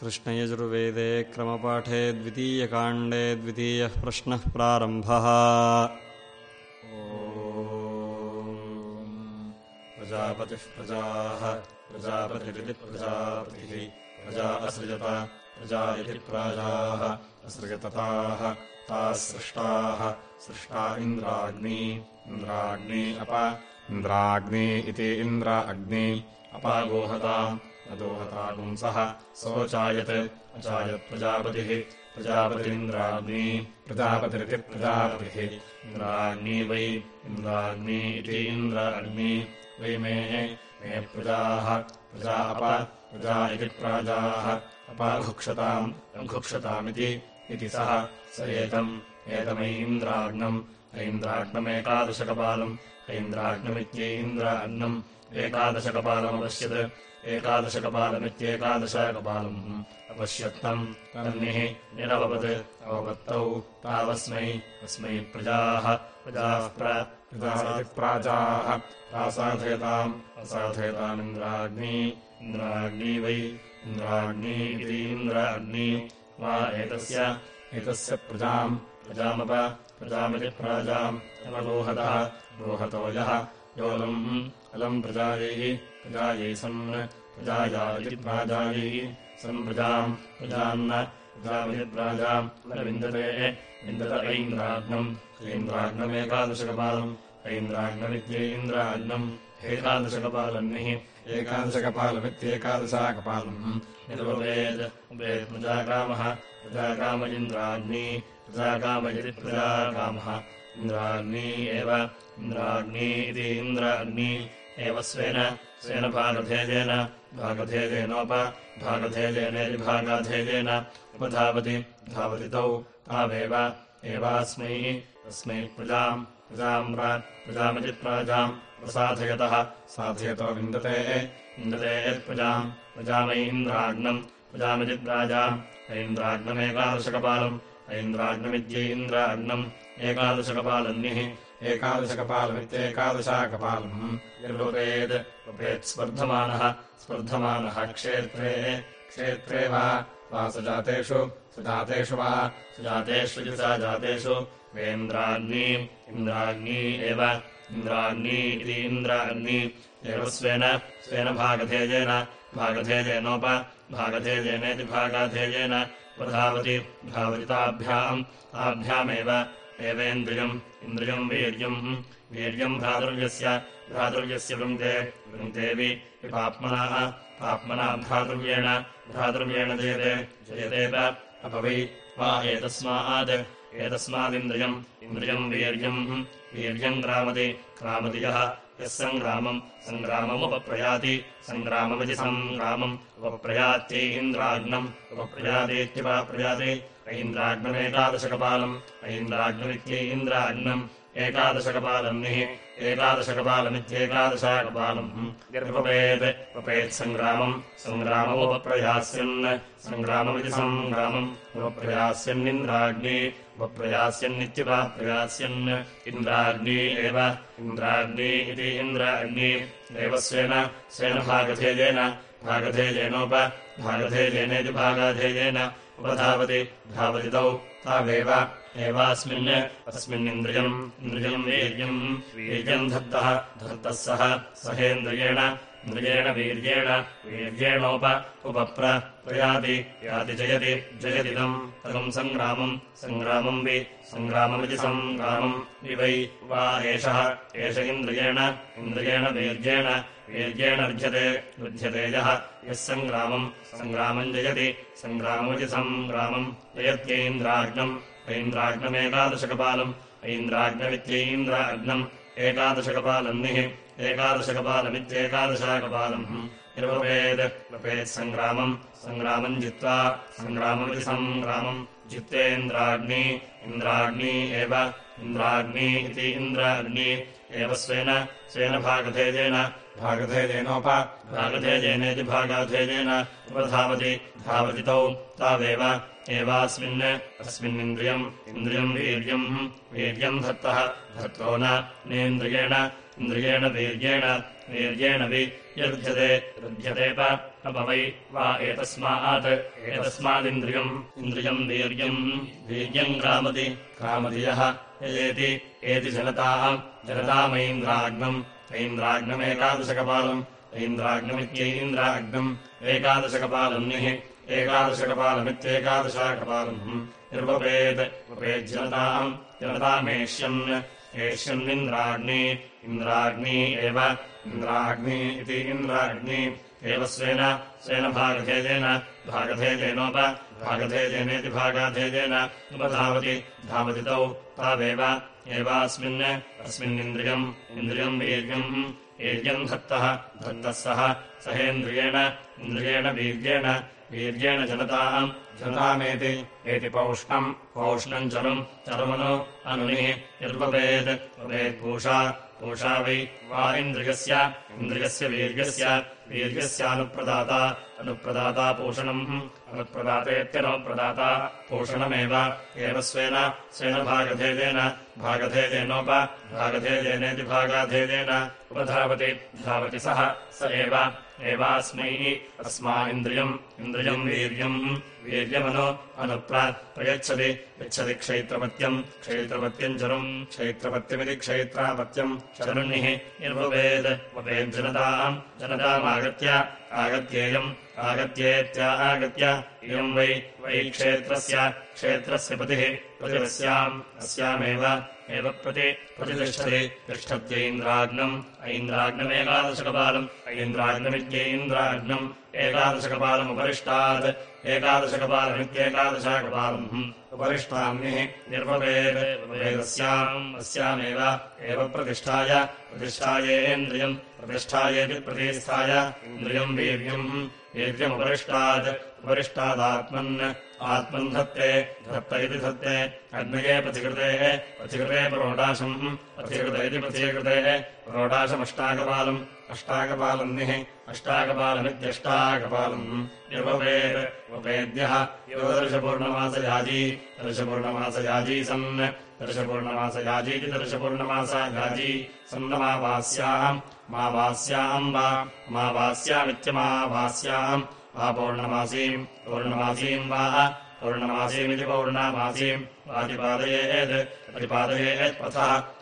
कृष्णयजुर्वेदे क्रमपाठे द्वितीयकाण्डे द्वितीयः प्रश्नः प्रारम्भः। प्रजापतिः प्रजाः प्रजापतिरिति प्रजापतिः प्रजा असृजत प्रजा इति प्राजाः असृजतताः ताः सृष्टाः सृष्टा इन्द्राग्नी इन्द्राग्नी अप इन्द्राग्नी इति इन्द्र अग्नि अपागोहताम् अदोहता पुंसः सोऽचायत् अचायत् प्रजापतिः। प्रजापतिरिन्द्राग्नी। प्रजापतिरिति प्रजापतिः। इन्द्राग्नी वै इन्द्राग्नी इति इन्द्र अग्नि वै मे मे प्रजाः। प्रजा अप। प्रजा इति प्राजाः। अपाघुक्षताम् अघुक्षतामिति इति सः। स एतम्। एतमैन्द्राग्नम् ऐन्द्राग्नमेकादशकपालम् ऐन्द्राग्नमित्यैन्द्र अग्नम् एकादशकपालमपश्यत् एकादशकपालमित्येकादशकपालम् अपश्यत्तम् तन्निः निरभवत् अवपत्तौ तावस्मै अस्मै प्रजाः प्रजाः प्राजाः तासाधयताम् असाधयतामिन्द्राग्नी इन्द्राग्नी वै इन्द्राग्नी इतीन्द्र अग्नि वा एतस्य एतस्य प्रजाम् प्रजामप प्रजामिति प्राजाम् अवलोहतः लोहतो यः योऽलम् अलम् प्रजायैः प्रजायै सन् प्रजाया इति प्राजायै सन् प्रजाम् प्रजान्न ऐन्द्राग्नम् ऐन्द्राग्नमेकादशकपालम् ऐन्द्राग्नमित्यैन्द्राग्नम् एकादशकपालन्निः एकादशकपालमित्येकादशाकपालम् प्रजाकामः प्रजाकाम इन्द्राग्नी प्रजाकाम इति प्रजाकामः इन्द्राग्नी एव इन्द्राग्नी इति इन्द्र अग्नि एव स्वेन स्वेन भागधेयेन भागधेयेनोप भागाधेयेन उपधावति धावति तौ तावेव एवास्मै तस्मै प्रजाम् प्रजाम् प्रजामिति प्राजाम् प्रसाधयतः साधयतो विन्दते विन्दते यत्प्रजाम् प्रजामैन्द्राग्नम् प्रजामिति प्राजाम् ऐन्द्राग्नमेकादशकपालम् ऐन्द्राग्नमित्यैन्द्राग्नम् एकादशकपालन्निः एकादशकपालमित्येकादशाकपालम् निर्वपेत् वपेत् स्पर्धमानः स्पर्धमानः क्षेत्रे। क्षेत्रे वा सुजातेषु सुजातेषु वा, सुजातेषु च सा जातेषु वेन्द्राग्नी, इन्द्राग्नी एव, इन्द्राग्नी इति इन्द्राग्नी। एव स्वेन स्वेन भागधेयेन, भागधेयेनोप, भागधेयेनेति भागाधेयेन। उपधावति धावति ताभ्याम्, ताभ्यामेव। एवेन्द्रियम् इन्द्रियम् वीर्यम्। वीर्यम् भ्रातृव्यस्य भ्रातृव्यस्य वृङ्क्ते वृङ्क्तेऽपि पाप्मनः पाप्मना भ्रातृव्येण भ्रातृव्येण जयते। जयतेप अपवै वा एतस्मात्। एतस्मादिन्द्रियम् इन्द्रियम् वीर्यम्। वीर्यम् क्रामति क्रामति यः यः सङ्ग्रामम् सङ्ग्राममुपप्रयाति सङ्ग्राममिति सङ्ग्रामम् उपप्रयात्यै इन्द्राग्नम् उपप्रयातीत्युपप्रयाति ऐन्द्राग्नमेकादशकपालम् ऐन्द्राग्नमित्यै इन्द्राग्नम् एकादशकपालन्निः एकादशकपालमित्येकादशाकपालम् गर्भपेत् उपपेत् सङ्ग्रामम् सङ्ग्राममुपप्रयास्यन् सङ्ग्राममिति सङ्ग्रामम् उपप्रयास्यन्निन्द्राग्नि। उपप्रयास्यन्नित्युपप्रयास्यन्। इन्द्राग्नी एव। इन्द्राग्नी इति इन्द्राग्नि। एव स्वेन स्वेन भागधेयेन। भागधेयेनोप। भागधेयेनेति भागाधेयेन उपधावति धावति तौ तावेव एवास्मिन् अस्मिन्निन्द्रियम् इन्द्रियम् वीर्यम्। वीर्यम् धत्तः धत्तः सः सहेन्द्रियेण इन्द्रियेण वीर्येण वीर्येणोप उपप्रयाति याति जयति जयदिदम् तदम् सङ्ग्रामम् सङ्ग्रामम् वि सङ्ग्राममिति सङ्ग्रामम् वि वै। वा एषः एष इन्द्रियेण इन्द्रियेण वीर्येण वीर्येण लभ्यते लभ्यते यः। यः सङ्ग्रामम् सङ्ग्रामम् जयति। सङ्ग्राममिति सङ्ग्रामम् जयत्यैन्द्राग्नम् ऐन्द्राग्नमेकादशकपालम् ऐन्द्राग्नमित्यैन्द्राग्नम् एकादशकपालन्निः एकादशकपालमित्येकादशाकपालम्। निर्वपेत् वपेत् सङ्ग्रामम् सङ्ग्रामम् जित्वा सङ्ग्राममिति सङ्ग्रामम् जित्तेन्द्राग्नी इन्द्राग्नी एव इन्द्राग्नी इति इन्द्राग्नी। एव स्वेन स्वेन भागधेयेन भागधेयेनोप भागधेयेनेति भागाधेयेन उपधावति धावति तौ तावेव एवास्मिन् अस्मिन्निन्द्रियम् इन्द्रियम् वीर्यम् वीर्यम् धत्तः धत्तो न नेन्द्रियेण इन्द्रियेण वीर्येण वीर्येण वि युध्यते रुध्यतेप अपवै वा एतस्मात् एतस्मादिन्द्रियम् इन्द्रियम् वीर्यम् वीर्यम् क्रामति क्रामधियः यजेति एति जनताम् जनतामैन्द्राग्नम् ऐन्द्राग्नमेकादशकपालम्। ऐन्द्राग्नमित्यैन्द्राग्नम् एकादशकपालन्निः। एकादशकपालमित्येकादशाकपालम्। निर्वपेत् उपेज्जनताम् जनतामेष्यन् एष्यन्निन्द्राग्नि इन्द्राग्नि एव। इन्द्राग्नि इति इन्द्राग्नि। एव स्वेन स्वेन भागभेदेन। भागभेदेनोप। भागभेदेनेति भागाभेदेन। उपधावति। धावति तौ तावेव एवास्मिन् अस्मिन्निन्द्रियम् इन्द्रियम् वीर्यम् वीर्यम् धत्तः धत्तः सः सहेन्द्रियेण इन्द्रियेण वीर्येण वीर्येण जनताम् जनतामेति एति पौष्णम् पौष्णम् चलम् चलमनु अनुनिः यद्वपेत् वपेत्पूषा पूषा वै वा इन्द्रियस्य इन्द्रियस्य वीर्यस्य वीर्यस्यानुप्रदाता अनुप्रदाता पोषणम् अनुप्रदातेत्यनुप्रदाता पोषणमेव। एव स्वेन स्वेन भागभेदेन भागभेदेनोप भागभेदेनेति भागाभेदेन उपधावति धावति सः स एव। एवास्मै अस्मा इन्द्रियम् इन्द्रियम् वीर्यम् वीर्यमनु अनुप्र प्रयच्छति यच्छति क्षैत्रपत्यम् क्षैत्रपत्यम् चरुम् क्षैत्रपत्यमिति क्षैत्रापत्यम् चरुणिः निर्ववेद् वपेज्जनताम् जनतामागत्य आगत्येयम् आगत्येत्या आगत्य इयम् वै वै क्षेत्रस्य क्षेत्रस्य पतिः प्रतिरस्याम् अस्यामेव एव प्रति प्रतिष्ठति तिष्ठत्यैन्द्राग्नम् ऐन्द्राग्नमेकादशकपालम् ऐन्द्राग्नमित्यैन्द्राग्नम् एकादशकपालमुपरिष्टात् एकादशकपालमित्येकादशाकपालम् निर्ववेदस्याम् अस्यामेव एव प्रतिष्ठाय प्रतिष्ठायेन्द्रियम् प्रतिष्ठायेति प्रतिष्ठाय इन्द्रियम् वीर्यम् वीर्यमुपरिष्टात् उपरिष्टादात्मन् आत्मन् धत्ते धत्त इति धत्ते अग्नये प्रतिकृतेः प्रतिकृते प्रोडाशम् प्रतिकृत इति प्रतिकृतेः प्रोडाशमष्टाकपालम् निर्वपेत् उपेद्यः यो दर्शपूर्णमासयाजी सन् दर्शपूर्णमासयाजीति दर्शपूर्णमासायाजी। सन्नमावास्याम् मावास्याम् वा मावास्यामित्यमावास्याम् वा पौर्णमासीम् पौर्णमासीम् वा पौर्णमासीमिति पौर्णमासीम्। वातिपादयेत् प्रतिपादयेत्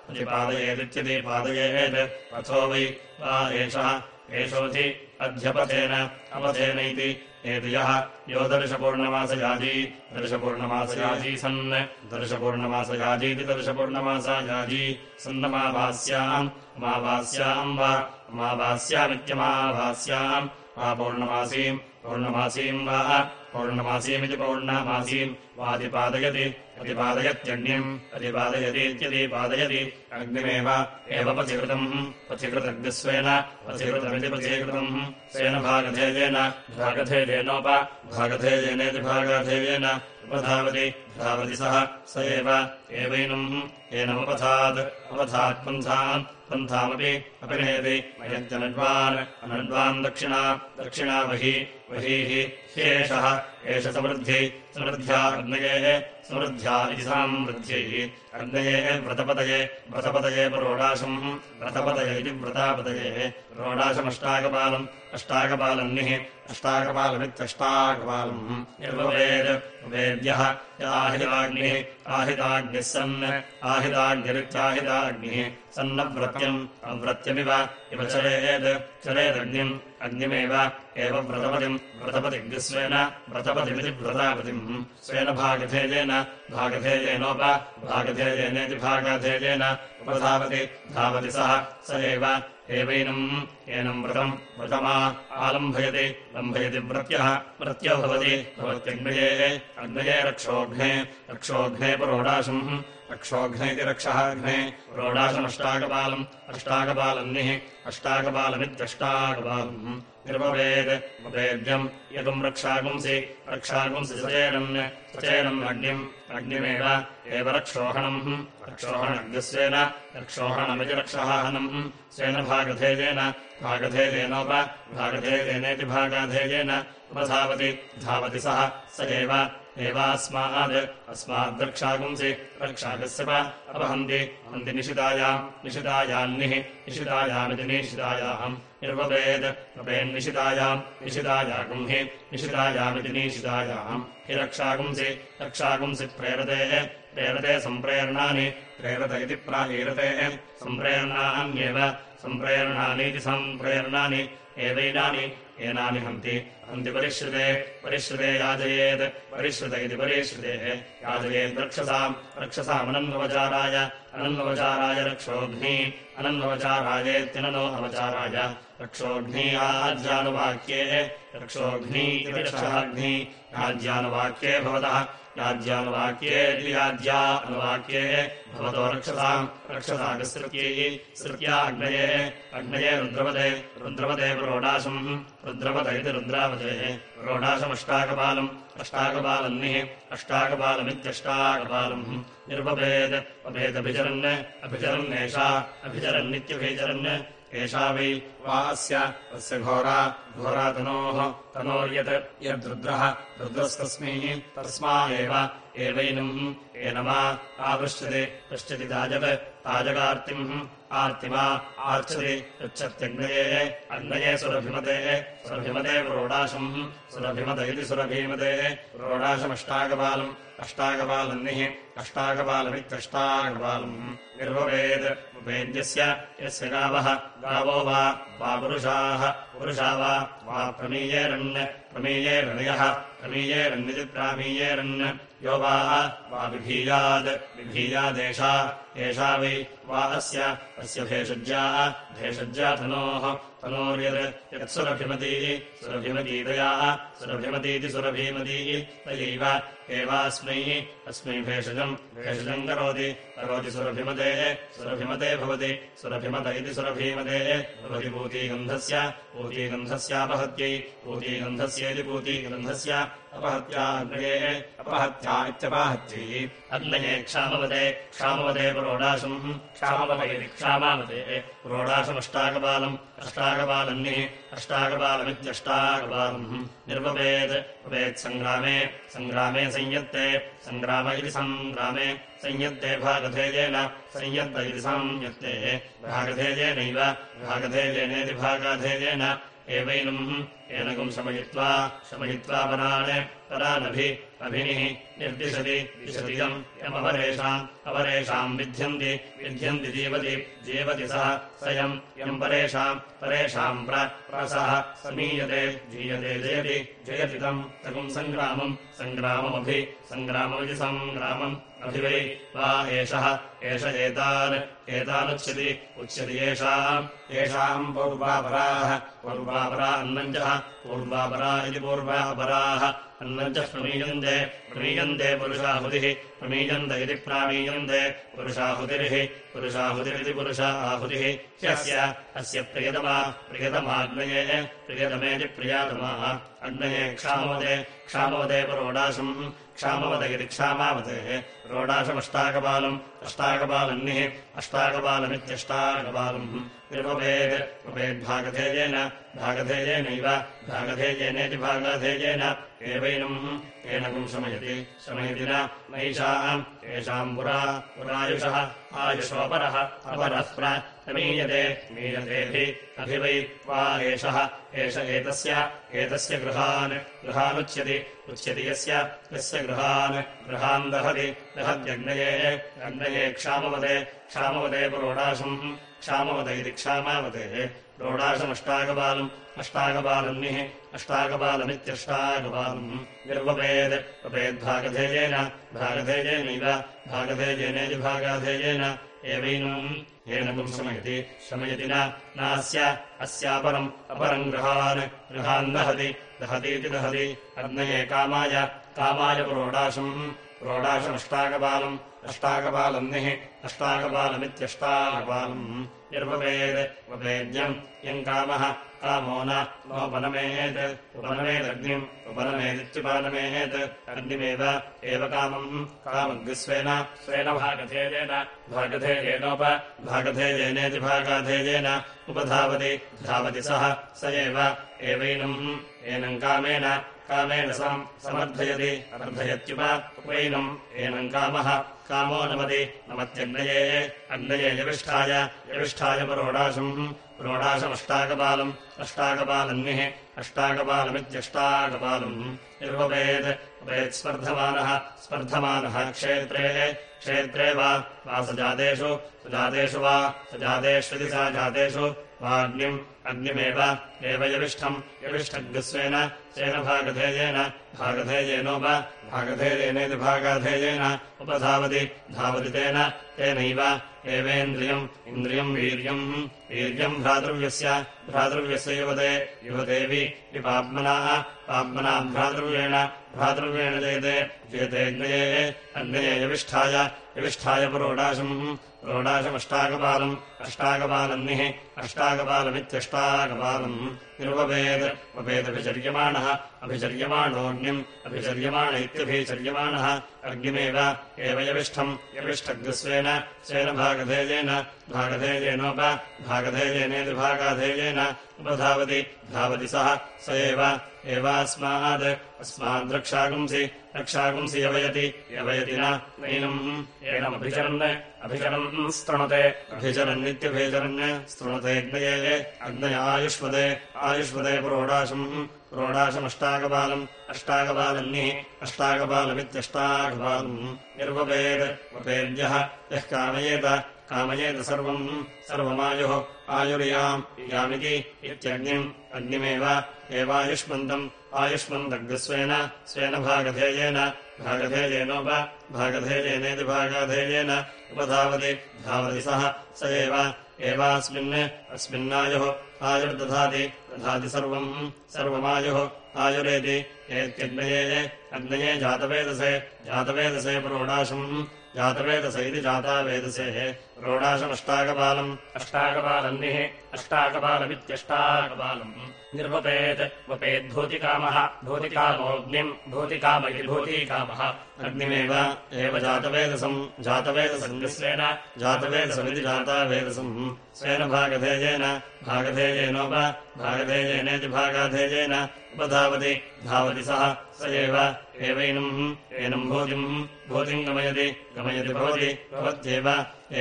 पथः प्रतिपादयेदित्यतिपादयेत् पथो वै वा एषः। एषोऽधि अध्यपथेन अपथेन इति एति यः। दर्शपूर्णमासयाजी दर्शपूर्णमासयाजी। सन् दर्शपूर्णमासयाजीति दर्शपूर्णमासायाजी। सन्नमाभास्याम् मावास्याम् वा। मावास्यामित्यमाभास्याम् वा पौर्णमासीम्। पौर्णमासीम् वा पौर्णमासीमिति वादिपादयति वातिपादयति प्रतिपादयत्यग्निम् प्रतिपादयतीत्यतिपादयति अग्निमेव एव पथिकृतम्, पथिकृतग्निस्वेन, पथिकृतमिति पथीकृतम्। स्वेन भागधेयेन, भागधेयेनोप, भागधेयेनेति भागधेयेन। उपधावति धावति सः स एव एवैनम् एनमुपथात् अपथात्पन्थान् पन्थामपि अपि नेति मयत्यनड्वान् अनड्वान् दक्षिणा दक्षिणा बहि बहीः ह्येषः एष समृद्धि समृद्ध्या अग्नयेः समृद्ध्या इति सामृद्ध्यैः अग्नये व्रतपदये व्रतपदये प्रोडाशम् व्रतपदय इति व्रतापदये प्रोडाशमष्टाकपालम् अष्टाकपालन्निः अष्टाकपालमित्यष्टाकपालम्। निर्ववेद् वेद्यः याहिताग्निः आहिताग्निः सन् आहिताग्निरित्याहिताग्निः सन्नव्रत्यम् अव्रत्यमिव इव चरेत् चरेदग्निम् अग्निमेव एव व्रतपतिम् व्रतपतिग्निस्वेन व्रतपतिमिति व्रतापतिम्। स्वेन भागधेयेन भागधेयेनोप भागधेयेनेति भागधेयेन उपधावति धावति सः स एव एवैनम् एनम् व्रतम् व्रतमा आलम्भयति लम्भयति व्रत्यः व्रत्यो भवति भवत्यग्नये अग्नये रक्षोघ्ने रक्षोघ्ने पुरोडाशम् रक्षोघ्ने इति रक्षः पुरोडाशमष्टाकपालम् अष्टाकपालन्निः अष्टाकपालमित्यष्टाकपालम् निर्ववेद् उपवेद्यम् यदुम् रक्षागुंसि रक्षागुंसि सचेरन् सचेरम् अग्निम् अग्निमेव एव रक्षोहणम् रक्षोहणग्निस्वेन रक्षोहणमिति रक्षाहनम् स्वेन भागधेयेन भागधेयेनोप भागधेयेनेति भागाधेयेन उपधावति धावति सः स एव एवास्माद् अस्माद्रक्षागुंसि रक्षागस्य वा अपहन्ति हन्ति निशितायाम् निशितायान्निः निशितायामिति निशितायाम् निर्वपेद् निशितायागुम् हि निशितायामिति निशितायाम् हि रक्षागुंसि रक्षागुंसि प्रेरते प्रेरते सम्प्रेरणानि प्रेरत इति प्राहीरते सम्प्रेरणान्येव सम्प्रेरणानीति सम्प्रेरणानि एवैनानि एनानि हन्ति। हन्ति परिश्रुते परिश्रुते याजयेत् परिश्रुत इति परिश्रुतेः। याजयेद्रक्षसाम् रक्षसामनन्वचाराय अनन्वचाराय रक्षोघ्नी अनन्वचारायेत्यननो अवचाराय। रक्षोघ्नी आज्यानुवाक्ये रक्षोघ्नी इति रक्षाघ्नी याज्यानुवाक्ये भवतः याज्यानुवाक्ये याज्या अनुवाक्ये भवतो रक्षसाम् रक्षसागसृत्यै सृत्या अग्नये अग्नये रुद्रवदे रुद्रवदे प्रोडाशम् रुद्रवद इति रुद्रावदेः प्रोडाशमष्टाकपालम् अष्टाकपालन्निः अष्टाकपालमित्यष्टाकपालम् निर्वभेद् वभेदभिचरन् अभिचरन्नेषा अभिचरन्नित्यभिचरन् एषा वै वा अस्य अस्य घोरा घोरा तनोः तनोर्यत् यद्रुद्रः रुद्रस्तस्मै तस्मा एव एवैनम् एनमा आपृच्छति पृच्छति ताजत् ताजगार्तिम् आर्तिमा आर्चति पृच्छत्यग्नये अग्नये सुरभिमते सुरभिमते प्रोडाशम् सुरभिमत इति सुरभीमते प्रोडाशमष्टाकपालम् अष्टाकपालन्निः अष्टाकपालमित्यष्टाकपालम् निर्ववेद् वेद्यस्य यस्य गावः गावो वा वा पुरुषाः पुरुषा वा वा प्रमीयेरन् प्रमीयेरणयः प्रमीयेरन्निति प्रामीयेरन् यो वा वा विभीयाद् विभीयादेषा एषा वै वा अस्य अस्य भेषज्या भेषज्या तनोः तनोर्यत् यत्सुरभिमती सुरभिमतीतया सुरभिमतीति सुरभीमती तयैव एवास्मै अस्मै भेषजम् भेषजम् करोति। करोति सुरभिमतेः सुरभिमते भवति। सुरभिमत इति सुरभीमतेः। भवति पूतीगन्धस्य पूतीगन्धस्यापहत्यै पूतीगन्धस्येति पूतीगन्धस्य अपहत्या अग्नये अपहत्या इत्यपाहत्यै। अग्नये क्षामवते क्षामवते प्रोडाशम्। क्षामवत प्रोडाशमष्टाकपालम् अष्टाकपालन्निः अष्टाकपालमित्यष्टाकपालम्। निर्वपेत् वपेत्सङ्ग्रामे सङ्ग्रामे संयत्ते सङ्ग्राम इति सङ्ग्रामे संयत्ते भागधेयेन संयत्त इति संयत्ते भागधेयेनैव भागधेयेनेति भागाधेयेन। एवैनम् एनकम् शमयित्वा शमयित्वा परान् परानभि अभिनिः निर्दिशति दिशतियम् यमपरेषाम् अपरेषाम् विध्यन्ति विध्यन्ति जीवति जीवति सः स यम् परेषाम् परेषाम् प्रसः समीयते जीयते जयति जयति तम् तकुम् सङ्ग्रामम् सङ्ग्राममभि सङ्ग्राममिति सङ्ग्रामम् अभिवै वा एषः एष एतान् एतानुच्यति उच्यति येषाम् येषाम् पौर्वापराः पौर्वापरा अन्नञ्जः पूर्वापरा इति पूर्वापराः अन्नञ्जः प्रमीयन्ते प्रमीयन्ते पुरुषाहुतिः प्रमीयन्त इति प्रामीयन्ते पुरुषाहुतिरिः पुरुषाहुतिरिति पुरुषा आहुतिः। ह्यस्य अस्य प्रियतमा प्रियतमाग्नये प्रियतमेति प्रियातमाः अग्नये क्षामवते क्षामवते परोडाशम् क्षामवत इति क्षामावतेः रोडाशमष्टाकपालम् अष्टाकपालन्निः अष्टाकपालमित्यष्टाकपालम् निर्वपेद् वपेद्भागधेयेन भागधेयेनैव भागधेयेनेति भागाधेयेन एनकम् शमयति शमयति न नैषाम् येषाम् पुरा पुरायुषः आयुषोपरः अपरः प्रमीयते मीयतेऽभि अभि वै वा एषः एष एतस्य एतस्य गृहान् गृहानुच्यति उच्यति यस्य यस्य गृहान् गृहान् दहति दहत्यग्नये अग्नये क्षामवते क्षामवते प्रोडाशम् क्षामवत इति क्षामावतेः प्रोडाशमष्टाकपालम् अष्टाकपालन्निः अष्टाकपालमित्यष्टाकपालम् निर्वपेद् वपेद्भागधेयेन भागधेयेनैव भागधेयेनेति भागाधेयेन। एवैनम् येन शमयति शमयति नास्य अस्यापरम् अपरम् गृहान् गृहान् दहति दहतीति दहति। अग्नये कामाय कामाय प्रोडाशम् प्रोडाशमष्टाकपालम् अष्टाकपालन्निः अष्टाकपालमित्यष्टाकपालम् निर्वपेद् वपेद्यम् यम् कामः कामो नोपनमेत्। उपनमेदग्निम् उपनमेदित्युपनमेत्। अग्निमेव एव कामम्। कामग्निस्वेन स्वेन भागधेयेन भागधेयेनोप भागधेयेनेति भागाधेयेन। उपधावति धावति सः स एव एवैनम् एनम् कामेन कामेन सम् समर्थयति अर्धयत्युप उपैनम् एनम् कामः कामो नमति नमत्यग्नये अग्नये यविष्ठाय यविष्ठाय पुरोडाशम्। पुरोडाशमष्टाकपालम् अष्टाकपालन्निः अष्टाकपालमित्यष्टाकपालम्। निर्वपेत् उपेत् स्पर्धमानः स्पर्धमानः क्षेत्रे क्षेत्रे वा सजातेषु सजातेषु वा सजातेष्विति सा जातेषु वाग्निम् अग्निमेव एव यविष्ठम् यविष्ठग्स्वेन स्वेन भागधेयेन भागधेयेनोप भागधेयेनेति भागाधेयेन उपधावति धावति तेन तेनैव एवेन्द्रियम् इन्द्रियम् वीर्यम् वीर्यम् भ्रातृव्यस्य भ्रातृव्यस्य युवते युवतेऽपि विपाप्मनाः पाप्मना भ्रातृव्येण भ्रातृव्येण जयते जयतेऽग्नये अग्नये यविष्ठाय यविष्ठाय पुरोडाशम् रोडाशमष्टाकपालम् अष्टाकपालन्निः अष्टाकपालमित्यष्टाकपालम् निरुपवेत् उपवेदभिचर्यमाणः अभिचर्यमाणोऽग्निम् अभिचर्यमाण इत्यभिचर्यमाणः। अग्निमेव एव यविष्ठम् यविष्ठग्स्वेन स्वेन भागधेयेन भागधेयेनोप भागधेयेनेति भागाधेयेन। उपधावति धावति सः स एव एवास्मात् अस्माद्रक्षागुंसि रक्षागुंसि यवयति यवयति नैनम्। एनमभिचरन् अभिचरन् स्तृणुते। अग्नय आयुष्मदे आयुष्मदे पुरोडाशम् पुरोडाशमष्टाकपालम् अष्टाकपालन्निः अष्टाकपालमित्यष्टाकपालम् निर्वपेत् वपेद्यः यः कामयेत कामयेत सर्वम् सर्वमायुः आयुर्याम् यामिति इत्यग्निम् अग्निमेव। एवायुष्मन्तम् आयुष्मन्तग्स्वेन स्वेन भागधेयेन भागधेयेनोप भागधेयेनेति भागाधेयेन उपधावति धावति सः स एव। एवास्मिन् अस्मिन्नायुः आयुर्दधाति दधाति सर्वम् सर्वमायुः आयुरेति। एत्यग्नये अग्नये जातवेदसे जातवेदसे प्रोडाशम् जातवेदस इति जातावेदसेः रोडाशमष्टाकपालम् अष्टाकपालन्निः अष्टाकपालमित्यष्टाकपालम् निर्वपेत् वपेद्भूतिकामः भूतिकामोऽग्निम् भूतिकाम इति भूतिकामः। अग्निमेव एव जातवेदसम् जातवेदसङ्गस्वेन जातवेदसमिति जातावेदसम्। स्वेन भागधेयेन भागधेयेनोप भागधेयेनेति भागाधेयेन उपधावति धावति सः स एव एवैनम् एनम् भूतिम् भूतिम् गमयति गमयति भवति भवत्येव।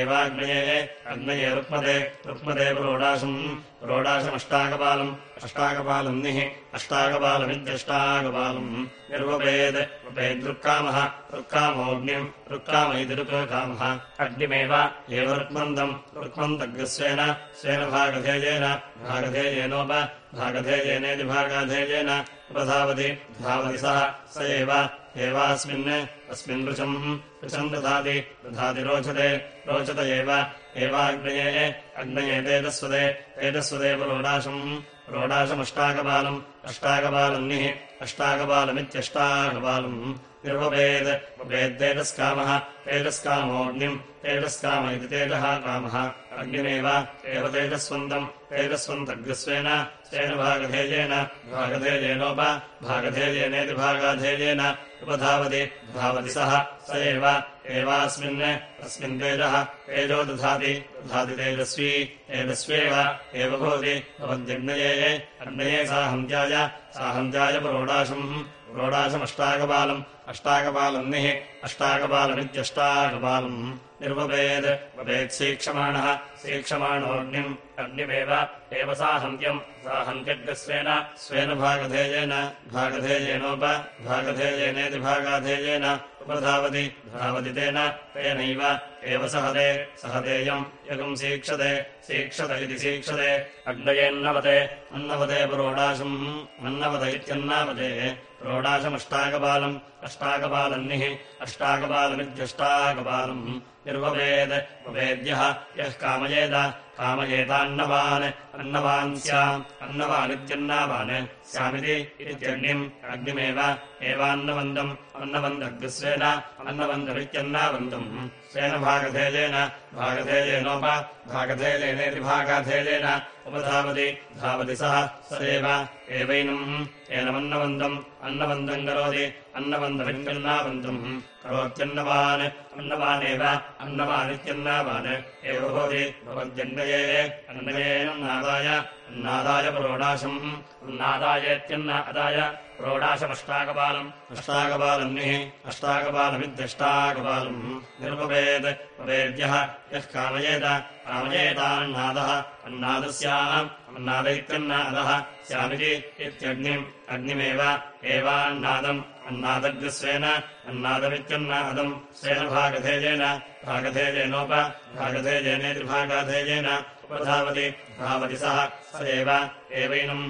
एवाग्नये अग्नये रुक्मते रुक्मते प्रोडाशम् प्रोडाशमष्टाकपालम् अष्टाकपालन्निः अष्टाकपालमित्यष्टाकपालम् निर्वपेत् उपेदृक्कामः ऋक्कामोऽग्निम् ऋक्काम इति ऋक्कामः। अग्निमेव एव रुक्मन्तम् रुक्मन्तग्स्वेन स्वेन भागधेयेन भागधेयेनोप भागधेयेनेति भागाधेयेन धावति सः स एव एवास्मिन् अस्मिन् ऋचम् दधाति दधाति रोचते रोचत एव एवाग्नये अग्नये तेजस्वदे तेजस्वदे पुरोडाशम् रोडाशमष्टाकपालम् अष्टाकपालन्निः अष्टाकपालमित्यष्टाकपालम् निर्वपेत् वपेद्तेजस्कामः तेजस्कामोऽग्निम् तेजस्काम इति तेजः कामः अग्निमेव एव तेजस्वन्तम् तेजस्वन्तग्स्वेन स्वेन भागधेयेन भागधेयेनोप भागधेयेनेति भागाधेयेन उपधावति धावति सः स एव एवास्मिन् अस्मिन् तेजः तेजो दधाति दधाति तेजस्वी तेजस्वेव एव भवति भवद्यग्नये अग्नये साहन्त्याय साहन्त्याय प्रोडाशम् प्रोडाशमष्टाकपालम् अष्टाकपालन्निः अष्टाकपालमित्यष्टाकपालम् निर्वपेत् वपेत् सीक्षमाणः। सीक्षमाणोऽग्निम्। अग्निमेव। एव साहन्त्यम्। साहन्त्यग्स्वेन स्वेन भागधेयेन। भागधेयेनोप। भागधेयेनेति भागाधेयेन। उपधावति। धावति तेन। तेनैव। एव सहते। सहतेयम्। यगम् सीक्षते। सीक्षत इति सीक्षते। अग्नयेन्नवते। अन्नवते पुरोडाशम् अन्नवत इत्यन्नावते प्रोडाशमष्टाकपालम् अष्टाकपालन्निः अष्टाकपालमित्यष्टाकपालम् निर्वपेत् वपेद्यः यः कामयेत कामयेतान्नवान् अन्नवान् स्याम् अन्नवानित्यन्नावान्। स्यामिति इत्यग्निम् अग्निमेव एवान्नवन्दम् अन्नवन्दग्स्वेन अन्नवन्दमित्यन्नावन्दम् स्वेन भागधेयेन भागधेयेनोप भागधेयेनेति भागाधेयेन उपधावति धावति सः स एव एवैनम् एनमन्नवन्दम् अन्नवन्दम् करोति अन्नवन्दमित्यन्नावन्दम् करोत्यन्नवान् अन्नवानेव अन्नवानित्यन्नावान्। एव भवति भवत्यन्नये अन्नयेनन्नादाय अन्नादाय प्रोडाशम् अन्नादायेत्यन्न अदाय प्रोडाशमष्टाकपालम्। अष्टाकपालन्निः अष्टाकपालमित्यष्टाकपालम्। निर्वपेत् पवेद्यः यः कामयेत कामयेतान्नादः अन्नादस्याम् अन्नाद इत्यन्नादः स्यामिति इत्यग्निम् अग्निमेव एवान्नादम् अन्नादग्निस्वेन अन्नादमित्यन्नादम् स्वेन भागधेयेन भागधेयेनोप भागधेयेनेति भागाधेयेन उपधावति धावति सः स एव एवैनम्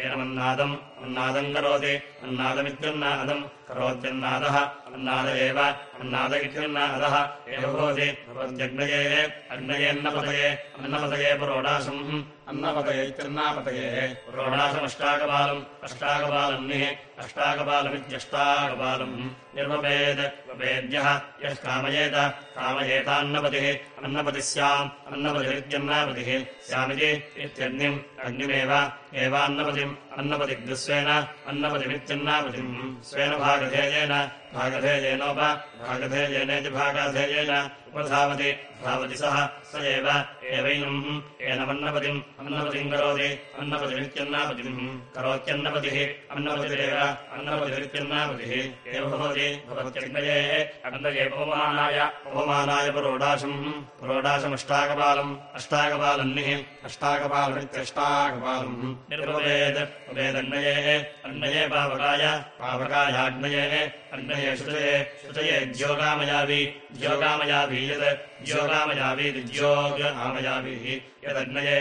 एनमन्नादम् अन्नादम् करोति अन्नादमित्यन्नादम् करोत्यन्नादः अन्नाद एव अन्नाद इत्यन्नादः एव भवति भवत्यग्नये अग्नयेन्नपतये अन्नपतये पुरोडाशम् अन्नपतये इत्यन्नापतये पुरोडाशमष्टाकपालम् अष्टाकपालन्निः अष्टाकपालमित्यष्टाकपालम् निर्वपेत् वपेद्यः यः कामयेत कामयेतान्नपतिः अन्नपतिः स्याम् अन्नपतिरित्यन्नापतिः। स्यामिति इत्यग्निम् अग्निमेव एवान्नपतिम् अन्नपतिग्स्वेन अन्नपतिमित्यन्नापतिम्। स्वेन भागधेयेन भागधेयेनोप भागधेयेनेति भागाधेयेन। उपधावति धावति सः स एव एवैनम्। एनमन्नपतिम् अन्नपतिम् करोति अन्नपतिमित्यन्नापतिम्। करोत्यन्नपतिः अन्नपतिरेव अन्नपतिरित्यन्नापतिः एव भवति भवत्यग्नये अग्नये पवमानाय पवमानाय पुरोडाशम्। पुरोडाशमष्टाकपालम् अष्टाकपालन्निः अष्टाकपालमित्यष्टाकपालम् निर्भवेत् भवेदग्नये अग्नये पावकाय पावकायाग्नये अग्नये शुचये शुचये ज्योगामयावि ज्योगामयावि यत् ज्योगामयावीति ज्योग आमयाभिः यदग्नये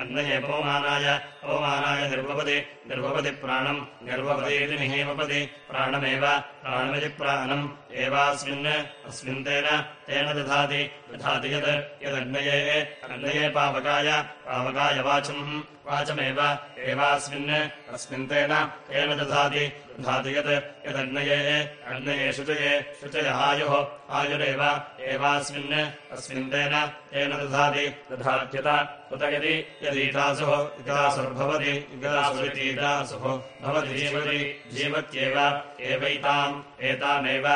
अग्नये पवमानाय पवमानाय निर्वपति निर्वपति प्राणम् निहेवपति प्राणमेव प्राणमिति प्राणम् एवास्मिन् अस्मिन् तेन तेन दधाति। दधाति यत् यदग्नये अग्नये पावकाय पावकाय वाचम् वाचमेव। एवास्मिन् अस्मिन् तेन तेन दधाति। दधाति यत् यदग्नये अग्नये शुचये शुचय आयुः आयुरेव एवास्मिन् अस्मिन् तेन तेन दधाति, दधात्यत उत यदि यदीतासुः इतासुर्भवति इतासुरितीतासुः भवति जीवति, जीवत्येव, एवैताम् एतामेव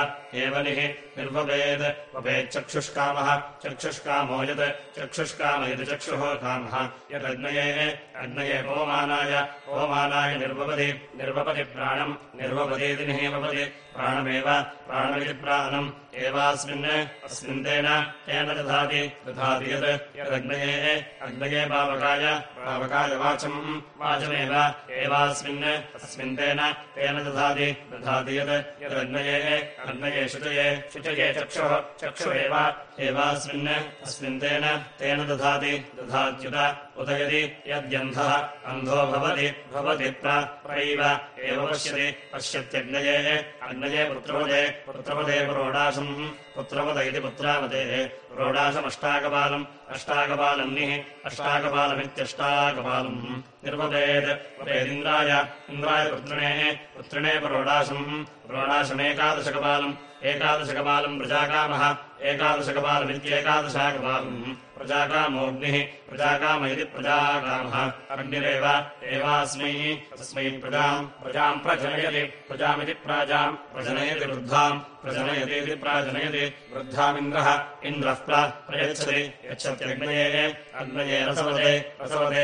एवनिः निर्वपेत् वपेच्चक्षुष्कामः चक्षुष्कामो। यत्। चक्षुष्काम यत् चक्षुः कामः। यदग्नये अग्नये पवमानाय पवमानाय निर्वपति निर्वपति प्राणम्। निहेवपति प्राणमेव। प्राणमिति प्राणम्। एवास्मिन् अस्मिन् तेन तेन दधाति। दधाति यत् यदग्नये अग्नये पावकाय पावकाय वाचम् वाचमेव एवास्मिन् अस्मिन् तेन तेन दधाति दधाति यत् अग्नये शुचये शुचये चक्षुः चक्षुरेव एवास्मिन् अस्मिन् तेन तेन दधाति दधात्युत उत यदि यद्यन्धः अन्धो भवति भवति प्रैव एव पश्यति पश्यत्यग्नये अग्नये पुत्रपदे पुत्रपदे प्रोडाशम् पुत्रपद इति पुत्रावतेः प्रोडाशमष्टाकपालम् अष्टाकपालन्निः अष्टाकपालमित्यष्टाकपालम् निर्वपेत् वपेदिन्द्राय इन्द्राय पुत्रिणेः पुत्रिणे प्रोडाशम्। प्रोडाशमेकादशकपालम् एकादशकपालम् प्रजाकामः। एकादशकपालमित्येकादशाकपालम्। प्रजाकामोऽग्निः प्रजाकाम इति प्रजाकामः। अग्निरेव एवास्मै तस्मै प्रजाम्। प्रजाम् प्रजनयति। प्रजामिति प्राजाम्। प्रजनयति वृद्धाम्। प्रजनयतीति प्राजनयति वृद्धामिन्द्रः इन्द्रः प्रयच्छति यच्छत्यग्नये अग्नये रसवदे रसवदे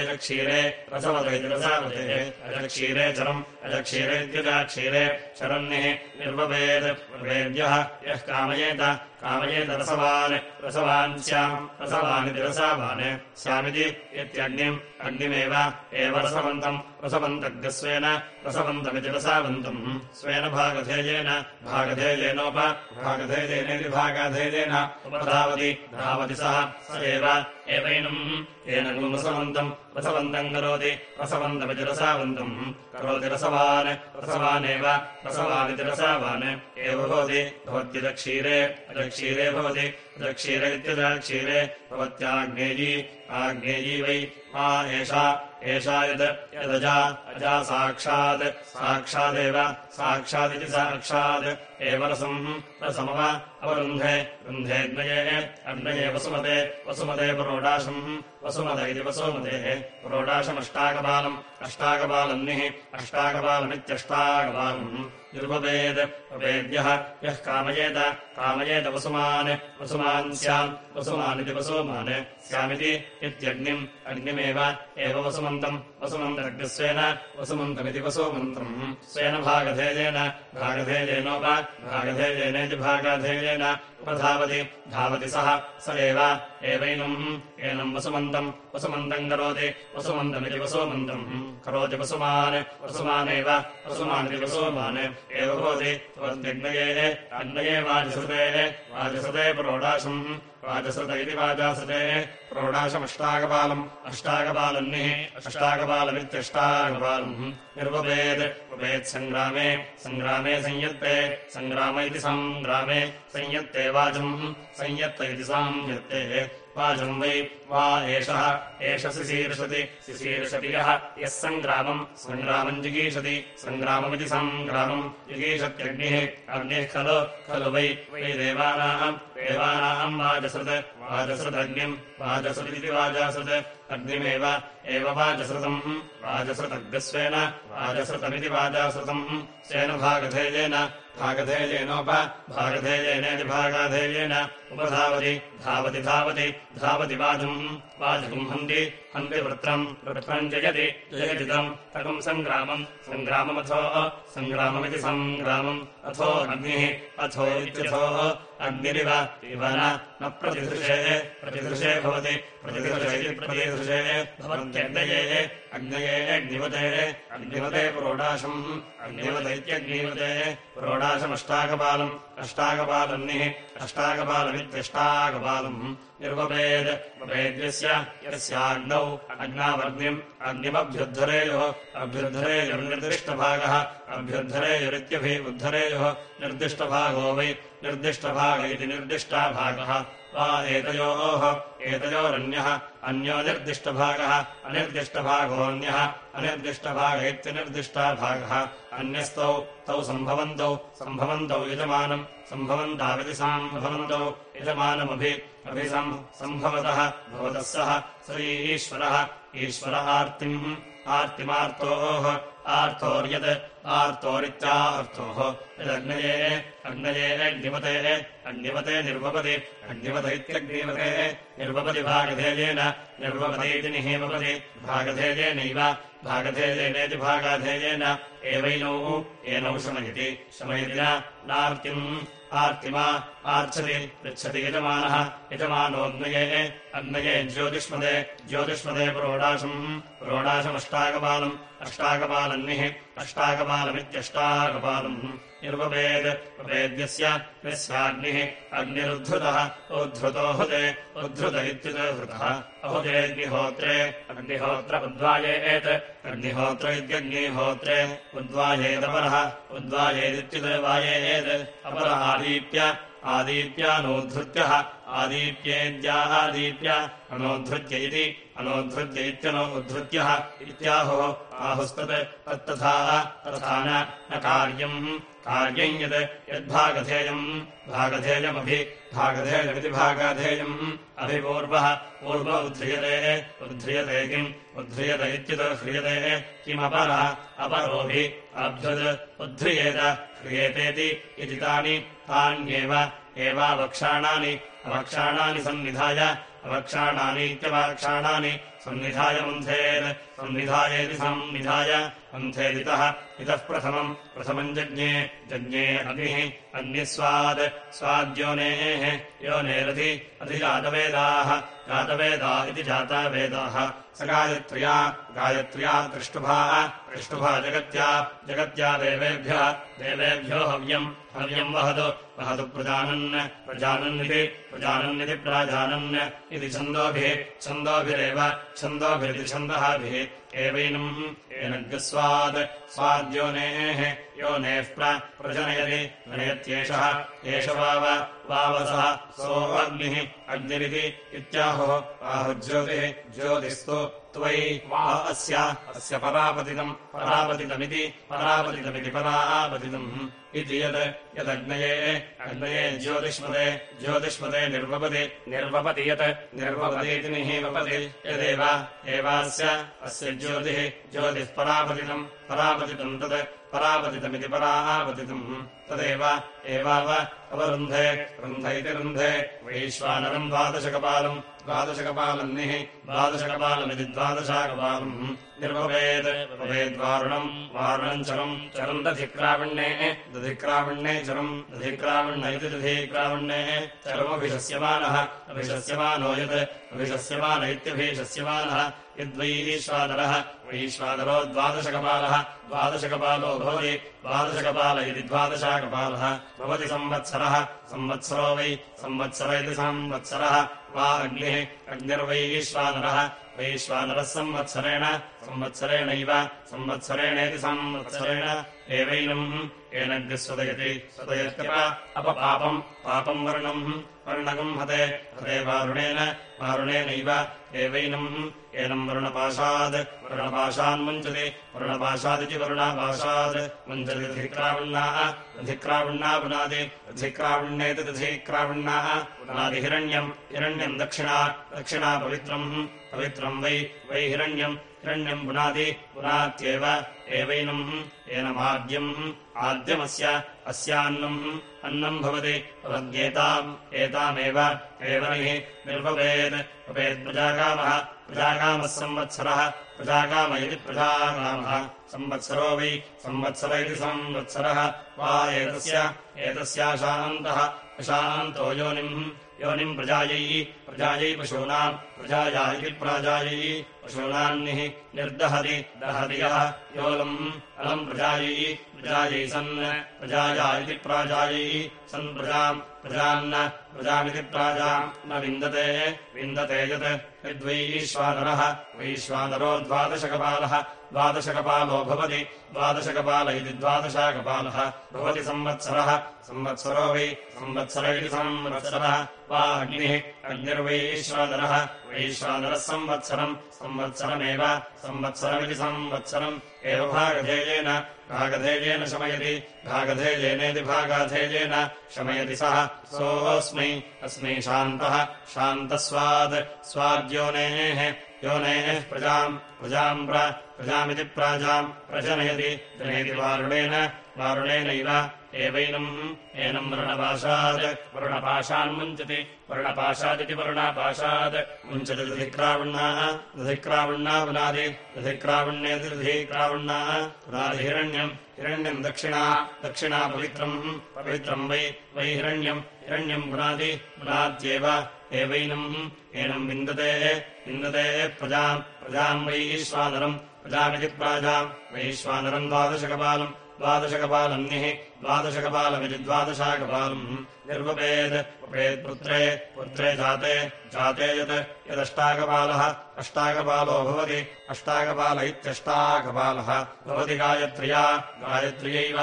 रसवद इति रसावदेः अजक्षीरे चरम् अजक्षीरेत्यजाक्षीरे शरन्निः निर्वपेत् वेद्यः यः कामयेत कामयेत रसवान् रसवान् स्याम् रसवानिति रसावान् स्यामिति इत्यग्निम् अग्निमेव एव रसवन्तम् रसवन्तग्स्वेन रसवन्तमिति रसावन्तम्। स्वेन भागधेयेन भागधेयेनोप भागधेयेनेति भागाधेयेन। उपधावति धावति सः स एव एवैनम्। येन रसवन्तम् रसवन्तम् करोति। रसवन्तमिति रसावन्तम् करोति रसवान्। रसवानेव। रसवानिति रसावान् एव भवति। भवत्यजक्षीरे अजक्षीरे भवति। क्षीर इत्यजा क्षीरे भवत्याग्नेयी। आग्नेयी वै एषा एषा यद् यदजा अजा साक्षात् साक्षादेव साक्षादिति साक्षात् एव रसम् रसमव अवरुन्धे रुन्धेऽग्नये अग्नये वसुमते वसुमते पुरोडाशम् वसुमत इति वसुमतेः पुरोडाशमष्टाकपालम् अष्टाकपालन्निः अष्टाकपालमित्यष्टाकपालम् निर्वपेद् वपेद्यः यः कामयेत कामयेत वसुमान् वसुमान् स्याम् वसुमानिति वसुमान् स्यामिति इत्यग्निम् अग्निमेव एव वसुमन्तम्। वसुमन्तग्निस्वेन वसुमन्तमिति वसुमन्त्रम्। स्वेन भागधेयेन भागधेयेनोप भागधेयेनेति भागधेयेन। उपधावति धावति सः स एव एवैनम्। एनम् वसुमन्तम् वसुमन्तम् करोति वसुमन्तमिति वसुमन्तम् करोति वसुमान् वसुमानेव वसुमानिति वसुमान्। एव भवति त्वद्यग्नये अग्नये वाजसृतेः वाजसृते प्रोडाशम् वाजसृत इति वाजासृते प्रोडाशमष्टाकपालम् अष्टाकपालन्निः अष्टाकपालमित्यष्टाकपालम् निर्वपेत् उपेत् सङ्ग्रामे सङ्ग्रामे संयत्ते। सङ्ग्राम इति सङ्ग्रामे संयत्ते वाचम् संयत्त इति संयत्ते वाचम् वै वा एषः एष शिशीर्षति शिशीर्षति यः यः सङ्ग्रामम् सङ्ग्रामम् जिगीषति। सङ्ग्राममिति सङ्ग्रामम् जिगीषत्यग्निः अग्निः खलु खलु वै वै देवानाम् देवानाम् वाजसृत् वाजसृदग्निम् वाजसृदिति वाजासृत्। अग्निमेव एव वाजसृतम् वाजसृतग्रस्वेन वाजसृतमिति वाजासृतम्। स्वेन भागधेयेन भागधेयेनोप भागधेयेनेति भागाधेयेन उपधावति धावति धावति धावति वाजम्। वाजकम् हन्ति हन्ति वृत्रम् वृत्रम् जयति जयतिदम् तकम् सङ्ग्रामम् सङ्ग्राममथो सङ्ग्राममिति सङ्ग्रामम्। अथो अग्निः अथो इत्यथो अग्निरिव इव न प्रतिदृशे प्रतिदृशे भवति प्रतिदृशे प्रतिदृशे भवत्यग्नये अग्नये अग्निवते अग्निवते पुरोडाशम् अग्निवत इत्यग्निवते पुरोडाशमष्टाकपालम् अष्टाकपालन्निः अष्टाकपालमित्यष्टाकपालम् निर्वपेद्। वपेद्यस्य यस्याग्नौ अग्नावग्निम् अग्निमभ्युद्धरेयोः अभ्युद्धरेयुर्निर्दिष्टभागः अभ्युद्धरेयुरित्यभि उद्धरेयोः निर्दिष्टभागो वै निर्दिष्टभाग इति निर्दिष्टाभागः वा एतयोः। एतयोरन्यः। अन्यो निर्दिष्टभागः अनिर्दिष्टभागोऽन्यः। अनिर्दिष्टभाग इत्यनिर्दिष्टाभागः अन्यस्तौ तौ सम्भवन्तौ। सम्भवन्तौ यजमानम्। सम्भवन्ताविति सम्भवन्तौ। यजमानमभि अभिसम् सम्भवतः। भवतः सः। स ईश्वरः। ईश्वर आर्तिम्। आर्तिमार्तोः। आर्तोर्यत् आर्तोरित्यार्थोः यदग्नये अग्नये अग्निमते अग्निमते निर्वपति अग्निमत इत्यग्निमते निर्वपति भागधेयेन निर्वपतीति निहेमपति भागधेयेनैव भागधेयेनेति भागाधेयेन एवैनौ एनौ शमयति शमयति नार्तिम् आर्तिमा आर्चति पृच्छति यजमानः यजमानोऽग्नये अग्नये ज्योतिष्मदे ज्योतिष्मदे प्रोडाशम् प्रोडाशमष्टाकपालम् अष्टाकपालन्निः अष्टाकपालमित्यष्टाकपालम्। निर्वपेद् वपेद्यस्य यस्याग्निः अग्निरुद्धृतः उद्धृतो हुते उद्धृत इत्युदहृतः अहुतेऽग्निहोत्रे अग्निहोत्र उद्वायेत् अग्निहोत्र इत्यग्निहोत्रे उद्वायेदपरः उद्वायेदित्युदवायेत् अपर आदीप्य आदीप्यानोद्धृत्यः आदीप्येद्यादीप्य अनोद्धृत्य इति अनोद्धृत्य इत्यनोद्धृत्यः इत्याहुः आहुस्तत् तत्तथा तथा न कार्यम्। कार्यम् यत् यद्भागधेयम्। भागधेयमभि भागधेयमिति भागाधेयम्। अभिपूर्वः पूर्व उद्ध्रियते उद्ध्रियते किम्? उद्ध्रियत इत्युत ह्रियते किमपरः? अपरोभि अभ्युत् उद्ध्रियेत ह्रियेतेति इति तानि तान्येव एवावक्षाणानि अवक्षाणानि सन्निधाय अवक्षाणानीत्यवक्षाणानि सन्निधाय मन्थेत् सन्निधायेति सन्निधाय मन्थेदितः इतः प्रथमम् प्रथमम् जज्ञे जज्ञे अग्निः अग्निस्वाद् स्वाद्योनेः योनेरधि अधिजातवेदाः जातवेदा इति जातावेदाः स गायत्र्या गायत्र्या दृष्टुभा दृष्टुभा जगत्या जगत्या देवेभ्यः, देवेभ्यो हव्यम् हव्यम् वहतु वहतु प्रजानन्, प्रजानन्निति प्रजानन्निति प्राजानन्, इति छन्दोभिः, छन्दोभिरेव, छन्दोभिरिति छन्दःभिः एवैनम् एनग्स्वाद् स्वाद्योनेः, योनेः प्रजनयति, नयत्येषः, एष वाव, वावसः, सोऽग्निः, अग्निरिति इत्याहुः, आहुज्योतिः, ज्योतिस्तु। त्वयि वा अस्य अस्य परापतितम् परापतितमिति परापतितमिति परापतितम् इति यत् यदग्नये अग्नये ज्योतिष्मते ज्योतिष्मते निर्वपति निर्वपति यत् निर्वपतीति निहीवपति यदेव एवास्य अस्य ज्योतिः ज्योतिः परापतितम् परापतितम् तत् परापतितमिति परापतितम् तदेव एवाव अवरुन्धे रुन्ध इति रुन्धे वैश्वानरम् द्वादशकपालम् द्वादशकपालन्निः द्वादशकपालमिति द्वादशाकपालम्। निर्भवेत् भवेद्वारुणम् वारुणम् चरम् चरम् दधिक्रावण्ये दधिक्रावण्ये चरम् दधिक्रावण्य इति दधिक्रावण्ये चरमभिशस्यमानः अभिशस्यमानो यत् अभिशस्यमान इत्यभिशस्यमानः यद्वैश्वानरः वैश्वानरो द्वादशकपालः द्वादशकपालो भवति द्वादशकपाल इति द्वादशाकपालः भवति संवत्सरः। संवत्सरो वै संवत्सर इति संवत्सरः। वा अग्निः अग्निर्वैश्वानरः वैश्वानरः संवत्सरेण संवत्सरेणैव संवत्सरेणेति संवत्सरेण। एवैनम् येनग्निः स्वदयति स्वदयत्यप अपपापम् पापम् वर्णम् वर्णकम् हते। हते वारुणेन वारुणेनैव एवैनम् एनम् वरुणपाशात् वरुणपाशान्मुञ्चति वरुणपाशादिति वरुणापाशात् मुञ्चति दधिक्रावण्णाः पुनादि। हिरण्यम्। हिरण्यम् दक्षिणा। दक्षिणा पवित्रम्। पवित्रम् वै। वै हिरण्यम्। हिरण्यम् पुनादि। पुनात्येव। एवैनम्। एनमाद्यम्। आद्यमस्य। अस्यान्नम्। अन्नम् भवति। भवद्येताम् एतामेव। एवनिः निर्भवेत् भवेत्प्रजाकामः प्रजाकामः संवत्सरः प्रजाकाम इति प्रजाकामः संवत्सरो वै संवत्सर इति संवत्सरः। वा एतस्य एतस्याशान्तः अशान्तो योनिम् योनिम् प्रजायै प्रजायै पशूनाम्। प्रजाया इति प्राजायै पशूनान्निः निर्दहति दहति यः। योलम् अलम् प्रजायै प्रजायै सन्। प्रजाया इति प्राजायै सन् प्रजाम् प्रजान्न प्रजामिति प्राजाम्। न विन्दते विन्दते यत् यद्वैश्वानरः वैश्वानरो द्वादशकपालः द्वादशकपालो भवति। द्वादशकपाल इति द्वादशाकपालः। भवति संवत्सरः। संवत्सरो वै संवत्सर इति संवत्सरः। वा अग्निः अग्निर्वैश्वानरः वैश्वानरः संवत्सरम्। संवत्सरमेव। संवत्सरमिति संवत्सरम्। एव भागधेयेन। भागधेयेन शमयति। भागधेयेनेति भागाधेयेन शमयति सः। सोऽस्मै। अस्मै शान्तः। शान्तस्वाद्। स्वाद्योनेः योनेः। प्रजाम्। प्रजाम् प्रजामिति प्राजाम् प्रजनयति जनयति वारुणेन वारुणेनैव एवैनम् एनम् वर्णपाशात् वर्णपाशान्मुञ्चति वर्णपाशादिति वर्णापाशात् मुञ्चति दधिक्रावण्णाः दधिक्रावण्णा पुनादि दधिक्रावण्येति दधिक्रावण्णाः पुनादि हिरण्यम् हिरण्यम् दक्षिणा दक्षिणा पवित्रम् पवित्रम् वै वै हिरण्यम् हिरण्यम् पुनादि पुनाद्येव एवैनम् एनम् विन्दते विन्दते प्रजाम् प्रजाम् वैश्वानरम् प्रजामिति प्राजाम् वैश्वानरम् द्वादशकपालम् द्वादशकपालन्निः द्वादशकपालमिति द्वादशाकपालम् निर्वपेत् उपेत्पुत्रे पुत्रे जाते जाते यत् यदष्टाकपालः अष्टाकपालो भवति अष्टाकपाल इत्यष्टाकपालः। भवति गायत्र्या गायत्र्यैव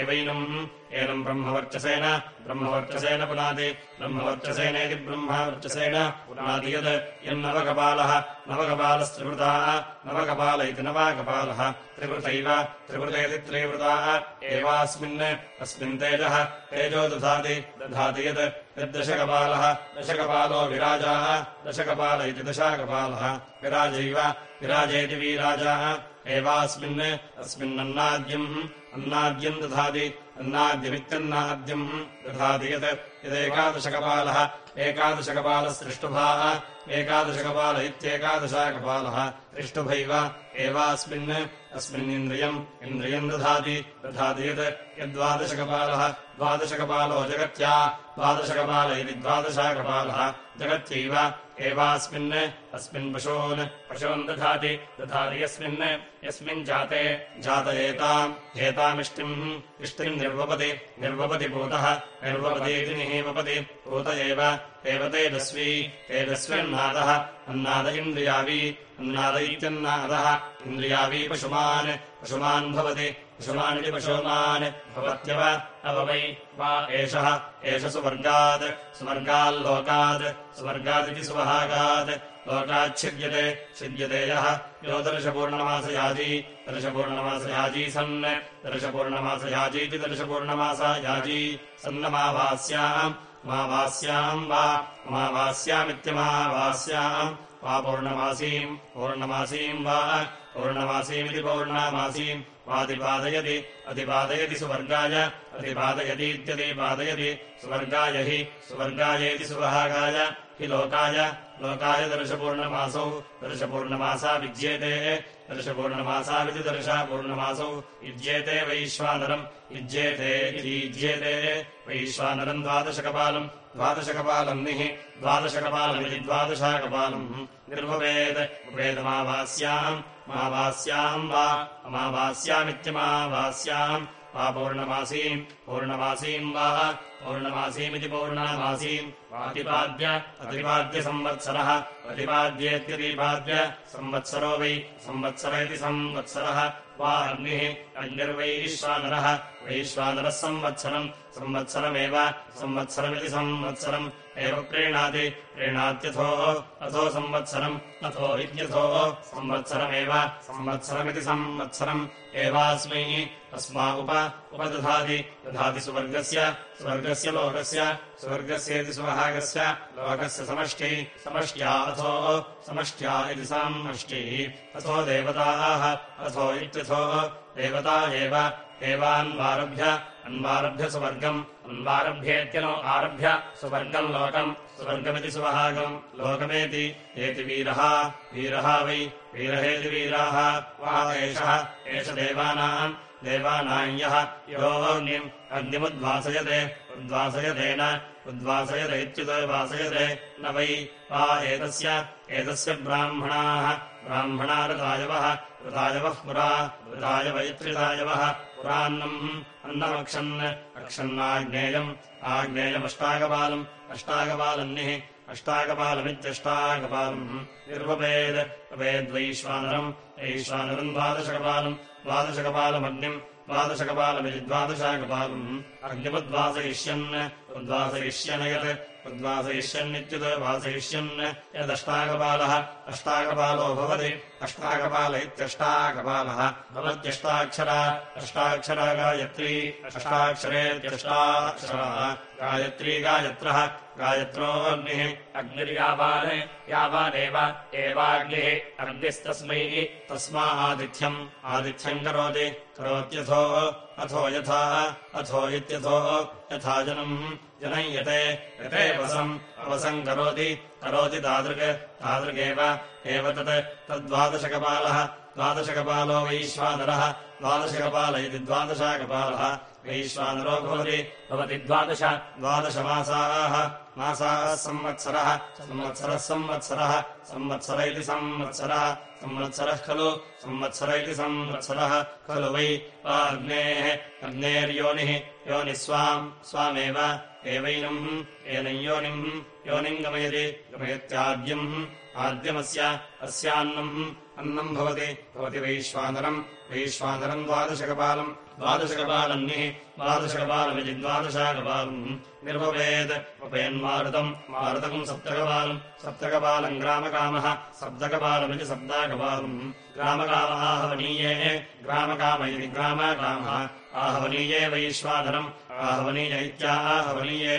एवैनम् एनम् ब्रह्मवर्चसेन। ब्रह्मवर्चसेन पुनाति। ब्रह्मवर्चसेनेति ब्रह्मवर्चसेन। पुनाति यत् यन्नवकपालः। नवकपालस्त्रिवृताः नवकपाल इति नवाकपालः। त्रिवृतैव। त्रिवृतेति त्रिवृताः। एवास्मिन् अस्मिन् तेजः। तेजो दधाति। दधाति यत् यद्दशकपालः। दशकपालो विराजाः। दशकपाल इति दशाकपालः। विराजैव। विराजेति वीराजाः। एवास्मिन्। अस्मिन्नन्नाद्यम् अन्नाद्यम् दधाति अन्नाद्यमित्यन्नाद्यम् दधाति यत् यदेकादशकपालः एकादशकपालसृष्टुभाः एकादशकपाल इत्येकादशाकपालः त्रिष्टुभैव एवास्मिन् अस्मिन्निन्द्रियम् इन्द्रियम् दधाति। दधाति यत् यद्वादशकपालः। द्वादशकपालो जगत्या। द्वादशकपाल इति द्वादशाकपालः जगत्यैव। एवास्मिन् अस्मिन् पशून्। पशून् दधाति। दधाति यस्मिन् यस्मिन् जाते। एताम् एतामिष्टिम् इष्टिम् निर्वपति। निर्वपति भूतः निर्वपतीति निहीवपति भूत एव। एव तेजस्वी। तेजस्व्यन्नादः अन्नाद इन्द्रियावी। अन्नाद इत्यन्नादः इन्द्रियावी पशुमान् पशुमान् भवति, पशुमानिति पशुमान्, भवत्यव अव वै एषः, एष सुवर्गात् सुवर्गाल्लोकात् सुवर्गादिति सुवहागात्, लोकाच्छिद्यते, छिद्यते यः। यो दर्शपूर्णमासयाजी दर्शपूर्णमासयाजी सन्, दर्शपूर्णमासयाजीति दर्शपूर्णमासायाजी। सन्नमावास्याम् मावास्याम् वा अमावास्यामित्यमावास्याम् वा पौर्णमासीम् पौर्णमासीम् वा। पौर्णमासीमिति पौर्णमासीम्। वातिपादयति अतिपादयति सुवर्गाय अतिपादयतीत्यतिपादयति सुवर्गाय हि सुवर्गायेति सुवहागाय हि लोकाय लोकाय दर्शपूर्णमासौ। दर्शपूर्णमासा विज्येते। दर्शपूर्णमासाविति दर्शपूर्णमासौ युज्येते वैश्वानरम्। युज्येते इति युज्येते। वैश्वानरम् द्वादशकपालम्। द्वादशकपालम् निः। द्वादशकपालमिति द्वादशाकपालम्। निर्भवेत् वेदमावास्याम् मावास्याम् वा। अमावास्यामित्यमावास्याम् वा पौर्णमासीम् पौर्णमासीम् वा पौर्णमासीमिति पौर्णमासीम्। वातिपाद्य अतिपाद्यसंवत्सरः अतिपाद्येत्यतिपाद्य संवत्सरो वै संवत्सर इति संवत्सरः। वा अग्निः अग्निर्वैश्वानरः वैश्वानरः संवत्सरम् संवत्सरमेव संवत्सरमिति संवत्सरम् एव प्रीणाति प्रीणात्यथो अथो संवत्सरम् अथो इत्यथो संवत्सरमेव संवत्सरमिति संवत्सरम्। एवास्मै अस्मा उप उपदधाति दधाति सुवर्गस्य स्वर्गस्य लोकस्य स्वर्गस्येति सुवहागस्य लोकस्य समष्टिः समष्ट्या अथो समष्ट्या इति समष्टिः अथो देवताः अथो इत्यथो देवता एव एवान्वारभ्य अन्वारभ्य सुवर्गम् अन्वारभ्येत्यनो आरभ्य सुवर्गम् लोकम् स्वर्गमिति सुवहागम् लोकमेति एति वीरः वीरः वै वीरहेति वीराः वा एषः एष देवानाम् यः योऽग्निम् अग्निमुद्वासयते उद्वासयतेन उद्वासयत इत्युद्वासयते न वै वा एतस्य एतस्य ब्राह्मणाः ब्राह्मणा ऋतायवः ऋतायवः पुरा इत्युतायवः पुरान्नम्। अन्नमक्षन्। अक्षन्नाग्नेयम् आग्नेयमष्टाकपालम् अष्टाकपालन्निः अष्टाकपालमित्यष्टाकपालम् निर्वपेद्। वपेद्वैश्वानरम् वैश्वानरम् द्वादशकपालम् द्वादशकपालमग्निम् द्वादशकपालमिति द्वादशाकपालम् अग्निमुद्वासयिष्यन् उद्वासयिष्यन यत् उद्वासयिष्यन्नित्युद्वासयिष्यन् यदष्टाकपालः अष्टाकपालो भवति। अष्टाकपाल इत्यष्टाकपालः भवत्यष्टाक्षरा अष्टाक्षरा गायत्री अष्टाक्षरेत्यष्टाक्षरा गायत्री गायत्रः गायत्रोऽग्निः अग्निर्यावान् यावानेव एवाग्निः अग्निस्तस्मै तस्मा आदिथ्यम् आदिथ्यम् करोति। करोत्यथो अथो यथा अथो इत्यथो यथा जनम् जनय्यते यते वसम् अवसम् करोति करोति तादृक् तादृगेव। एव तत् तद्वादशकपालः द्वादशकपालो वैश्वानरः द्वादशकपाल इति द्वादशाकपालः। वैश्वानरो भवति भवति द्वादश द्वादशमासाः। मासाः संवत्सरः संवत्सरः संवत्सरः संवत्सर इति संवत्सरः। संवत्सरः खलु संवत्सर इति संवत्सरः। खलु वै वा अग्नेः अग्नेर्योनिः योनिः स्वाम् स्वामेव एवैनम् एनम् योनिम् योनिम् गमयति गमयत्याद्यम् आद्यमस्य अस्यान्नम् अन्नम् भवति भवति वैश्वानरम् वैश्वानरम् द्वादशकपालम् द्वादशकपालन्निः द्वादशकपालमिति द्वादशाकपालम् निर्वपेत् उपयन्मारुतम् मारुतम् सप्तकपालम् सप्तकपालम् ग्रामकामः सप्तकपालमिति सप्ताकपालम् ग्रामकामः आहवनीये ग्रामकाम इति ग्रामकामः आहवनीये वैश्वानरम् आहवनीय इत्याहवनीये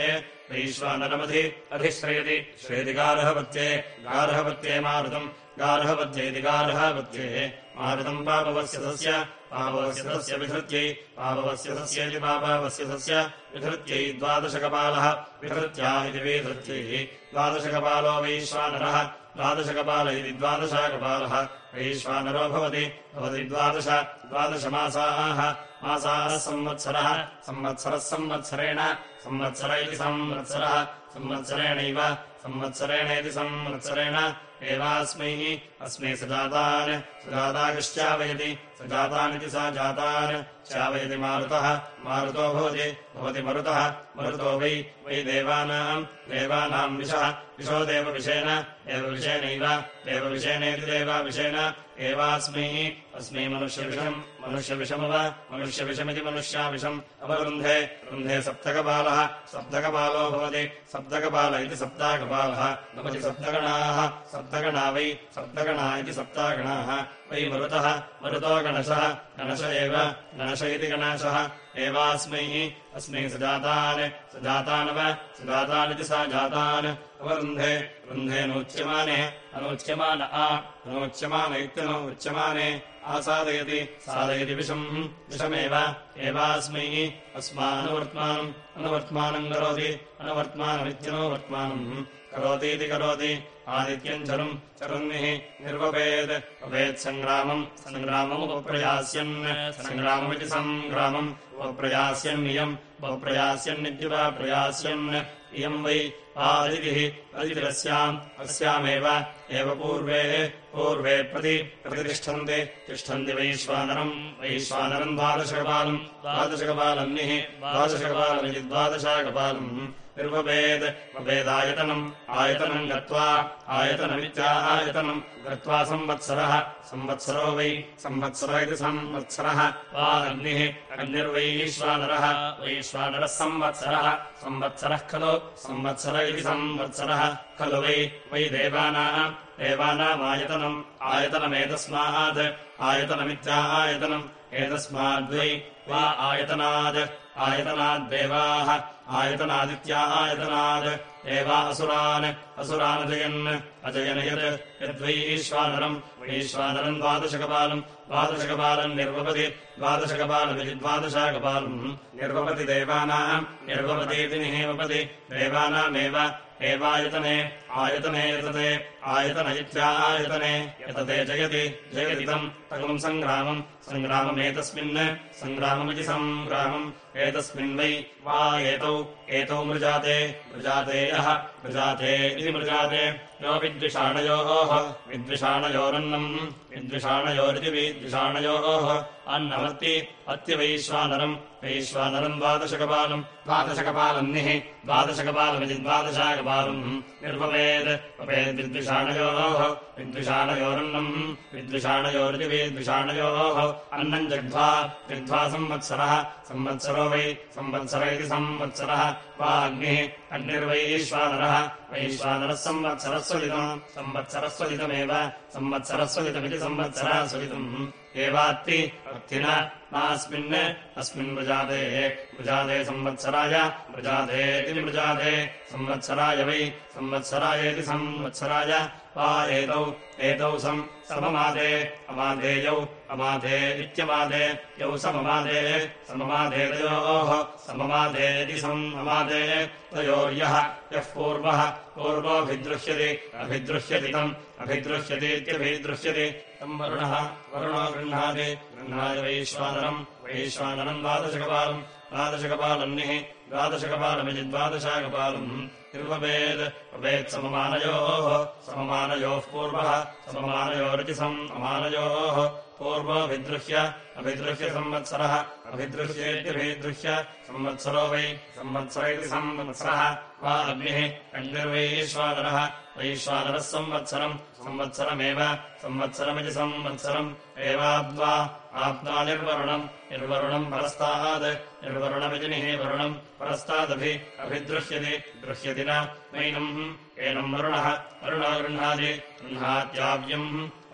वैश्वानरमधि अधिश्रयति श्रेति गार्हपत्ये गार्हपत्ये मारुतम् गार्हपत्ये इति गार्हपत्ये मारुतम् पापवस्य तस्य पापवस्य तस्य विधृत्यै पापवस्य तस्येति पापवस्य तस्य विधृत्यै द्वादशकपालः विधृत्या इति विधृत्यैः द्वादशकपालो वैश्वानरः द्वादशकपाल इति द्वादशाकपालः वैश्वानरो भवति भवति द्वादश द्वादशमासाः मासाः संवत्सरः संवत्सरः संवत्सरेण संवत्सर इति संवत्सरः संवत्सरेणैव संवत्सरेणेति संवत्सरेण। एवास्मै अस्मै सजातान् सजातायुश्चावयति सजातानिति सा जातान् चावयति मारुतः मारुतो भवति भवति मरुतः मरुतो वै वै देवानाम् देवानाम् विशः विशो देवविषेण देवविषेणैव देवविषेणेति देवाविषेण एवास्मै अस्मै मनुष्यविषम् मनुष्यविषमव मनुष्यविषमिति मनुष्याविषम्। अवरुन्धे रुन्धे सप्तकपालः। सप्तकपालो भवति। सप्तकपाल इति सप्ताकपालः। भवति सप्तगणाः। सप्तगणा वै सप्तगणा इति सप्तागणाः। वै मरुतः मरुतो गणशः। गणश एव गणश इति गणाशः। एवास्मै अस्मै सजातान्। सजातानव सजातानिति सा जातान् अवरुन्धे रुन्धेनोच्यमाने अनोच्यमान आ अनोच्यमान इत्यनो उच्यमाने आसादयति सादयति विषम् विषमेव एवास्मै अस्मानुवर्त्मानम् अनुवर्त्मानम् करोति अनुवर्त्मानमित्यनुवर्त्मानम् करोतीति करोति आदित्यम् चरुम् चरुन्निः निर्वपेत् वपेत्सङ्ग्रामम् सङ्ग्राममुपप्रयास्यन् सङ्ग्राममिति सङ्ग्रामम् उपप्रयास्यन्नियम् उपप्रयास्यन्नित्युपा प्रयास्यन् इयम् वै आदितिः अदितिरस्याम् अस्यामेव एव पूर्वे पूर्वे प्रति प्रतिष्ठन्ति तिष्ठन्ति वैश्वानरम् वैश्वानरम् द्वादशकपालम् द्वादशकपालन्निः द्वादशकपालमिति द्वादशाकपालम् निर्वपेद् वपेदायतनम् आयतनम् गत्वा आयतनमित्या आयतनम् गत्वा संवत्सरः। संवत्सरो वै संवत्सर इति संवत्सरः। वा अग्निः अग्निर्वैश्वानरः वैश्वानरः संवत्सरः। संवत्सरः खलु। संवत्सर इति संवत्सरः। खलु वै वै देवानाम्। देवानामायतनम्। आयतनमेतस्मात्। आयतनमित्या आयतनम्। एतस्माद्वै वा आयतनाद्। आयतनाद्देवाः आयतनादित्या आयतनाद्। देवा असुरान्। असुरानजयन्। अजयन यत्। यद्वैश्वानरम् वैश्वानरम् द्वादशकपालम् द्वादशकपालम् निर्वपति द्वादशकपालमिति द्वादशाकपालम् निर्वपति देवानाम् निर्वपतीति निहेवपति देवानामेव एवायतने आयतने यतते आयतन इत्या आयतने यतते जयति जयतितम् तगुम् सङ्ग्रामम् सङ्ग्राममेतस्मिन् सङ्ग्राममिति सङ्ग्रामम् एतस्मिन् वै वा एतौ एतौ मृजाते मृजाते यः मृजाते इति मृजाते यो विद्विषाणयोः विद्विषाणयोरन्नम् विद्विषाणयोरिति विद्विषाणयोः अन्नमत्ति अत्यवैश्वानरम्। वैश्वानरम् द्वादशकपालम्। द्वादशकपालन्निः। द्वादशकपालमिति द्वादशाकपालम् निर्वपेत् वपेद्विद्विषाणयोः। विद्विषाणयोरन्नम्। विद्विषाणयोरिति विद्विषाणयोः अन्नम् जग्ध्वा। जग्ध्वा संवत्सरः। संवत्सरो वै संवत्सर इति संवत्सरः। वा अग्निः अग्निर्वैश्वानरः। वैश्वानरः संवत्सरस्वलितम् संवत्सरस्वलितमेव संवत्सरस्वलितमिति संवत्सरः स्वलितम् एवात्ति अर्थिन नास्मिन् अस्मिन् मृजाते मृजाते संवत्सराय इति मृजाते संवत्सराय वै संवत्सरायेति संवत्सराय। वा एतौ एतौ सम् सममादे अमाधेयौ अमाधे इत्यमादे यौ सममादे सममाधेतयोः सममाधेति सममादे तयोर्यः यः पूर्वः पूर्वोऽभिदृश्यति अभिदृश्यति तम् अभिदृश्यतीत्यभिदृश्यति तम् वरुणः वरुणो गृह्णाति गृह्णाति वैश्वानरम् वैश्वानरम् द्वादशकपालम् द्वादशकपालन्निः द्वादशकपालमिति द्वादशाकपालम्। वपेत् सममानयोः सममानयोः पूर्वः सममानयोरिति सम् अमानयोः पूर्वोऽभिदृह्य अभिदृह्य संवत्सरः अभिदृश्येत्यभिदृह्य संवत्सरो वै संवत्सर इति संवत्सरः। वा अग्निः अग्निर्वैश्वानरः वैश्वानरः संवत्सरम् संवत्सरमेव संवत्सरमिति संवत्सरम् एवाब्द्वा आप्त्वा निर्वरुणम् निर्वरुणम् परस्तात् निर्वरुणमिति निः वरुणम् परस्तादभि अभिदृश्यति दृश्यति न नैनम् एनम् वरुणः वरुणो गृह्णाति गृह्णात्याव्यम्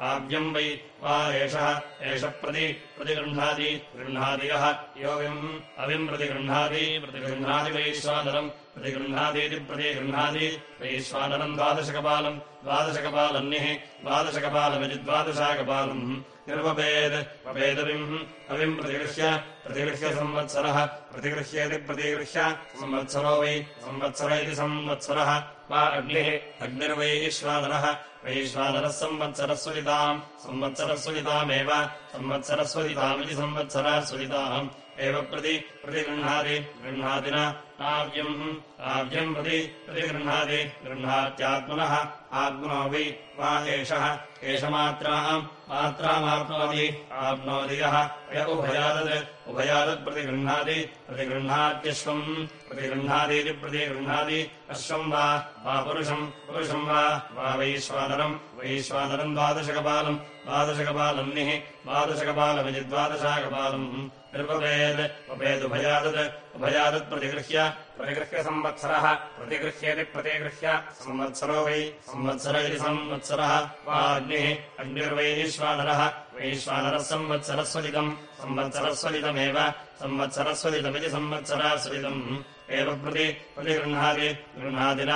आव्यम् वै वा एषः एष प्रति प्रतिगृह्णाति गृह्णाति यः योगिम् अविम् प्रतिगृह्णाति वैश्वानरम् प्रतिगृह्णातीति प्रतिगृह्णाति वैश्वानरम् द्वादशकपालम् द्वादशकपालन्निः द्वादशकपालमिति द्वादशाकपालम्। निर्वपेद्, वपेदविम्। अविम् प्रतिगृह्य प्रतिगृह्य संवत्सरः। प्रतिगृह्येति प्रतिगृह्य संवत्सरो वै संवत्सर इति संवत्सरः। वा अग्निः अग्निर्वैश्वानरः वैश्वानरः संवत्सरस्वलिताम् संवत्सरस्वलितामेव संवत्सरस्वलितामिति संवत्सरः स्वलिताम् एव प्रति, प्रतिगृह्णाति, गृह्णाति न। नाव्यम् आव्यम् प्रति प्रतिगृह्णाति गृह्णात्यात्मनः आत्मनो वै एषः एष मात्राम् मात्रामाप्नोति आप्नोति यः य उभयादत् उभयादत्प्रतिगृह्णाति प्रतिगृह्णात्यश्वम् प्रतिगृह्णातीति प्रतिगृह्णाति अश्वम् वा वा पुरुषम् पुरुषम् वा वा वैश्वानरम् वैश्वानरम् द्वादशकपालम् द्वादशकपालम् निः द्वादशकपालमिति द्वादशाकपालम् निर्वपेद् वपेदुभयादत् उभयादत्प्रतिगृह्य प्रतिगृह्य संवत्सरः प्रतिगृह्येति प्रतिगृह्य संवत्सरो वै संवत्सर इति संवत्सरः। अग्निः अग्निर्वैश्वानरः वैश्वानरः संवत्सरस्वलितम् संवत्सरस्वलितमेव संवत्सरस्वलितमिति संवत्सरास्वलितम्। एव प्रति प्रतिगृह्णाति गृह्णातिन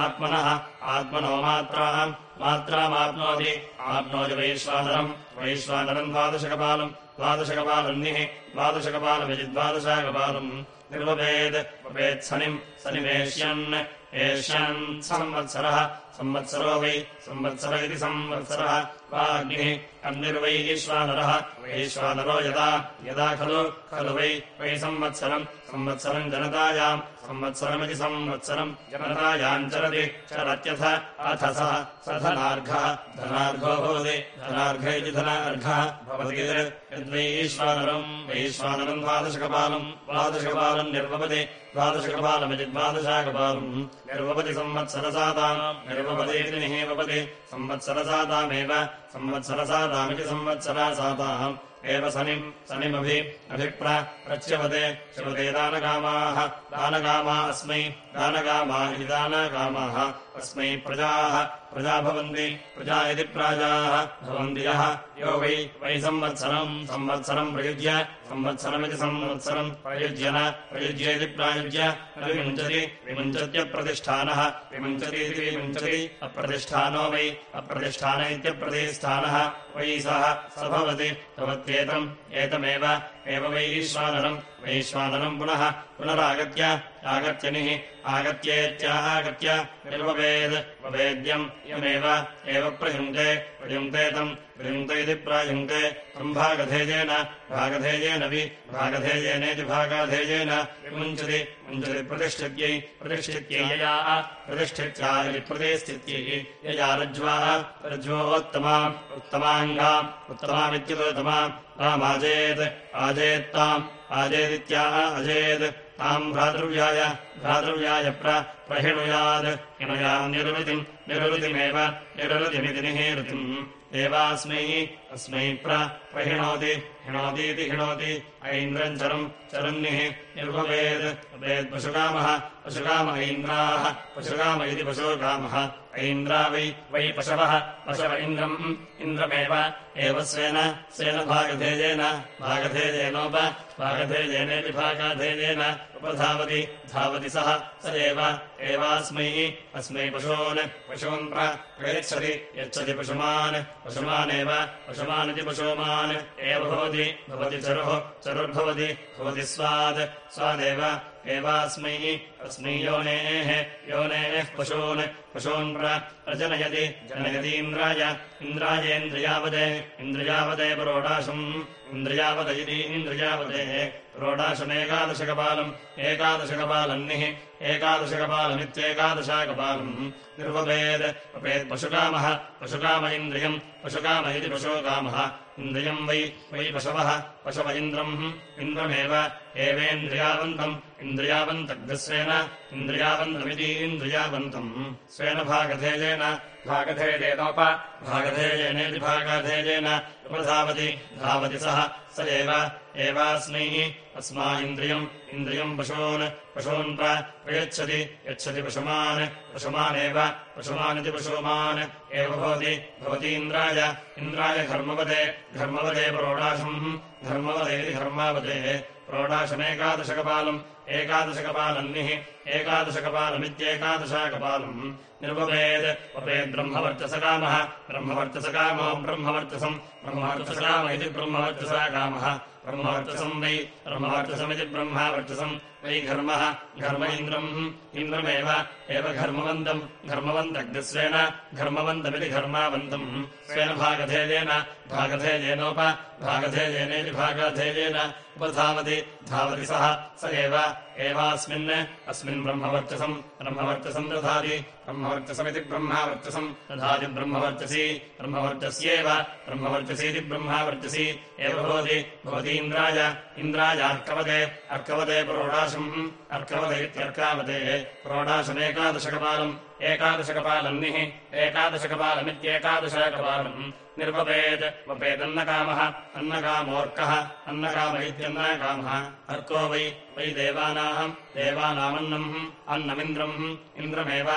आत्मनः आत्मनो मात्राम् मात्रामाप्नोति। आप्नोति वैश्वानरम्। वैश्वानरम् द्वादशकपालम्। द्वादशकपालन्निः। वपेत्सनिम् सनिमेष्यन् एष्यन् संवत्सरः संवत्सरो वै संवत्सर इति संवत्सरः वा अग्निः अग्निर्वैश्वानरः वैश्वानरो यदा यदा खलु खलु वै वै संवत्सरम् संवत्सरम् जनतायाम् संवत्सरमिति संवत्सरम् जनतायाम् चरति चरत्यथ अथ सः स धनार्घः धनार्घो भवति धनार्घ इति धनार्घः भवति यद्वैश्वानरम् वैश्वानरम् द्वादशकपालम् द्वादशकपालम् निर्वपति द्वादशकपालमिति द्वादशाकपालम् निर्वपति संवत्सरसाताम् निर्वपति इति निहेवपति संवत्सरसातामेव संवत्सरसातामिति संवत्सरासाताम् एव सनिम् सनिमभि अभिप्र प्रच्यवते श्रुते दानकामाः दानकामा अस्मै दानकामा इति अस्मै प्रजाः प्रजा भवन्ति प्रजा इति प्राजाः भवन्ति यः यो वै वै संवत्सरम् संवत्सरम् प्रयुज्य संवत्सरमिति संवत्सरम् प्रयुज्य न प्रयुज्य इति प्रायुज्य न विमुञ्चति विमुञ्चत्यप्रतिष्ठानः विमुञ्चतीति विमुञ्चति अप्रतिष्ठानो वै अप्रतिष्ठान इत्यप्रतिष्ठानः वै सः स भवति भवत्येतम् एतमेव एव वैश्वानरम् वैश्वानरम् पुनः पुनरागत्य आगत्यनिः आगत्येत्यागत्य निर्वपेद् वपेद्यम् यमेव एव प्रयुङ्क्ते प्रयुङ्क्ते तम् प्रयुङ्क्त इति प्रायुङ्क्ते तम् भागधेयेन वि भागधेयेनेति भागाधेयेन मुञ्चति प्रतिष्ठित्यै प्रतिष्ठित्यै प्रतिष्ठित्या यया रज्ज्वाः रज्ज्वोत्तमाम् उत्तमाङ्गाम् उत्तमामित्युत्तमाम् तामाजेत् आजेत्ताम् आजेदित्या अजेत् ताम् भ्रातृव्याय भ्रातृव्याय प्रहिणुयात् हिणुयाम् निरुतिम् निरुतिमेव निरुतिमिति निहेरुतिम् एवास्मै अस्मै प्रहिणोति हिणोतीति हिणोति ऐन्द्रम् चरम् चरन्निः निर्भवेत् भवेत् पशुकामः पशुकाम ऐन्द्राः पशुकाम इति पशुकामः ऐन्द्रा वै वै पशवः। पशव इन्द्रम् इन्द्रमेव। एव स्वेन स्वेन भागधेयेन। भागधेयेनोप। भागधेयेनेति भागाधेयेन। उपधावति। धावति सः। स एव। एवास्मै। अस्मै पशून्। पशून् प्रयच्छति यच्छति पशुमान्। पशुमानेव। पशुमानिति पशुमान्। एव भवति। भवति चरुः। चरुर्भवति। भवति स्वाद् स्वादेव एवास्मै अस्मै योनेः योनेः पशून् पशून् प्रजनयति जनयतीन्द्राय इन्द्रायेन्द्रियावदे इन्द्रियावदे परोडाशम् इन्द्रियावद इति इन्द्रियावदेः रोडाशमेकादशकपालम् एकादशकपालन्निः एकादशकपालमित्येकादशाकपालम्। निर्वपेद् वपेत् पशुकामः पशुकाम इन्द्रियम् पशुकाम इति पशुकामः। इन्द्रियम् वै वै पशवः पशव इन्द्रम् इन्द्रमेव एवेन्द्रियावन्तम् इन्द्रियावन्तग्रस्वेन इन्द्रियावन्तमिति इन्द्रियावन्तम्। स्वेन भागधेयेन भागधेयेनोप भागधेयेनेति भागाधेयेन उपधावति धावति सः एव एवास्मै अस्मा इन्द्रियम् इन्द्रियम् पशून् पशून् प्रयच्छति यच्छति पशुमान् पशुमानेव पशुमानिति पशुमान् एव भवति भवतीन्द्राय इन्द्राय घर्मवदे घर्मवदे प्रोडाशम् धर्मवदेति घर्मावदेः प्रोडाशमेकादशकपालम् एकादशकपालन्निः एकादशकपालमित्येकादशाकपालम् निर्वपेद्। वपेद् ब्रह्मवर्चसकामः ब्रह्मवर्चसकामो ब्रह्मवर्चसम्। ब्रह्मवर्चसकाम इति ब्रह्मवर्चसाकामः ब्रह्मवर्चसम् वै ब्रह्मवर्चसमिति ब्रह्मावर्चसम् वै घर्मः। घर्म इन्द्रम्। इन्द्रमेव। एव घर्मवन्तम्। घर्मवन्तग्निस्वेन घर्मवन्तमिति घर्मावन्तम्। स्वेन भागधेयेन। भागधेयेनोप। भागधेयेनेति भागाधेयेन। उपधावति। धावति सः। स एव। एवास्मिन्। अस्मिन् ब्रह्मवर्चसम् ब्रह्मवर्चसम् दधाति। ब्रह्मवर्चसमिति ब्रह्मावर्चसम् दधाति ब्रह्मवर्चसी। ब्रह्मवर्चस्येव। ब्रह्मवर्चसीति ब्रह्मावर्चसी। एव भवति। भवति इन्द्राय इन्द्रायार्कवते अर्कवते प्रोडाशम् अर्कवत इत्यर्कावते प्रोडाशमेकादशकपालम् एकादशकपालन्निः एकादशकपालमित्येकादशकपालम् निर्वपेत् वपेदन्नकामः अन्नकामोऽर्कः अन्नकाम इत्यन्नकामः अर्को वै वै देवानाम् देवानामन्नम् अन्नमिन्द्रम् इन्द्रमेव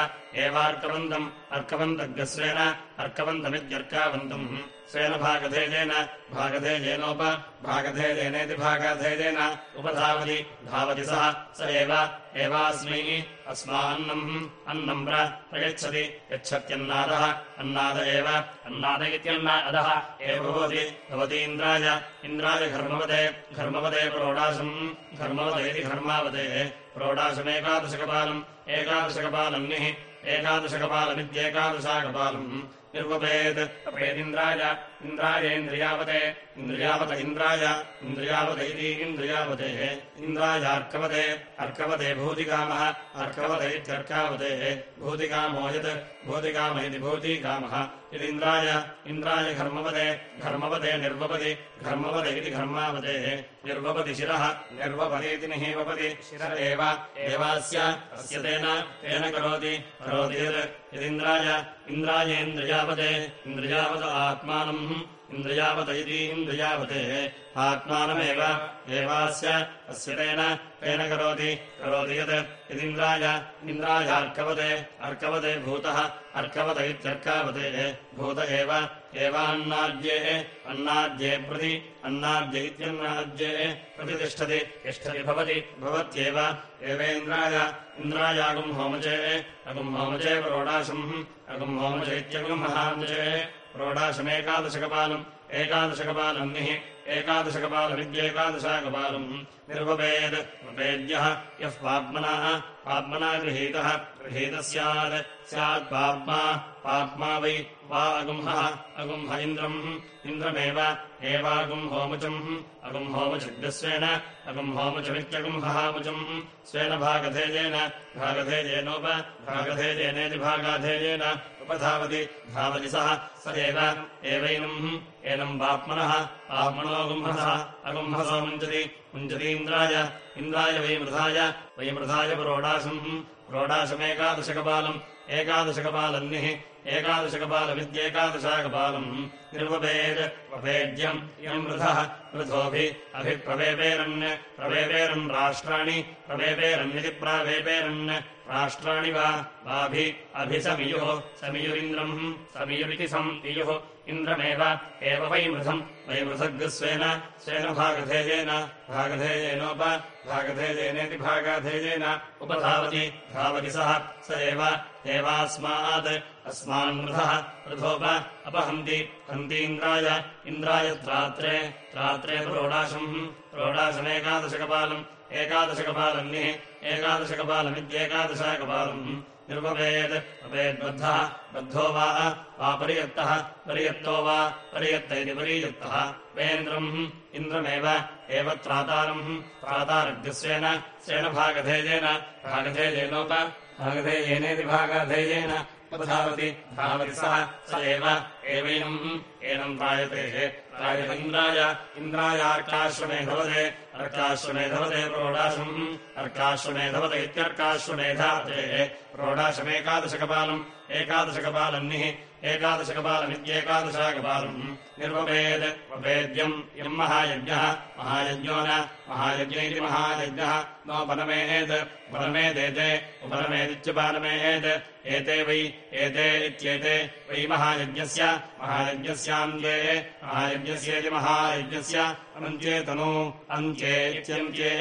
एवार्कवन्तम् अर्कवन्तग्रस्वेन अर्कवन्तमित्यर्कावन्तम् स्वेन भागधेयेन भागधेयेनोप भागधेयेनेति भागधेयेन उपधावति धावति सः स एव एवास्मै अस्मान्नम् अन्नम् प्रयच्छति यच्छत्यन्नादः अन्नाद एव अन्नाद इत्यन्नादः एव भवति भवति इन्द्राय घर्मवदे घर्मवदे प्रोडाशम् घर्मवद इति घर्मावदे प्रोडाशमेकादशकपालम् एकादशकपालन्निः एकादशकपालमित्येकादशाकपालम् निर्वपेत् अपेदिन्द्राय इन्द्रायेन्द्रियावते इन्द्रियावत इन्द्राय, इन्द्रियावत इति इन्द्रियावते, इन्द्रायार्कवते, अर्कवते भूतिकामः, अर्कवत भूतिकामो यत्, भूतिकाम इति भूतिकामः। यदिन्द्राय, इन्द्राय घर्मवते घर्मवते निर्वपति, घर्मवत इति घर्मावते, निर्वपति शिरः निर्वपतीति निहीवपति, शिर एव एवास्य अस्य तेन तेन करोति करोति यदिन्द्राय, इन्द्रायेन्द्रियावते, इन्द्रियावत आत्मानम्। इन्द्रियावत इति इन्द्रियावते। आत्मानमेव एवास्य अस्य तेन तेन करोति। करोति यत् यदिन्द्राय इन्द्रायार्कवते अर्कवते। भूतः अर्कवत इत्यर्कावते। भूत एव एवान्नाद्ये अन्नाद्ये प्रति अन्नाद्य इत्यन्नाद्ये प्रतितिष्ठति तिष्ठति भवति भवत्येव। एवेन्द्राय इन्द्रायागुम् होमजे अगुम् होमजे प्रोडाशम् अगुम् होमज इत्यगुम् एकादशकपालन्निः एकादशकपालमित्येकादशाकपालम्। निर्वपेद् वपेद्यः यः पाप्मनः पाप्मना गृहीतः गृहीतः स्यात् स्यात्पाप्मा पाप्मा वै वा अगुंहः अगुंह इन्द्रम् इन्द्रमेव एवागुम् होमुचम् अगुम् होमुचग्रस्वेन अगुम् होमुचमित्यगुम्हामुचम् स्वेन भागधेयेन भागधेयेनोप भागधेयेनेति भागाधेयेन उपधावति। धावति सः। स एव एवैनम्। एनम् पाप्मनः पाप्मणोऽगुम्हसः अगुम्हसो मुञ्चति। मुञ्चतीन्द्राय इन्द्राय। वैमृधाय वैमृधाय प्रोडाशम्। प्रोडाशमेकादशकपालम्। एकादशकपालन्निः। एकादशकपालमित्येकादशाकपालम् निर्वपेद्। वपेद्यम्। इयम् वृथः वृथोभि अभिप्रवेपेरन्। प्रवेपेरन् राष्ट्राणि। प्रवेपेरन्निति प्रावेपेरन् राष्ट्राणि वा अभिसमियुः समियुरिन्द्रम् समियुरिति सम् इयुः इन्द्रमेव एव वैमृथम् वैमृथग्स्वेन स्वेन भागधेयेन भागधेयेनोप भागधेयेनेति भागाधेयेन उपधावति धावति सः स एव एवास्मात् अस्मान्मृथः रथोप अपहन्ति हन्तीन्द्राय इन्द्राय त्रात्रे त्रात्रे प्रोडाशम् प्रोडाशमेकादशकपालम् एकादशकपालन्निः एकादशकपालमित्येकादशाकपालम्। निर्वपेत् वपेद्बद्धः बद्धो वा वा पर्यत्तः पर्यत्तो वा पर्यत्त इति परीयुक्तः। वेन्द्रम् इन्द्रमेव एव त्रातारम्। त्रातारग्स्वेन स्वेन भागधेयेन भागधेयेनोप भागधेयेनेति भागाधेयेन सः एव एवैनम्। एनम् प्रायते प्रायत इन्द्राय इन्द्रायार्काश्वमेधवते अर्काश्वमेधवते प्रोडाशम्। अर्काश्वमेधवत इत्यर्काश्वमेधाते। प्रोडाशमेकादशकपालम्। एकादशकपालन्निः। एकादशकपालमित्येकादशाकपालम्। निर्वपेद्। वपेद्यम्। यम् महायज्ञः। महायज्ञो न। महायज्ञ इति महायज्ञः। नोपनमेत् उपनमेदेते। उपनमेदित्युपनमेत् एते वै एते इत्येते वै महायज्ञस्य महायज्ञस्यान्त्ये महायज्ञस्येति महायज्ञस्य अन्त्ये तनु अन्त्ये इत्यन्त्ये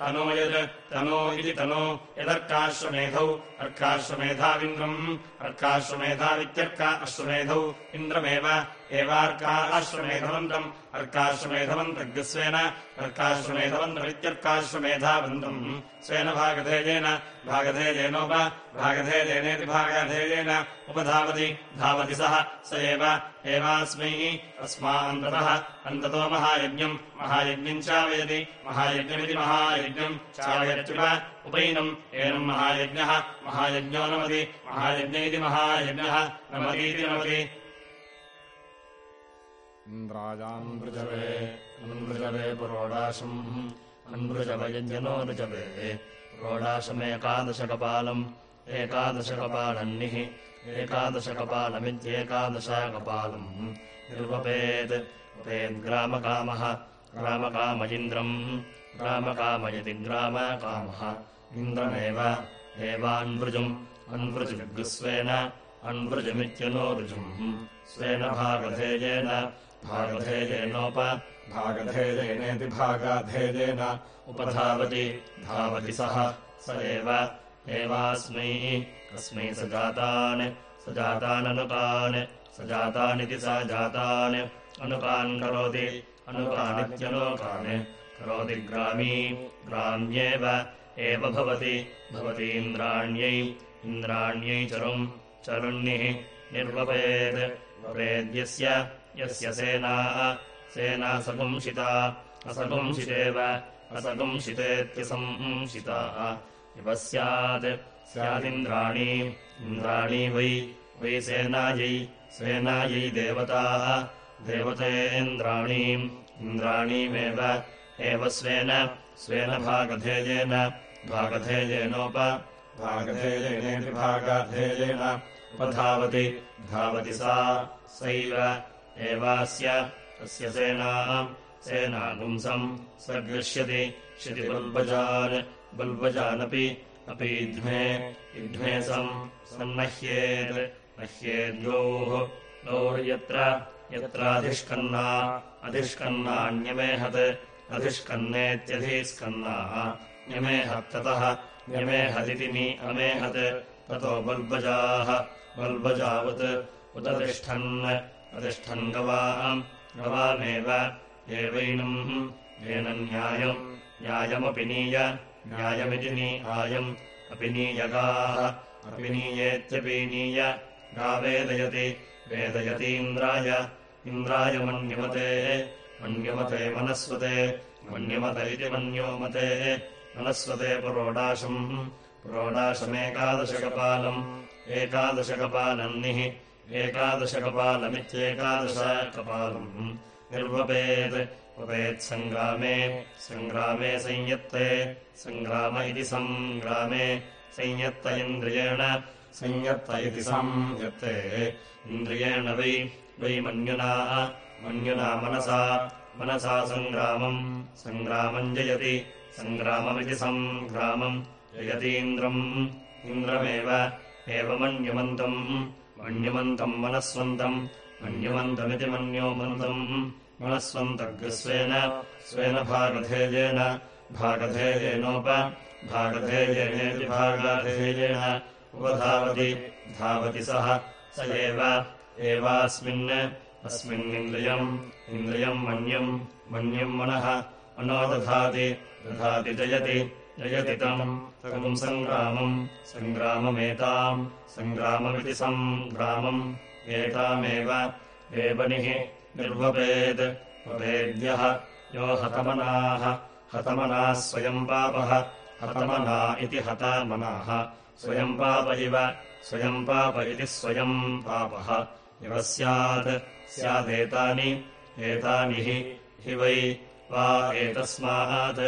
तनो यत् तनो इति तनो यदर्काश्वमेधौ अर्काश्वमेधाविन्द्रम् अर्काश्वमेधावित्यर्का अश्वमेधौ इन्द्रमेव एवार्काश्वमेधवन्तम् अर्काश्वमेधवन्तग्स्वेन अर्काश्वमेधवन्तमित्यर्काश्वमेधावन्तम् स्वेन भागधेयेन भागधेयेनोप भागधेयेनेति भागधेयेन उपधावति धावति सः स एव एवास्मै अस्मान्ततः अन्ततो महायज्ञम् महायज्ञम् चावयति महायज्ञमिति महायज्ञम् चावयत्युप उपैनम् एनम् महायज्ञः महायज्ञो नमति महायज्ञ इति महायज्ञः नमतीति नमति इन्द्राजान्वृजवे अन्वृजवे पुरोडाशम्। अन्वृजवयजनो ऋजवे पुरोडाशमेकादशकपालम् एकादशकपालन्निः एकादशकपालमित्येकादशकपालम्। निर्वपेत् उपेद्ग्रामकामः ग्रामकाम इन्द्रम् ग्रामकामयति ग्रामकामः इन्द्रमेव एवान्वृजम् अन्वृजविग्स्वेन अन्वृजमित्यनोरुजुम् स्वेन भागधेयेन भागधेयेनोप भागधेयेनेति भागाधेयेन उपधावति धावति सः स एव एवास्मै अस्मै स जातान् स जाताननुकान् स जातान् अनुकान् करोति अनुकानित्यलोकान् करोति ग्रामी ग्राम्येव एव भवति भवतीन्द्राण्यै इन्द्राण्यै चरुम् चरुण्निः निर्वपेत् वपेद्यस्य यस्य सेना सेना सपुंसिता असपुंसितेव असपुंसितेत्यसंशिता। इव स्यात् स्यादिन्द्राणी इन्द्राणी वै वै सेनायै सेनायै देवताः देवतेन्द्राणीम् इन्द्राणीमेव। एव स्वेन स्वेन भागधेयेन भागधेयेनोप भागधेयेनेति भागाधेयेन उपधावति धावति सा सैव एवास्य अस्य सेनाम् सेनापुंसम् स गृह्यति क्षिति बल्बजान् बल्बजानपि अपि इध्मे इध्मे सम् सन्नह्येत् नह्येद्योः गौर्यत्र यत्राधिष्कन्ना अधिष्कन्नान्यमेहत् अधिष्कन्नेत्यधिस्कन्ना न्यमेहत्ततः न्यमेहदिति नि अमेहत् ततो बल्बजाः बल्बजावत् उदतिष्ठन् अतिष्ठन् गवाम् गवामेव। एवैनम् येन न्यायम् न्यायमपि नीय। न्यायमिति नीयम् अपि नीयगाः। अपि नीयेत्यपीनीय गावेदयति वेदयतीन्द्राय। इन्द्राय मन्यमते। मन्यमते मनस्वते। मन्यमत इति मन्योमते। मनस्वते पुरोडाशम्। पुरोडाशमेकादशकपालम्। एकादशकपालन्निः एकादशकपालमित्येकादशकपालम्। निर्वपेत्। वपेत्सङ्ग्रामे। सङ्ग्रामे संयत्ते। सङ्ग्राम इति सङ्ग्रामे संयत्त इन्द्रियेण। संयत्त इति संयत्ते। इन्द्रियेण वै। वै मन्युना। मन्युना मनसा। मनसा सङ्ग्रामम्। सङ्ग्रामम् जयति। सङ्ग्राममिति सङ्ग्रामम् जयतीन्द्रम् इन्द्रमेव। एव मन्युमन्तम् मन्युमन्तम् मनस्वन्तम् मन्युमन्तमिति मन्योमन्तम् मनस्वन्तग्स्वेन स्वेन भागधेयेन भागधेयेनोप भागधेयेनेति भागधेयेन। उपधावति धावति सः स एव एवास्मिन् अस्मिन्निन्द्रियम् इन्द्रियम् मन्यम् मन्यम् मनः। मनो दधाति दधाति जयति जयति तम् तम् सङ्ग्रामम् सङ्ग्राममेताम् सङ्ग्राममिति सङ्ग्रामम् एतामेव एवनिः निर्वपेत् वपेद्यः यो हतमनाः हतमनाः स्वयम् पापः हतमना इति हतामनाः स्वयम् पाप इव स्वयम् पाप इति स्वयम् पापः इव स्यात् स्यादेतानि एतानि हि वै वा एतस्मात्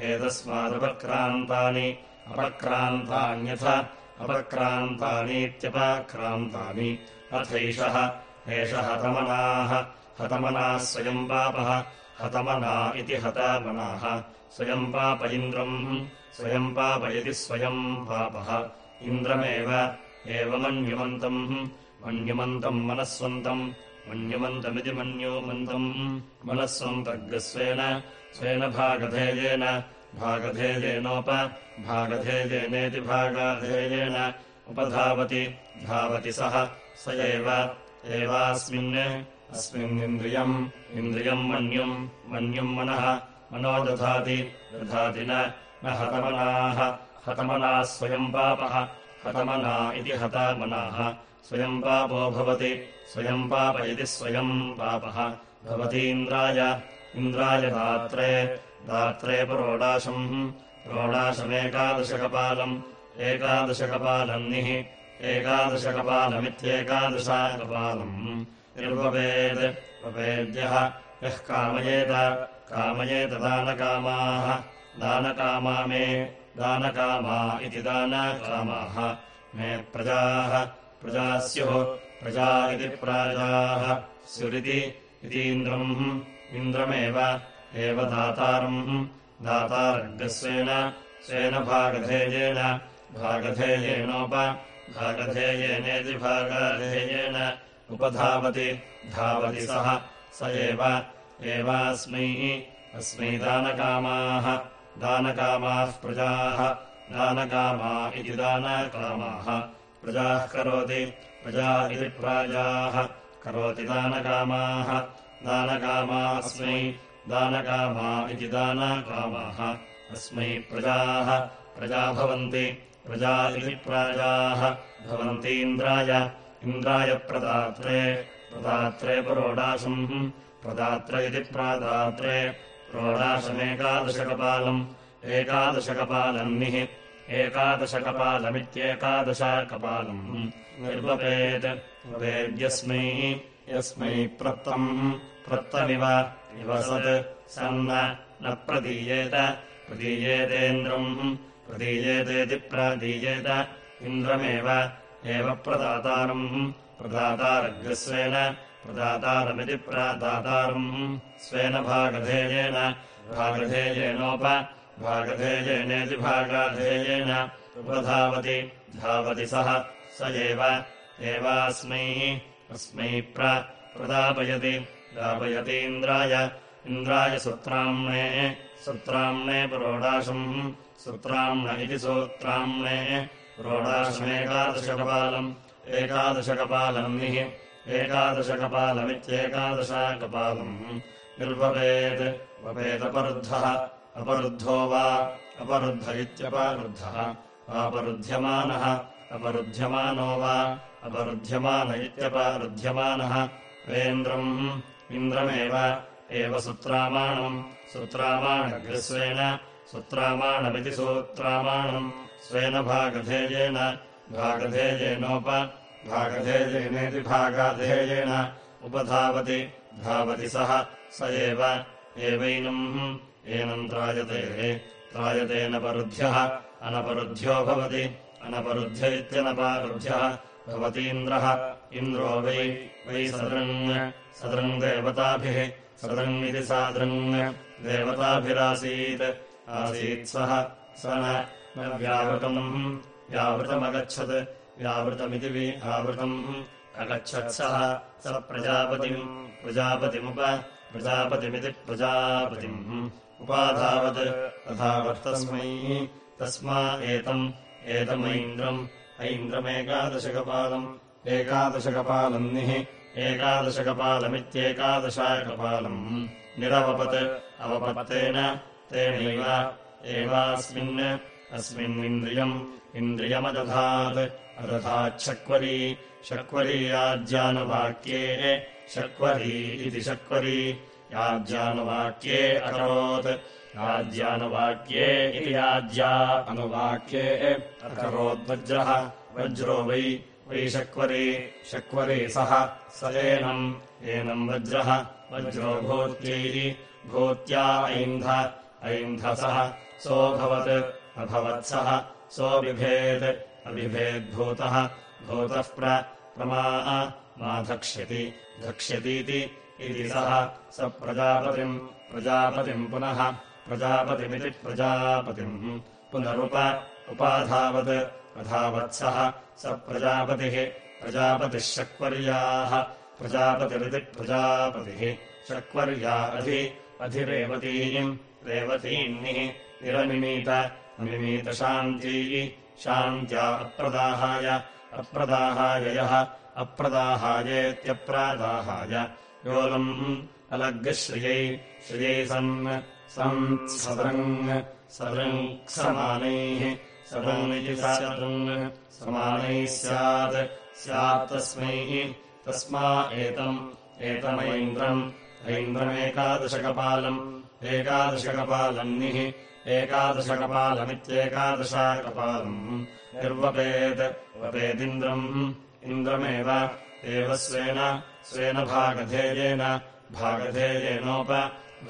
एतस्मादपक्रान्तानि। अपक्रान्तान्यथ अपक्रान्तानीत्यपाक्रान्तानि। अथैषः एष हतमनाः। हतमनाः स्वयम् पापः। हतमना इति हतामनाः। स्वयम् पाप इन्द्रम्। स्वयम् पाप इति स्वयम् पापः। इन्द्रमेव एवमन्युमन्तम्। मन्युमन्तम् मनस्वन्तम्। मन्युमन्तमिति मन्योमन्तम्। मनस्वन्तर्गस्वेन स्वेन भागधेयेन भागधेयेनोप भागधेयेनेति भागाधेयेन उपधावति धावति सः स एव एवास्मिन् अस्मिन्निन्द्रियम् इन्द्रियम् मन्युम् मन्युम् मनः मनो दधाति दधाति न हतमनाः हतमनाः स्वयम् पापः हतमना इति हतमनाः स्वयम् पापो भवति स्वयम् पाप इति स्वयम् पापः भवतीन्द्राय इन्द्राय दात्रे दात्रे प्रोडाशम् प्रोडाशमेकादशकपालम् एकादशकपालन्निः एकादशकपालमित्येकादशाकपालम्। निर्वपेत् वपेद्यः यः कामयेत कामयेत दानकामाः दानकामा मे दानकामा इति दानकामाः। मे प्रजाः प्रजा स्युः प्रजा इति प्राजाः स्युरिति इतीन्द्रम् इन्द्रमेव एव दातारम्। दातारग्रस्वेन स्वेन भागधेयेन भागधेयेनोप भागधेयेनेति भागधेयेन उपधावति धावति सः। स एव एवास्मै अस्मै दानकामाः। दानकामाः प्रजाः। दानकामा इति दानकामाः। प्रजाः करोति प्रजा इति प्राजाः। करोति दानकामाः दानकामास्मै दानकामा इति दानकामाः अस्मै प्रजाः। प्रजा भवन्ति। प्रजा इति प्राजाः। भवन्तीन्द्राय। इन्द्राय प्रदात्रे। प्रदात्रे पुरोडाशम् प्रदात्र इति प्रादात्रे। प्रोडाशमेकादशकपालम् एकादशकपालन्निः। एकादशकपालमित्येकादशकपालम्। निर्वपेत्। वेद्यस्मै यस्मै प्रत्तम् प्रत्तमिव इव सत्। सन्न न। प्रदीयेत। प्रदीयेतेन्द्रम्। प्रदीयेतेति प्रदीयेत। इन्द्रमेव। एव प्रदातारम्। प्रदातारग्रस्वेन प्रदातारमिति प्रादातारम्। स्वेन भागधेयेन। भागधेयेनोप। भागधेयेनेति भागाधेयेन। उपधावति। धावति सः। स एव। एवास्मै अस्मै प्रदापयति। दापयतीन्द्राय इन्द्राय सुत्राम्णे सुत्राम्णे पुरोडाशम् सुत्राम्ण इति सूत्राम्णे पुरोडाशमेकादशकपालम् एकादशकपालन्निः एकादशकपालमित्येकादशाकपालम्। निर्वपेत् वपेदपरुद्धः अपरुद्धो वा अपरुद्ध इत्यपरुद्धः अपरुध्यमानः अपरुध्यमानो वा अपरुध्यमान इत्यपरुध्यमानः वेन्द्रम् इन्द्रमेव एव सुत्रामाणम् सुत्रामाणग्रस्वेन सुत्रामाणमिति सूत्रामाणम् स्वेन भागधेयेन भागधेयेनोप भागधेयेनेति भागाधेयेन उपधावति धावति सः स एव एवैनम् एनम् त्रायते त्रायतेनपरुध्यः अनपरुध्यो भवति अनपरुध्य इत्यनपारुध्यः भवतीन्द्रः इन्द्रो वै वै सदृङ् सदृङ् देवताभिः सदृङ् सादृङ् देवताभिरासीत् आसीत् सः स न व्यावृतम् व्यावृतमगच्छत् व्यावृतमिति वि आवृतम् अगच्छत्सः स प्रजापतिम् प्रजापतिमुप प्रजापतिमिति प्रजापतिम्। उपाधावत् तथावत्तस्मै तस्मा एतम् एतमैन्द्रम्। ऐन्द्रमेकादशकपालम्। एकादशकपालन्निः एकादशकपालमित्येकादशाकपालम्। निरवपत्। अवपत्तेन तेनैव। एवास्मिन्। अस्मिन्निन्द्रियम्। इन्द्रियमदधात्। अदधाच्छक्वरी शक्वरी याज्यानुवाक्ये। शक्वरी इति शक्वरी। याज्यानुवाक्ये अकरोत् याज्यानुवाक्ये इति याज्या। अनुवाक्ये अकरोद्वज्रः। वज्रो वै वै शक्वरी शक्वरी सः। स एनम् एनम् वज्रः। वज्रो भूत्यैः भूत्या ऐन्ध ऐन्धसः सोऽभवत् अभवत्सः सोऽबिभेत् अबिभेद्भूतः। भूतः प्रमा मा धक्ष्यति। धक्ष्यतीति इति सः। स प्रजापतिम् प्रजापतिम् पुनः प्रजापतिमिति प्रजापतिम्। पुनरुप उपाधावत् अधावत्सः स प्रजापतिः। प्रजापतिः शक्वर्याः। प्रजापतिरिति प्रजापतिः। शक्वर्या अधि अधिरेवतीम्। रेवतीन्निः। निरमिमीत अमिमीतशान्ती। शान्त्या अप्रदाहाय अप्रदाहाय यः अप्रदाहायेत्यप्रादाहाय। योलम् अलग्श्रियै श्रियै सन् सदृङ् समानैः समानैः स्यात् स्यात् तस्मै तस्मा एतम् एतमैन्द्रम् ऐन्द्रमेकादशकपालम् एकादशकपालन्निः एकादशकपालमित्येकादशाकपालम् निर्वपेत् वपेदिन्द्रम् इन्द्रमेव एव स्वेन स्वेन भागधेयेन भागधेयेनोप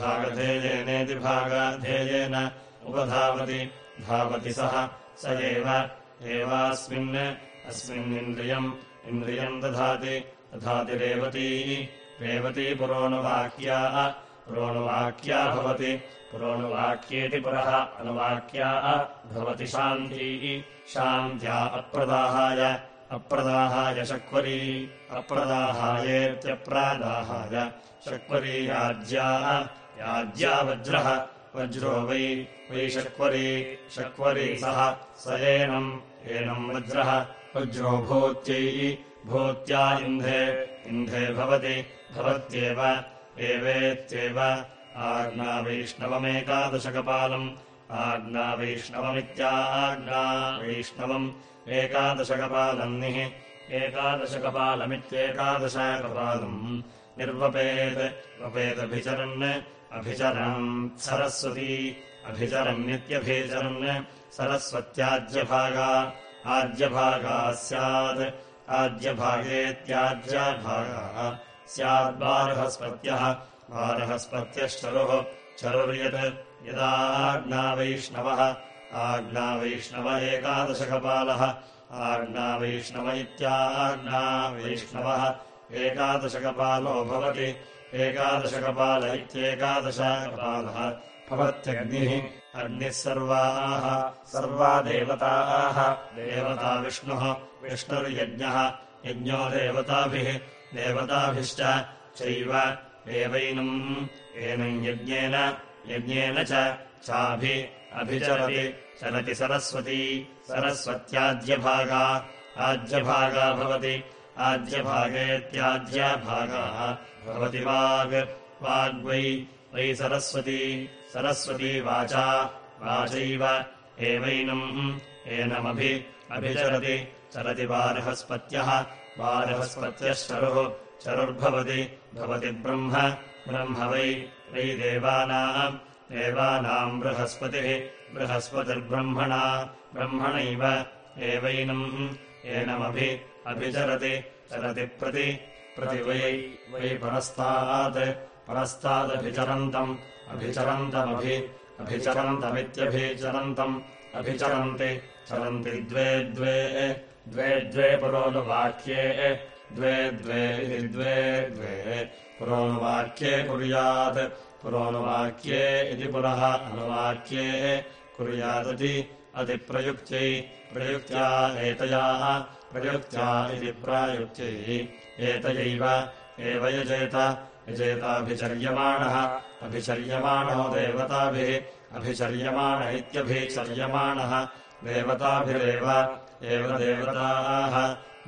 भागधेयेनेति भागाधेयेन उपधावति। धावति सः। स एव। एवास्मिन् अस्मिन्निन्द्रियम्। इन्द्रियम् दधाति। दधाति रेवती रेवती पुरोणुवाक्या पुरोणुवाक्या भवति। पुरोणुवाक्येति पुरः। अनुवाक्या भवति शान्तीः। शान्त्या अप्रदाहाय। अप्रदाहाय शक्वरी। अप्रदाहायेत्यप्रादाहाय। शक्वरी याज्या याज्या वज्रः वज्रो वै वै शक्वरी शक्वरी सः। स एनम् एनम् वज्रः। वज्रो भूत्यै भूत्या इन्धे इन्धे भवति भवत्येव एवेत्येव। आज्ञावैष्णवमेकादशकपालम् आज्ञावैष्णवमित्याज्ञावैष्णवम् एकादशकपालन्निः एकादशकपालमित्येकादशकपालम्। निर्वपेत् वपेदभिचरन् अभिचरन् सरस्वती। अभिचरन्नित्यभिचरन् सरस्वत्याज्यभागा। आज्यभागा स्यात् आज्यभागेत्याज्यभागः स्याद्बारहस्पत्यः बारहस्पत्यश्चरुः। चरुर्यत्। यदाज्ञावैष्णवः आज्ञावैष्णव एकादशकपालः। आज्ञावैष्णव इत्याज्ञावैष्णवः एकादशकपालो भवति एकादशकपाल इत्येकादशकपालः भवत्यग्निः अग्निः सर्वाः सर्वा देवताः देवता विष्णुः विष्णुर्यज्ञः यज्ञो देवताभिः देवताभिश्च चैव एवैनम्। एनम् यज्ञेन यज्ञेन च चाभि अभिचरति चलति सरस्वती सरस्वत्याज्यभागा आज्यभागा भवति आज्यभागेत्याज्यभागाः भवति वाग् वाग्वै वै सरस्वती सरस्वती वाचा वाचैव एवैनम् एनमभि अभिचरति चरति बारहस्पत्यः बारहस्पत्यश्चरुः चरुर्भवति भवति ब्रह्म ब्रह्म वै वै देवानाम् देवानाम् बृहस्पतिः बृहस्पतिर्ब्रह्मणा ब्रह्मणैव एवैनम् एनमभि अभिचरति, चरति प्रति प्रति वै वै परस्तात् परस्तादभिचरन्तम्, अभिचरन्तमभि, अभिचरन्तमित्यभिचरन्तम्, अभिचरन्ति, चरन्ति द्वे द्वे द्वे द्वे पुरोनुवाक्ये, द्वे द्वे इति द्वे द्वे पुरोनुवाक्ये कुर्यात्, पुरोनुवाक्ये इति पुरः अनुवाक्ये कुर्यादति, अतिप्रयुक्त्यै, प्रयुक्त्या एतयाः प्रयुक्त्या इति प्रायुक्त्यै एतयैव एव यजेत। यजेताभिचर्यमाणः अभिचर्यमाणो देवताभिः अभिचर्यमाण इत्यभिचर्यमाणः देवताभिरेव एव देवताः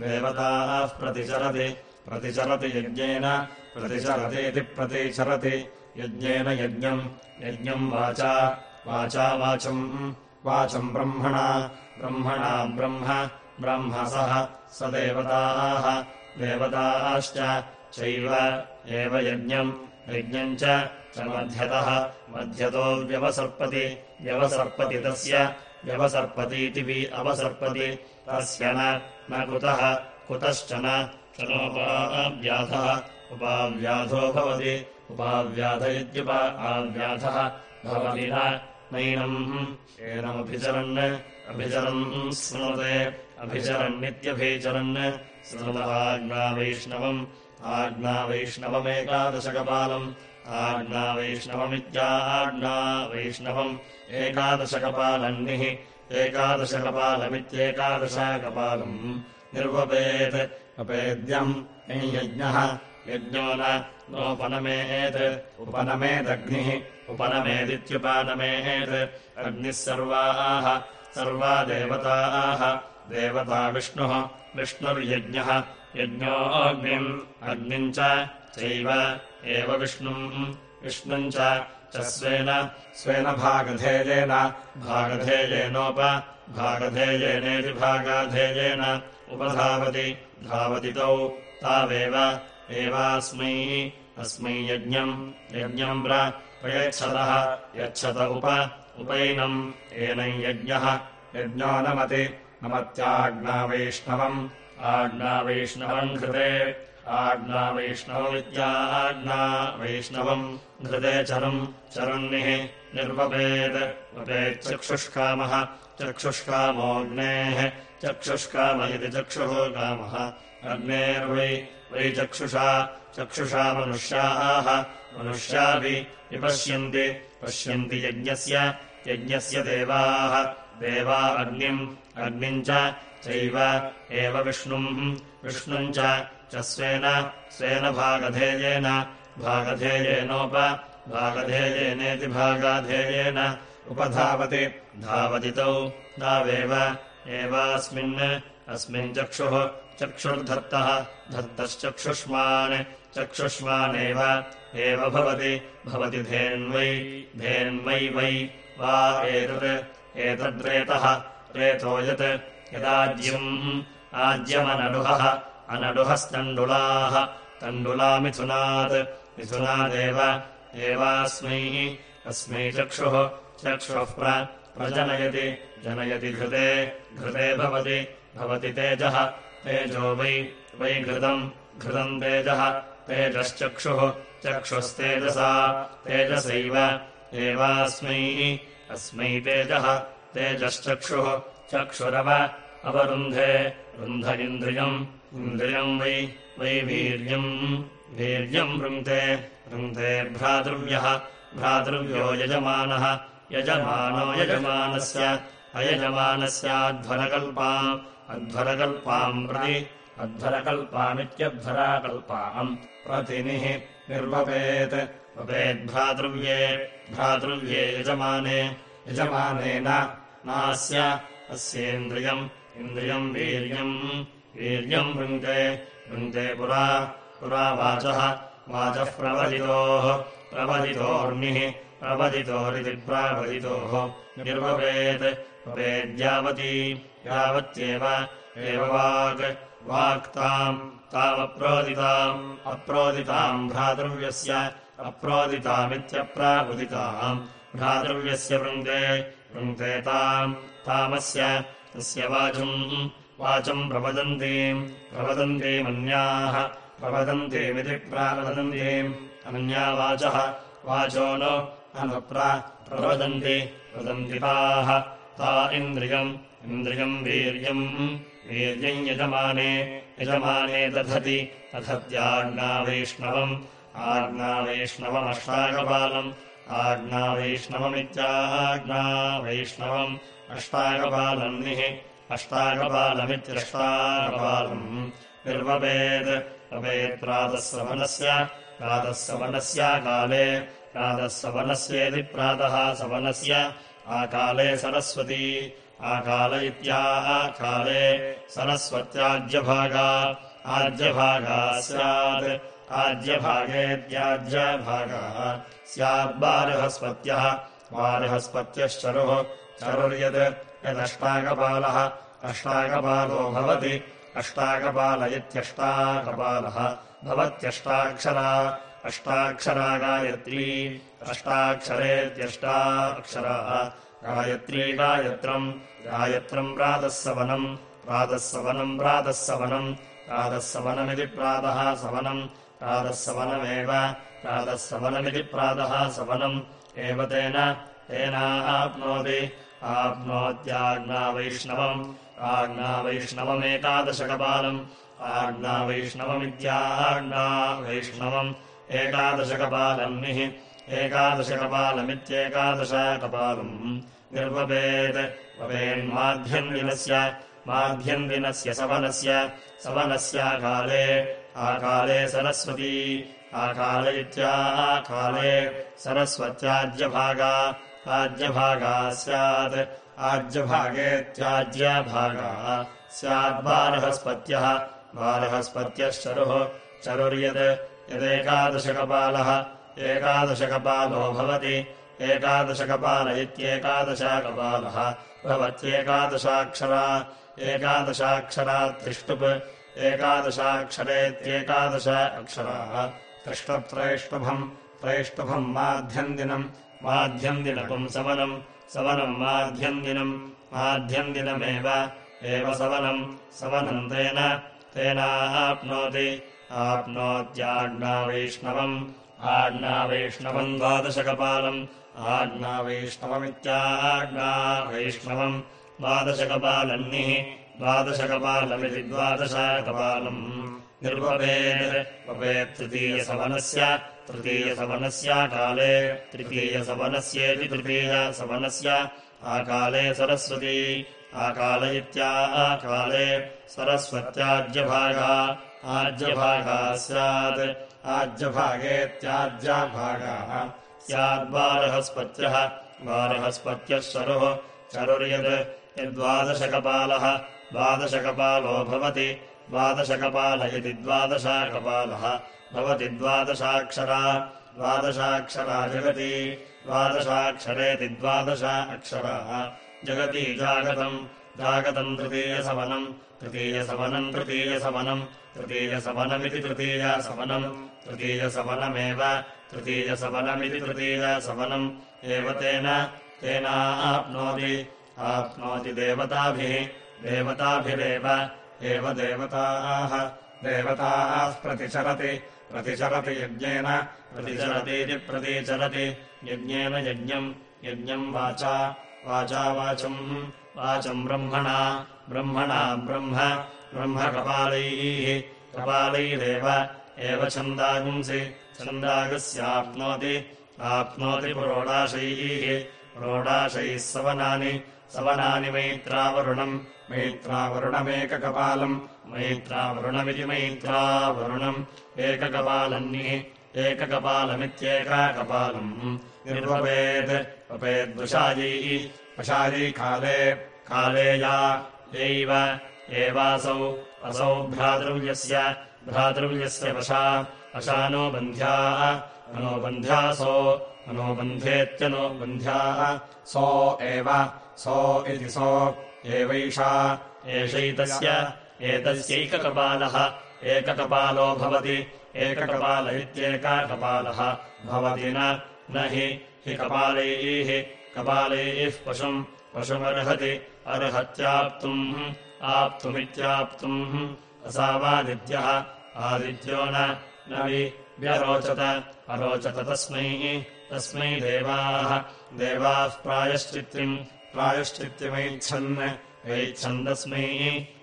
देवताः प्रतिचरति प्रतिचरति यज्ञेन प्रतिचरतीति प्रतिचरति यज्ञेन यज्ञम् यज्ञम् वाचा वाचा वाचम् वाचम् ब्रह्मणा ब्रह्मणा ब्रह्म ब्रह्म सः देवताः देवताश्च चैव एव यज्ञम्। यज्ञम् च मध्यतः। मध्यतो व्यवसर्पति। व्यवसर्पति तस्य। व्यवसर्पतीति वि अवसर्पति। तस्य न कुतः। कुतश्चन चनोपाव्याधः उपाव्याधो भवति। उपाव्याध इत्युपा आव्याधः भवति नैनम्। एनमभिचरन् अभिचरन् स्मृते अभिचरन्नित्यभिचरन् स्मृतवाज्ञावैष्णवम् आज्ञावैष्णवमेकादशकपालम् आज्ञावैष्णवमित्याज्ञावैष्णवम् एकादशकपालन्निः एकादशकपालमित्येकादशाकपालम् निर्वपेत् अपेद्यम् यज्ञः यज्ञो नोपनमेत् उपनमेदग्निः उपनमेदित्युपनमेत् अग्निः सर्वाः सर्वा देवताः देवता विष्णुः विष्णुर्यज्ञः यज्ञोऽग्निम् अग्निम् च चैव एव विष्णुम् विष्णुम् च स्वेन स्वेन भागधेयेन भागधेयेनोप भागधेयेनेति भागाधेयेन उपधावति धावति तौ तावेव एवास्मै अस्मै यज्ञम् यज्ञम् प्रयच्छतः यच्छत उप उपैनम् एनम् यज्ञः यज्ञो नमति नमत्याज्ञावैष्णवम् आज्ञावैष्णवम् घृते आज्ञावैष्णवमित्याज्ञा वैष्णवम् घृते चरम्। चरन्निः निर्वपेत् वपेच्चक्षुष्कामः चक्षुष्कामोऽग्नेः। चक्षुष्काम इति चक्षुः कामः। अग्नेर्वै वै चक्षुषा। चक्षुषा मनुष्याः। मनुष्याभि विपश्यन्ति। पश्यन्ति यज्ञस्य। यज्ञस्य देवाः। देवा अग्निम् अग्निम् चैव एव विष्णुम्। विष्णुम् च स्वेन। स्वेन भागधेयेन। भागधेयेनोप। भागधेयेनेति भागाधेयेन। उपधावति। धावति तौ। तावेव एवास्मिन्। अस्मिन् चक्षुः। चक्षुर्धत्तः। धत्तश्चक्षुष्मान्। चक्षुष्मानेव। एव भवति। भवति धेन्वै। धेन्वै वै। वा एतत्। एतद्रेतः रेतो यत् यदाज्यम् आज्यमनडुहः अनडुहस्तण्डुलाः। तण्डुलामिथुनात् मिथुनादेव एवास्मै अस्मै चक्षुः चक्षुः प्रजनयति जनयति घृते घृते भवति भवति तेजः तेजो वै वै घृतम् घृतम् तेजः तेजश्चक्षुः चक्षुस्तेजसा तेजसैव एवास्मै अस्मै तेजः तेजश्चक्षुः चक्षुरव अवरुन्धे रुन्ध इन्द्रियम् इन्द्रियम् वै वै वीर्यम्। वीर्यम् वृङ्क्ते वृङ्क्ते भ्रातृव्यः भ्रातृव्यो यजमानः यजमानो यजमानस्य अयजमानस्याध्वरकल्पाम् अध्वरकल्पाम् प्रति अध्वरकल्पामित्यध्वराकल्पाम् प्रतिनिः निर्वपेत् वपेद्भ्रातृव्ये भ्रातृव्ये यजमाने यजमानेन नास्य अस्येन्द्रियम् इन्द्रियम् वीर्यम्। वीर्यम् वृङ्क्ते वृङ्क्ते पुरा पुरा वाचः वाचः प्रवदितोः प्रवदितोर्निः प्रवदितोरिति प्रावदितोः। निर्वपेत् एव वाक् वाक्ताम् तामप्रोदिताम् अप्रोदिताम् भ्रातृव्यस्य अप्रोदितामित्यप्रावुदिताम् भ्रातृव्यस्य वृङ्गे वृङ्क्ते ताम् तामस्य तस्य वाचम् वाचम् प्रवदन्तीम् प्रवदन्तीमन्याः प्रवदन्तीमिति प्रावदन्तीम् अन्या वाचः वाचो नो अनुप्रा प्रवदन्ति वदन्ति ताः ता इन्द्रियम् इन्द्रियम् वीर्यम् वीर्यम् यजमाने यजमाने दधति दधत्याज्ञावैष्णवम् आज्ञावैष्णवमष्टाकपालम् आज्ञावैष्णवमित्याज्ञावैष्णवम् अष्टाकपालन्निः अष्टाकपालमित्यष्टाकपालम् निर्वपेत् वपेत् प्रातः सवनस्य प्रातः सवनस्याकाले प्रातः सवनस्येति प्रातः सवनस्य आकाले सरस्वती आकाल इत्याकाले सरस्वत्याज्यभागा आज्यभागा स्यात् आज्यभागेत्याज्यभागः स्याद्बारहस्पत्यः बारहस्पत्यश्चरुः। चरुर्यत् यदष्टाकपालः अष्टाकपालो भवति। अष्टाकपाल इत्यष्टाकपालः। भवत्यष्टाक्षरा। अष्टाक्षरा गायत्री अष्टाक्षरेत्यष्टाक्षराः। गायत्री गायत्रम्। गायत्रम् प्रातः सवनम् प्रातः सवनम् प्रातः सवनम् प्रातः सवनमिति प्रातः सवनम्। प्रातः सवनमेव प्रातः सवनम्। एव तेन। तेनाप्नोति आप्नोत्याज्ञावैष्णवम् आज्ञावैष्णवमेकादशकपालम् आज्ञावैष्णवमित्याज्ञावैष्णवम् एकादशकपालन्निः। एकादशकपालमित्येकादशकपालम्। निर्वपेत्। वपेन्माध्यन्दिनस्य माध्यन्दिनस्य सवनस्य सवनस्याकाले आकाले सरस्वती आकाल इत्याकाले सरस्वत्याज्यभागा आज्यभागा स्यात् आज्यभागेत्याज्यभागाः स्याद्बारहस्पत्यः बारहस्पत्यश्चरुः चरुर्यत् यदेकादशकपालः एकादशकपालो भवति एकादशकपाल इत्येकादशाकपालः भवत्येकादशाक्षरा एकादशाक्षरा तिष्टुप् एकादशाक्षरेत्येकादश अक्षराः। तिष्ठत्रैष्टुभम् त्रैष्टुभम् माध्यन्दिनम्। माध्यन्दिनकम् सवनम्। सवनम् माध्यन्दिनम्। माध्यन्दिनमेव। एव सवनम्। सवनम् तेन। तेनाप्नोति। आप्नोत्याज्ञावैष्णवम्। आज्ञावैष्णवम् द्वादशकपालम्। आज्ञावैष्णवमित्याज्ञावैष्णवम् द्वादशकपालन्निः द्वादशकपालमिति द्वादशकपालम् निर्वपेत् तृतीयसवनस्य तृतीयसवनस्य काले तृतीयसवनस्येति तृतीयसवनस्य आकाले सरस्वती आकाल इत्याकाले सरस्वत्याज्यभागा आज्यभागा स्यात् आज्यभागेत्याज्यभागाः स्याद्बारहस्पत्यः बारहस्पत्यः शरुः चरुर्यद् यद्वादशकपालः द्वादशकपालो भवति। द्वादशकपाल इति द्वादशकपालः। भवति द्वादशाक्षरा द्वादशाक्षरा जगति। द्वादशाक्षरेति द्वादश अक्षराः जगति जागतम् जागतम् तृतीयसवनम् तृतीयसवनम् तृतीयसवनम् तृतीयसवनमिति तृतीयसवनम् तृतीयसवनमेव तृतीयसवनमिति तृतीयसवनम् एव तेन तेनाप्नोति आप्नोति देवताभिः देवताभिरेव एव देवताः। देवताः प्रतिचरति प्रतिचरति यज्ञेन प्रतिचरतीति प्रतिचरति। यज्ञेन यज्ञम् यज्ञम् वाचा वाचा वाचम् वाचम् ब्रह्मणा ब्रह्मणा ब्रह्म ब्रह्मकपालैः कपालैरेव एव छन्दागुंसि छन्दागस्याप्नोति आप्नोति प्रोडाशैः। प्रोडाशैः सवनानि सवनानि मैत्रावरुणम्। मैत्रावरुणमेककपालम्। मैत्रावरुणमिति मैत्रावरुणम्। एककपालन्निः एककपालमित्येककपालम्। निर्वपेत् वपेद्वशायैः। वशायै काले। काले या। यैव एवासौ। असौ भ्रातृव्यस्य। भ्रातृव्यस्य वशा अशानो बन्ध्याः मनोबन्ध्यासो मनोबन्ध्येत्यनो बन्ध्याः सो एव सो इति सो एवैषा एषैतस्य एतस्यैककपालः एककपालो भवति एककपाल इत्येककपालः भवति न हि हि कपालैः कपालैः पशुम् पशुमर्हति अर्हत्याप्तुम् आप्तुमित्याप्तुम् असावादित्यः आदित्यो न व्यरोचत अरोचत तस्मै तस्मै देवाः। देवाः प्रायश्चित्तिम् प्रायश्चित्तिमैच्छन् ऐच्छन्दस्मै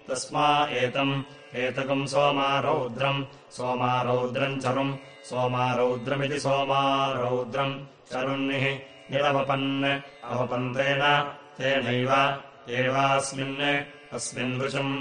तस्मा। एतम् एतकम् सोमारौद्रम् सोमारौद्रम् चरुम् सोमारौद्रमिति सोमारौद्रम् चरुन्निः निरवपन् अवपन्तेन तेनैव एवास्मिन् अस्मिन् ऋचम्